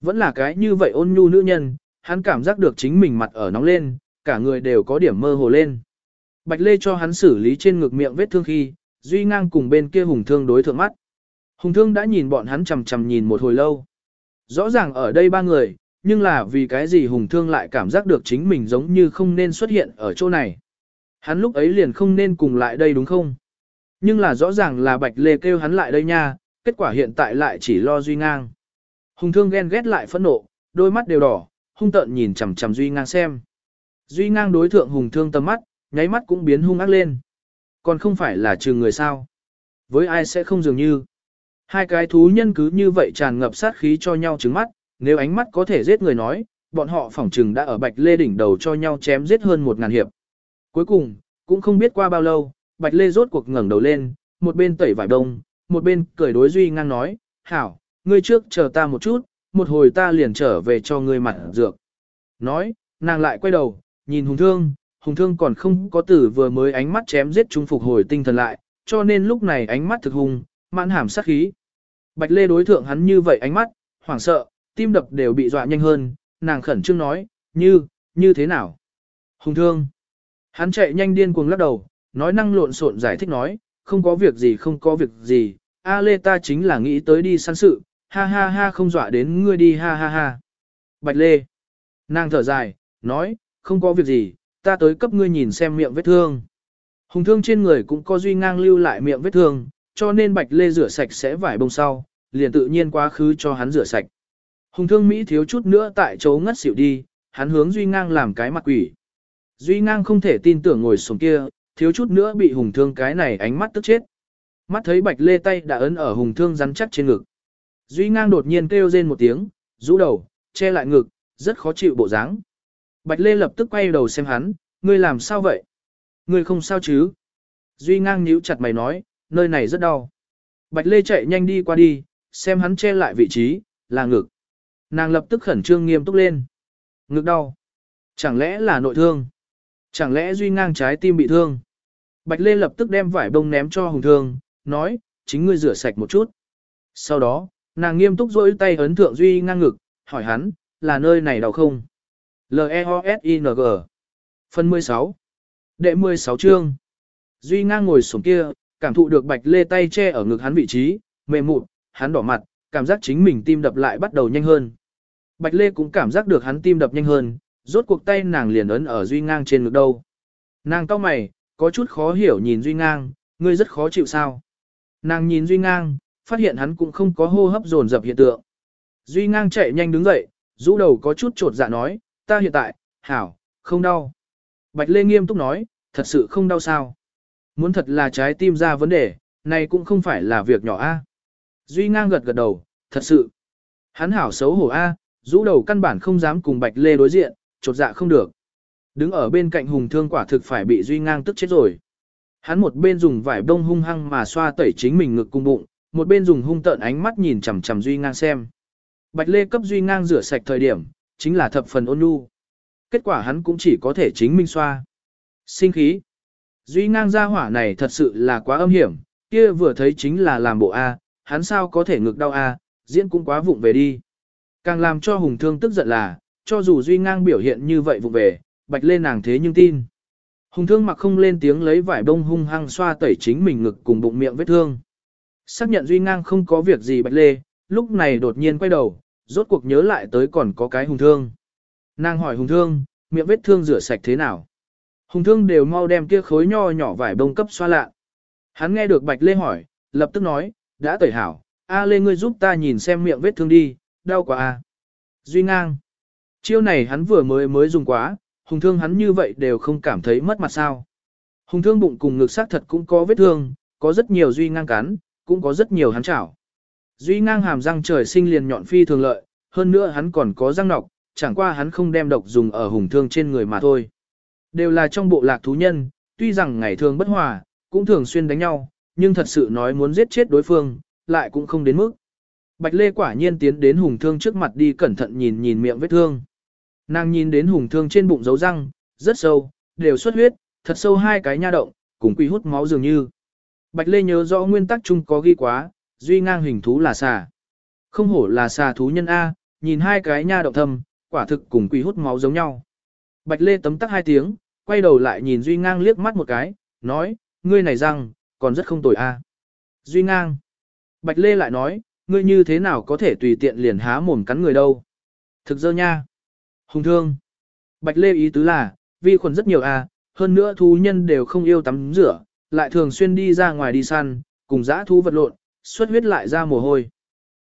S1: Vẫn là cái như vậy ôn nhu nữ nhân, hắn cảm giác được chính mình mặt ở nóng lên, cả người đều có điểm mơ hồ lên. Bạch Lê cho hắn xử lý trên ngực miệng vết thương khi, Duy Ngang cùng bên kia Hùng Thương đối thượng mắt. Hùng Thương đã nhìn bọn hắn chầm chầm nhìn một hồi lâu. Rõ ràng ở đây ba người, nhưng là vì cái gì Hùng Thương lại cảm giác được chính mình giống như không nên xuất hiện ở chỗ này. Hắn lúc ấy liền không nên cùng lại đây đúng không? Nhưng là rõ ràng là Bạch Lê kêu hắn lại đây nha, kết quả hiện tại lại chỉ lo Duy Ngang. Hùng Thương ghen ghét lại phẫn nộ, đôi mắt đều đỏ, hung tợn nhìn chằm chằm Duy Ngang xem. Duy ngang đối thượng hùng thương tầm mắt, nháy mắt cũng biến hung ác lên. Còn không phải là trừ người sao. Với ai sẽ không dường như. Hai cái thú nhân cứ như vậy tràn ngập sát khí cho nhau trứng mắt, nếu ánh mắt có thể giết người nói, bọn họ phỏng trừng đã ở Bạch Lê đỉnh đầu cho nhau chém giết hơn một ngàn hiệp. Cuối cùng, cũng không biết qua bao lâu, Bạch Lê rốt cuộc ngẩng đầu lên, một bên tẩy vải đông, một bên cười đối Duy ngang nói, hảo, ngươi trước chờ ta một chút, một hồi ta liền trở về cho ngươi mặt dược. Nói, nàng lại quay đầu, nhìn hùng thương, hùng thương còn không có tử vừa mới ánh mắt chém giết chúng phục hồi tinh thần lại, cho nên lúc này ánh mắt thực hùng, mãn hàm sát khí. Bạch Lê đối thượng hắn như vậy ánh mắt, hoảng sợ, tim đập đều bị dọa nhanh hơn, nàng khẩn trương nói, như, như thế nào? Hùng thương. Hắn chạy nhanh điên cuồng lắc đầu, nói năng lộn xộn giải thích nói, không có việc gì không có việc gì, A Lê ta chính là nghĩ tới đi săn sự, ha ha ha không dọa đến ngươi đi ha ha ha. Bạch Lê. Nàng thở dài, nói, không có việc gì, ta tới cấp ngươi nhìn xem miệng vết thương. Hùng thương trên người cũng có duy ngang lưu lại miệng vết thương, cho nên Bạch Lê rửa sạch sẽ vải bông sau, liền tự nhiên quá khứ cho hắn rửa sạch. Hùng thương Mỹ thiếu chút nữa tại chỗ ngất xỉu đi, hắn hướng Duy Ngang làm cái mặt quỷ. Duy Ngang không thể tin tưởng ngồi xuống kia, thiếu chút nữa bị hùng thương cái này ánh mắt tức chết. Mắt thấy Bạch Lê tay đã ấn ở hùng thương rắn chắc trên ngực. Duy Ngang đột nhiên kêu rên một tiếng, rũ đầu, che lại ngực, rất khó chịu bộ dáng. Bạch Lê lập tức quay đầu xem hắn, ngươi làm sao vậy? Ngươi không sao chứ? Duy Ngang nhíu chặt mày nói, nơi này rất đau. Bạch Lê chạy nhanh đi qua đi, xem hắn che lại vị trí, là ngực. Nàng lập tức khẩn trương nghiêm túc lên. Ngực đau. Chẳng lẽ là nội thương? Chẳng lẽ Duy ngang trái tim bị thương? Bạch Lê lập tức đem vải bông ném cho Hùng Thương, nói, chính ngươi rửa sạch một chút. Sau đó, nàng nghiêm túc rỗi tay ấn thượng Duy ngang ngực, hỏi hắn, là nơi này đau không? L-E-O-S-I-N-G Phần 16 Đệ 16 chương Duy ngang ngồi xuống kia, cảm thụ được Bạch Lê tay che ở ngực hắn vị trí, mềm mụn, hắn đỏ mặt, cảm giác chính mình tim đập lại bắt đầu nhanh hơn. Bạch Lê cũng cảm giác được hắn tim đập nhanh hơn, rốt cuộc tay nàng liền ấn ở Duy Ngang trên ngực đâu. Nàng cau mày, có chút khó hiểu nhìn Duy Ngang, ngươi rất khó chịu sao. Nàng nhìn Duy Ngang, phát hiện hắn cũng không có hô hấp dồn dập hiện tượng. Duy Ngang chạy nhanh đứng dậy, rũ đầu có chút trột dạ nói, ta hiện tại, hảo, không đau. Bạch Lê nghiêm túc nói, thật sự không đau sao. Muốn thật là trái tim ra vấn đề, này cũng không phải là việc nhỏ a. Duy ngang gật gật đầu, thật sự. Hắn hảo xấu hổ A, rũ đầu căn bản không dám cùng Bạch Lê đối diện, chột dạ không được. Đứng ở bên cạnh hùng thương quả thực phải bị Duy ngang tức chết rồi. Hắn một bên dùng vải bông hung hăng mà xoa tẩy chính mình ngực cung bụng, một bên dùng hung tợn ánh mắt nhìn chằm chằm Duy ngang xem. Bạch Lê cấp Duy ngang rửa sạch thời điểm, chính là thập phần ôn nhu. Kết quả hắn cũng chỉ có thể chính minh xoa. Sinh khí. Duy ngang ra hỏa này thật sự là quá âm hiểm, kia vừa thấy chính là làm bộ A, hắn sao có thể ngực đau a, diễn cũng quá vụng về đi. Càng làm cho Hùng Thương tức giận là, cho dù Duy Ngang biểu hiện như vậy vụng về, bạch lên nàng thế nhưng tin. Hùng Thương mặc không lên tiếng lấy vải bông hung hăng xoa tẩy chính mình ngực cùng bụng miệng vết thương. Xác nhận Duy Ngang không có việc gì bạch lê, lúc này đột nhiên quay đầu, rốt cuộc nhớ lại tới còn có cái Hùng Thương. Nàng hỏi Hùng Thương, miệng vết thương rửa sạch thế nào? Hùng Thương đều mau đem kia khối nho nhỏ vải bông cấp xoa lạ. Hắn nghe được Bạch Lê hỏi, lập tức nói, đã tẩy hảo, A Lê ngươi giúp ta nhìn xem miệng vết thương đi, đau quá a. Duy ngang. Chiêu này hắn vừa mới mới dùng quá, hùng thương hắn như vậy đều không cảm thấy mất mặt sao. Hùng thương bụng cùng ngực xác thật cũng có vết thương, có rất nhiều duy ngang cắn, cũng có rất nhiều hắn chảo. Duy ngang hàm răng trời sinh liền nhọn phi thường lợi, hơn nữa hắn còn có răng nọc, chẳng qua hắn không đem độc dùng ở hùng thương trên người mà thôi. Đều là trong bộ lạc thú nhân, tuy rằng ngày thường bất hòa, cũng thường xuyên đánh nhau, nhưng thật sự nói muốn giết chết đối phương, lại cũng không đến mức. Bạch Lê quả nhiên tiến đến hùng thương trước mặt đi cẩn thận nhìn nhìn miệng vết thương. Nàng nhìn đến hùng thương trên bụng dấu răng, rất sâu, đều xuất huyết, thật sâu hai cái nha động, cùng quy hút máu dường như. Bạch Lê nhớ rõ nguyên tắc chung có ghi quá, duy ngang hình thú là xà. Không hổ là xà thú nhân A, nhìn hai cái nha động thâm, quả thực cùng quy hút máu giống nhau. Bạch Lê tấm tắc hai tiếng, quay đầu lại nhìn duy ngang liếc mắt một cái, nói, ngươi này răng, còn rất không tồi a. Duy ngang. Bạch Lê lại nói, ngươi như thế nào có thể tùy tiện liền há mồm cắn người đâu. Thực dơ nha. Hùng thương. Bạch Lê ý tứ là, vi khuẩn rất nhiều a, hơn nữa thú nhân đều không yêu tắm rửa, lại thường xuyên đi ra ngoài đi săn, cùng dã thú vật lộn, xuất huyết lại ra mồ hôi.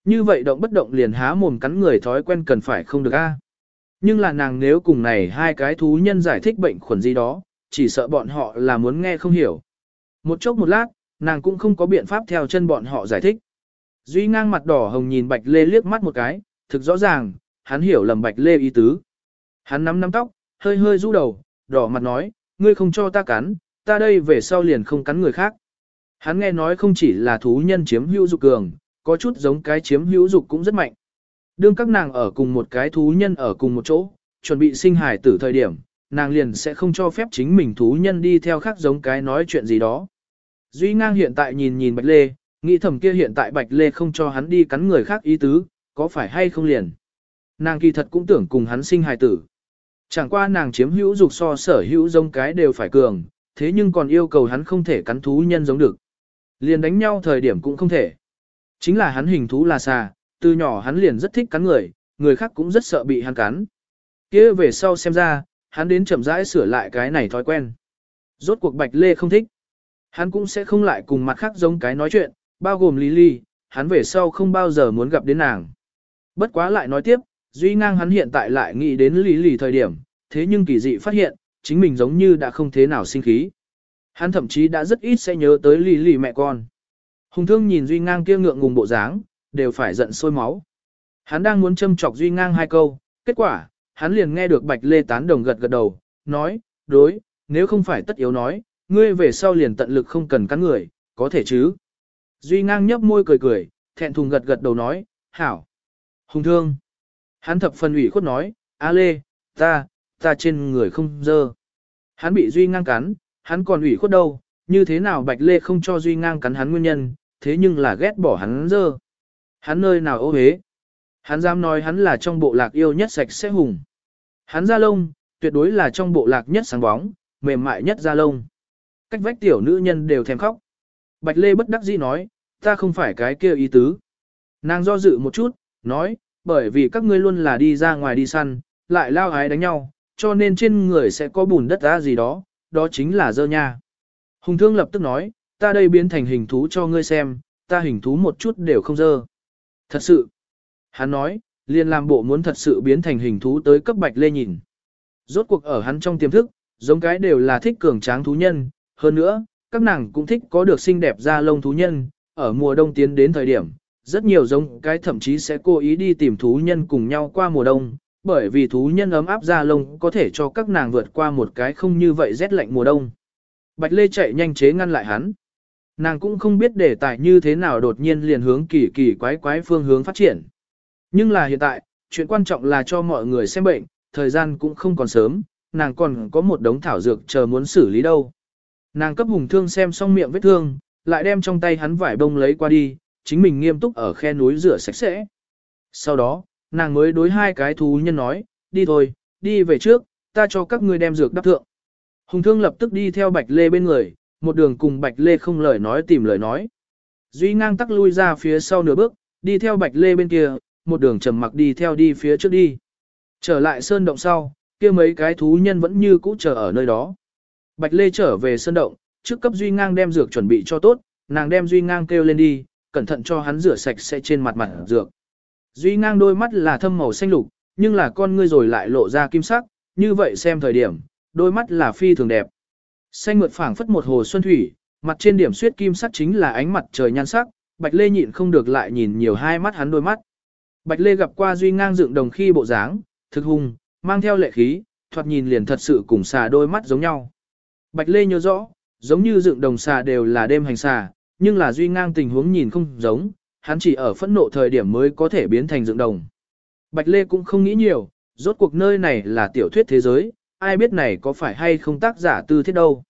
S1: Như vậy động bất động liền há mồm cắn người thói quen cần phải không được a. Nhưng là nàng nếu cùng này hai cái thú nhân giải thích bệnh khuẩn gì đó, chỉ sợ bọn họ là muốn nghe không hiểu. Một chốc một lát, nàng cũng không có biện pháp theo chân bọn họ giải thích. Duy ngang mặt đỏ hồng nhìn Bạch Lê liếc mắt một cái, thực rõ ràng, hắn hiểu lầm Bạch Lê ý tứ. Hắn nắm nắm tóc, hơi hơi rũ đầu, đỏ mặt nói, ngươi không cho ta cắn, ta đây về sau liền không cắn người khác. Hắn nghe nói không chỉ là thú nhân chiếm hữu dục cường, có chút giống cái chiếm hữu dục cũng rất mạnh. Đương các nàng ở cùng một cái thú nhân ở cùng một chỗ, chuẩn bị sinh hài tử thời điểm, nàng liền sẽ không cho phép chính mình thú nhân đi theo khác giống cái nói chuyện gì đó. Duy ngang hiện tại nhìn nhìn Bạch Lê, nghĩ thầm kia hiện tại Bạch Lê không cho hắn đi cắn người khác ý tứ, có phải hay không liền. Nàng kỳ thật cũng tưởng cùng hắn sinh hài tử. Chẳng qua nàng chiếm hữu dục so sở hữu giống cái đều phải cường, thế nhưng còn yêu cầu hắn không thể cắn thú nhân giống được. Liền đánh nhau thời điểm cũng không thể. Chính là hắn hình thú là xà, từ nhỏ hắn liền rất thích cắn người, người khác cũng rất sợ bị hắn cắn. kia về sau xem ra, hắn đến chậm rãi sửa lại cái này thói quen. Rốt cuộc Bạch Lê không thích. Hắn cũng sẽ không lại cùng mặt khác giống cái nói chuyện, bao gồm Lily, hắn về sau không bao giờ muốn gặp đến nàng. Bất quá lại nói tiếp, Duy ngang hắn hiện tại lại nghĩ đến Lily thời điểm, thế nhưng kỳ dị phát hiện, chính mình giống như đã không thế nào sinh khí. Hắn thậm chí đã rất ít sẽ nhớ tới Lily mẹ con. Hùng thương nhìn Duy ngang kia ngượng ngùng bộ dáng, đều phải giận sôi máu. Hắn đang muốn châm chọc Duy ngang hai câu, kết quả, hắn liền nghe được Bạch Lê tán đồng gật gật đầu, nói, đối, nếu không phải tất yếu nói, ngươi về sau liền tận lực không cần cắn người, có thể chứ. Duy ngang nhấp môi cười cười, thẹn thùng gật gật đầu nói, hảo. Hùng thương. Hắn thập phần ủy khuất nói, A Lê, ta, ta trên người không dơ. Hắn bị Duy ngang cắn, hắn còn ủy khuất đâu, như thế nào Bạch Lê không cho Duy ngang cắn hắn nguyên nhân, thế nhưng là ghét bỏ hắn dơ. Hắn nơi nào ô hế. Hắn dám nói hắn là trong bộ lạc yêu nhất sạch sẽ hùng. Hắn da lông, tuyệt đối là trong bộ lạc nhất sáng bóng, mềm mại nhất da lông. Cách vách tiểu nữ nhân đều thèm khóc. Bạch Lê bất đắc dĩ nói, ta không phải cái kia ý tứ. Nàng do dự một chút, nói, bởi vì các ngươi luôn là đi ra ngoài đi săn, lại lao ái đánh nhau, cho nên trên người sẽ có bùn đất ra gì đó, đó chính là dơ nha. Hùng thương lập tức nói, ta đây biến thành hình thú cho ngươi xem, ta hình thú một chút đều không dơ. Thật sự. Hắn nói, liền làm bộ muốn thật sự biến thành hình thú tới cấp bạch lê nhìn. Rốt cuộc ở hắn trong tiềm thức, giống cái đều là thích cường tráng thú nhân, hơn nữa, các nàng cũng thích có được xinh đẹp da lông thú nhân, ở mùa đông tiến đến thời điểm, rất nhiều giống cái thậm chí sẽ cố ý đi tìm thú nhân cùng nhau qua mùa đông, bởi vì thú nhân ấm áp da lông có thể cho các nàng vượt qua một cái không như vậy rét lạnh mùa đông. Bạch Lê chạy nhanh chế ngăn lại hắn. Nàng cũng không biết đề tài như thế nào đột nhiên liền hướng kỳ kỳ quái quái phương hướng phát triển. Nhưng là hiện tại, chuyện quan trọng là cho mọi người xem bệnh, thời gian cũng không còn sớm, nàng còn có một đống thảo dược chờ muốn xử lý đâu. Nàng cấp hùng thương xem xong miệng vết thương, lại đem trong tay hắn vải bông lấy qua đi, chính mình nghiêm túc ở khe núi rửa sạch sẽ. Sau đó, nàng mới đối hai cái thú nhân nói, đi thôi, đi về trước, ta cho các ngươi đem dược đắp thượng. Hùng thương lập tức đi theo Bạch Lê bên người, một đường cùng Bạch Lê không lời nói tìm lời nói. Duy ngang tắc lui ra phía sau nửa bước, đi theo Bạch Lê bên kia, một đường trầm mặc đi theo đi phía trước đi. Trở lại sơn động sau, kia mấy cái thú nhân vẫn như cũ chờ ở nơi đó. Bạch Lê trở về sơn động, trước cấp Duy ngang đem dược chuẩn bị cho tốt, nàng đem Duy ngang kêu lên đi, cẩn thận cho hắn rửa sạch sẽ trên mặt mặt dược. Duy ngang đôi mắt là thâm màu xanh lục, nhưng là con ngươi rồi lại lộ ra kim sắc, như vậy xem thời điểm, đôi mắt là phi thường đẹp. Xanh ngượt phảng phất một hồ xuân thủy, mặt trên điểm suyết kim sắc chính là ánh mặt trời nhan sắc, Bạch Lê nhịn không được lại nhìn nhiều hai mắt hắn đôi mắt. Bạch Lê gặp qua Duy ngang dựng đồng khi bộ dáng, thực hùng, mang theo lệ khí, thoạt nhìn liền thật sự cùng xà đôi mắt giống nhau. Bạch Lê nhớ rõ, giống như dựng đồng xà đều là đêm hành xà, nhưng là Duy ngang tình huống nhìn không giống, hắn chỉ ở phẫn nộ thời điểm mới có thể biến thành dựng đồng. Bạch Lê cũng không nghĩ nhiều, rốt cuộc nơi này là tiểu thuyết thế giới, ai biết này có phải hay không tác giả tư thiết đâu.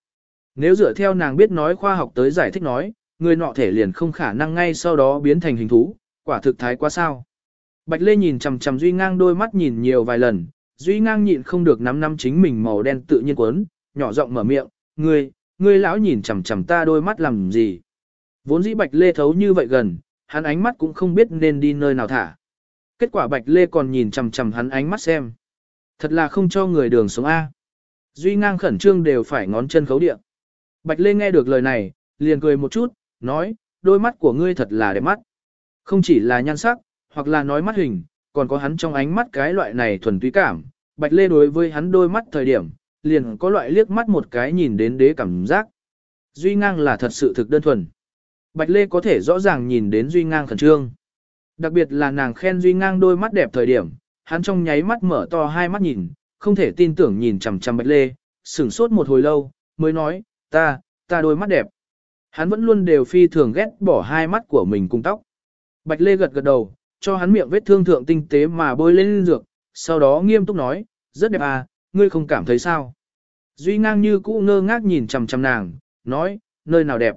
S1: Nếu dựa theo nàng biết nói khoa học tới giải thích nói, người nọ thể liền không khả năng ngay sau đó biến thành hình thú, quả thực thái quá sao. Bạch Lê nhìn chằm chằm Duy Ngang đôi mắt nhìn nhiều vài lần, Duy Ngang nhịn không được nắm nắm chính mình màu đen tự nhiên quấn, nhỏ giọng mở miệng, ngươi, ngươi lão nhìn chằm chằm ta đôi mắt làm gì. Vốn dĩ Bạch Lê thấu như vậy gần, hắn ánh mắt cũng không biết nên đi nơi nào thả. Kết quả Bạch Lê còn nhìn chằm chằm hắn ánh mắt xem. Thật là không cho người đường sống A. Duy ngang khẩn trương đều phải ngón chân khấu địa. Bạch Lê nghe được lời này, liền cười một chút, nói, đôi mắt của ngươi thật là đẹp mắt. Không chỉ là nhan sắc, hoặc là nói mắt hình, còn có hắn trong ánh mắt cái loại này thuần túy cảm. Bạch Lê đối với hắn đôi mắt thời điểm, liền có loại liếc mắt một cái nhìn đến đế cảm giác. Duy ngang là thật sự thực đơn thuần. Bạch Lê có thể rõ ràng nhìn đến Duy Ngang khẩn trương. Đặc biệt là nàng khen Duy Ngang đôi mắt đẹp thời điểm, hắn trong nháy mắt mở to hai mắt nhìn, không thể tin tưởng nhìn chằm chằm Bạch Lê, sửng sốt một hồi lâu, mới nói, ta, ta đôi mắt đẹp. Hắn vẫn luôn đều phi thường ghét bỏ hai mắt của mình cùng tóc. Bạch Lê gật gật đầu, cho hắn miệng vết thương thượng tinh tế mà bôi lên dược, sau đó nghiêm túc nói, rất đẹp à, ngươi không cảm thấy sao? Duy ngang như cũ ngơ ngác nhìn chằm chằm nàng, nói, nơi nào đẹp?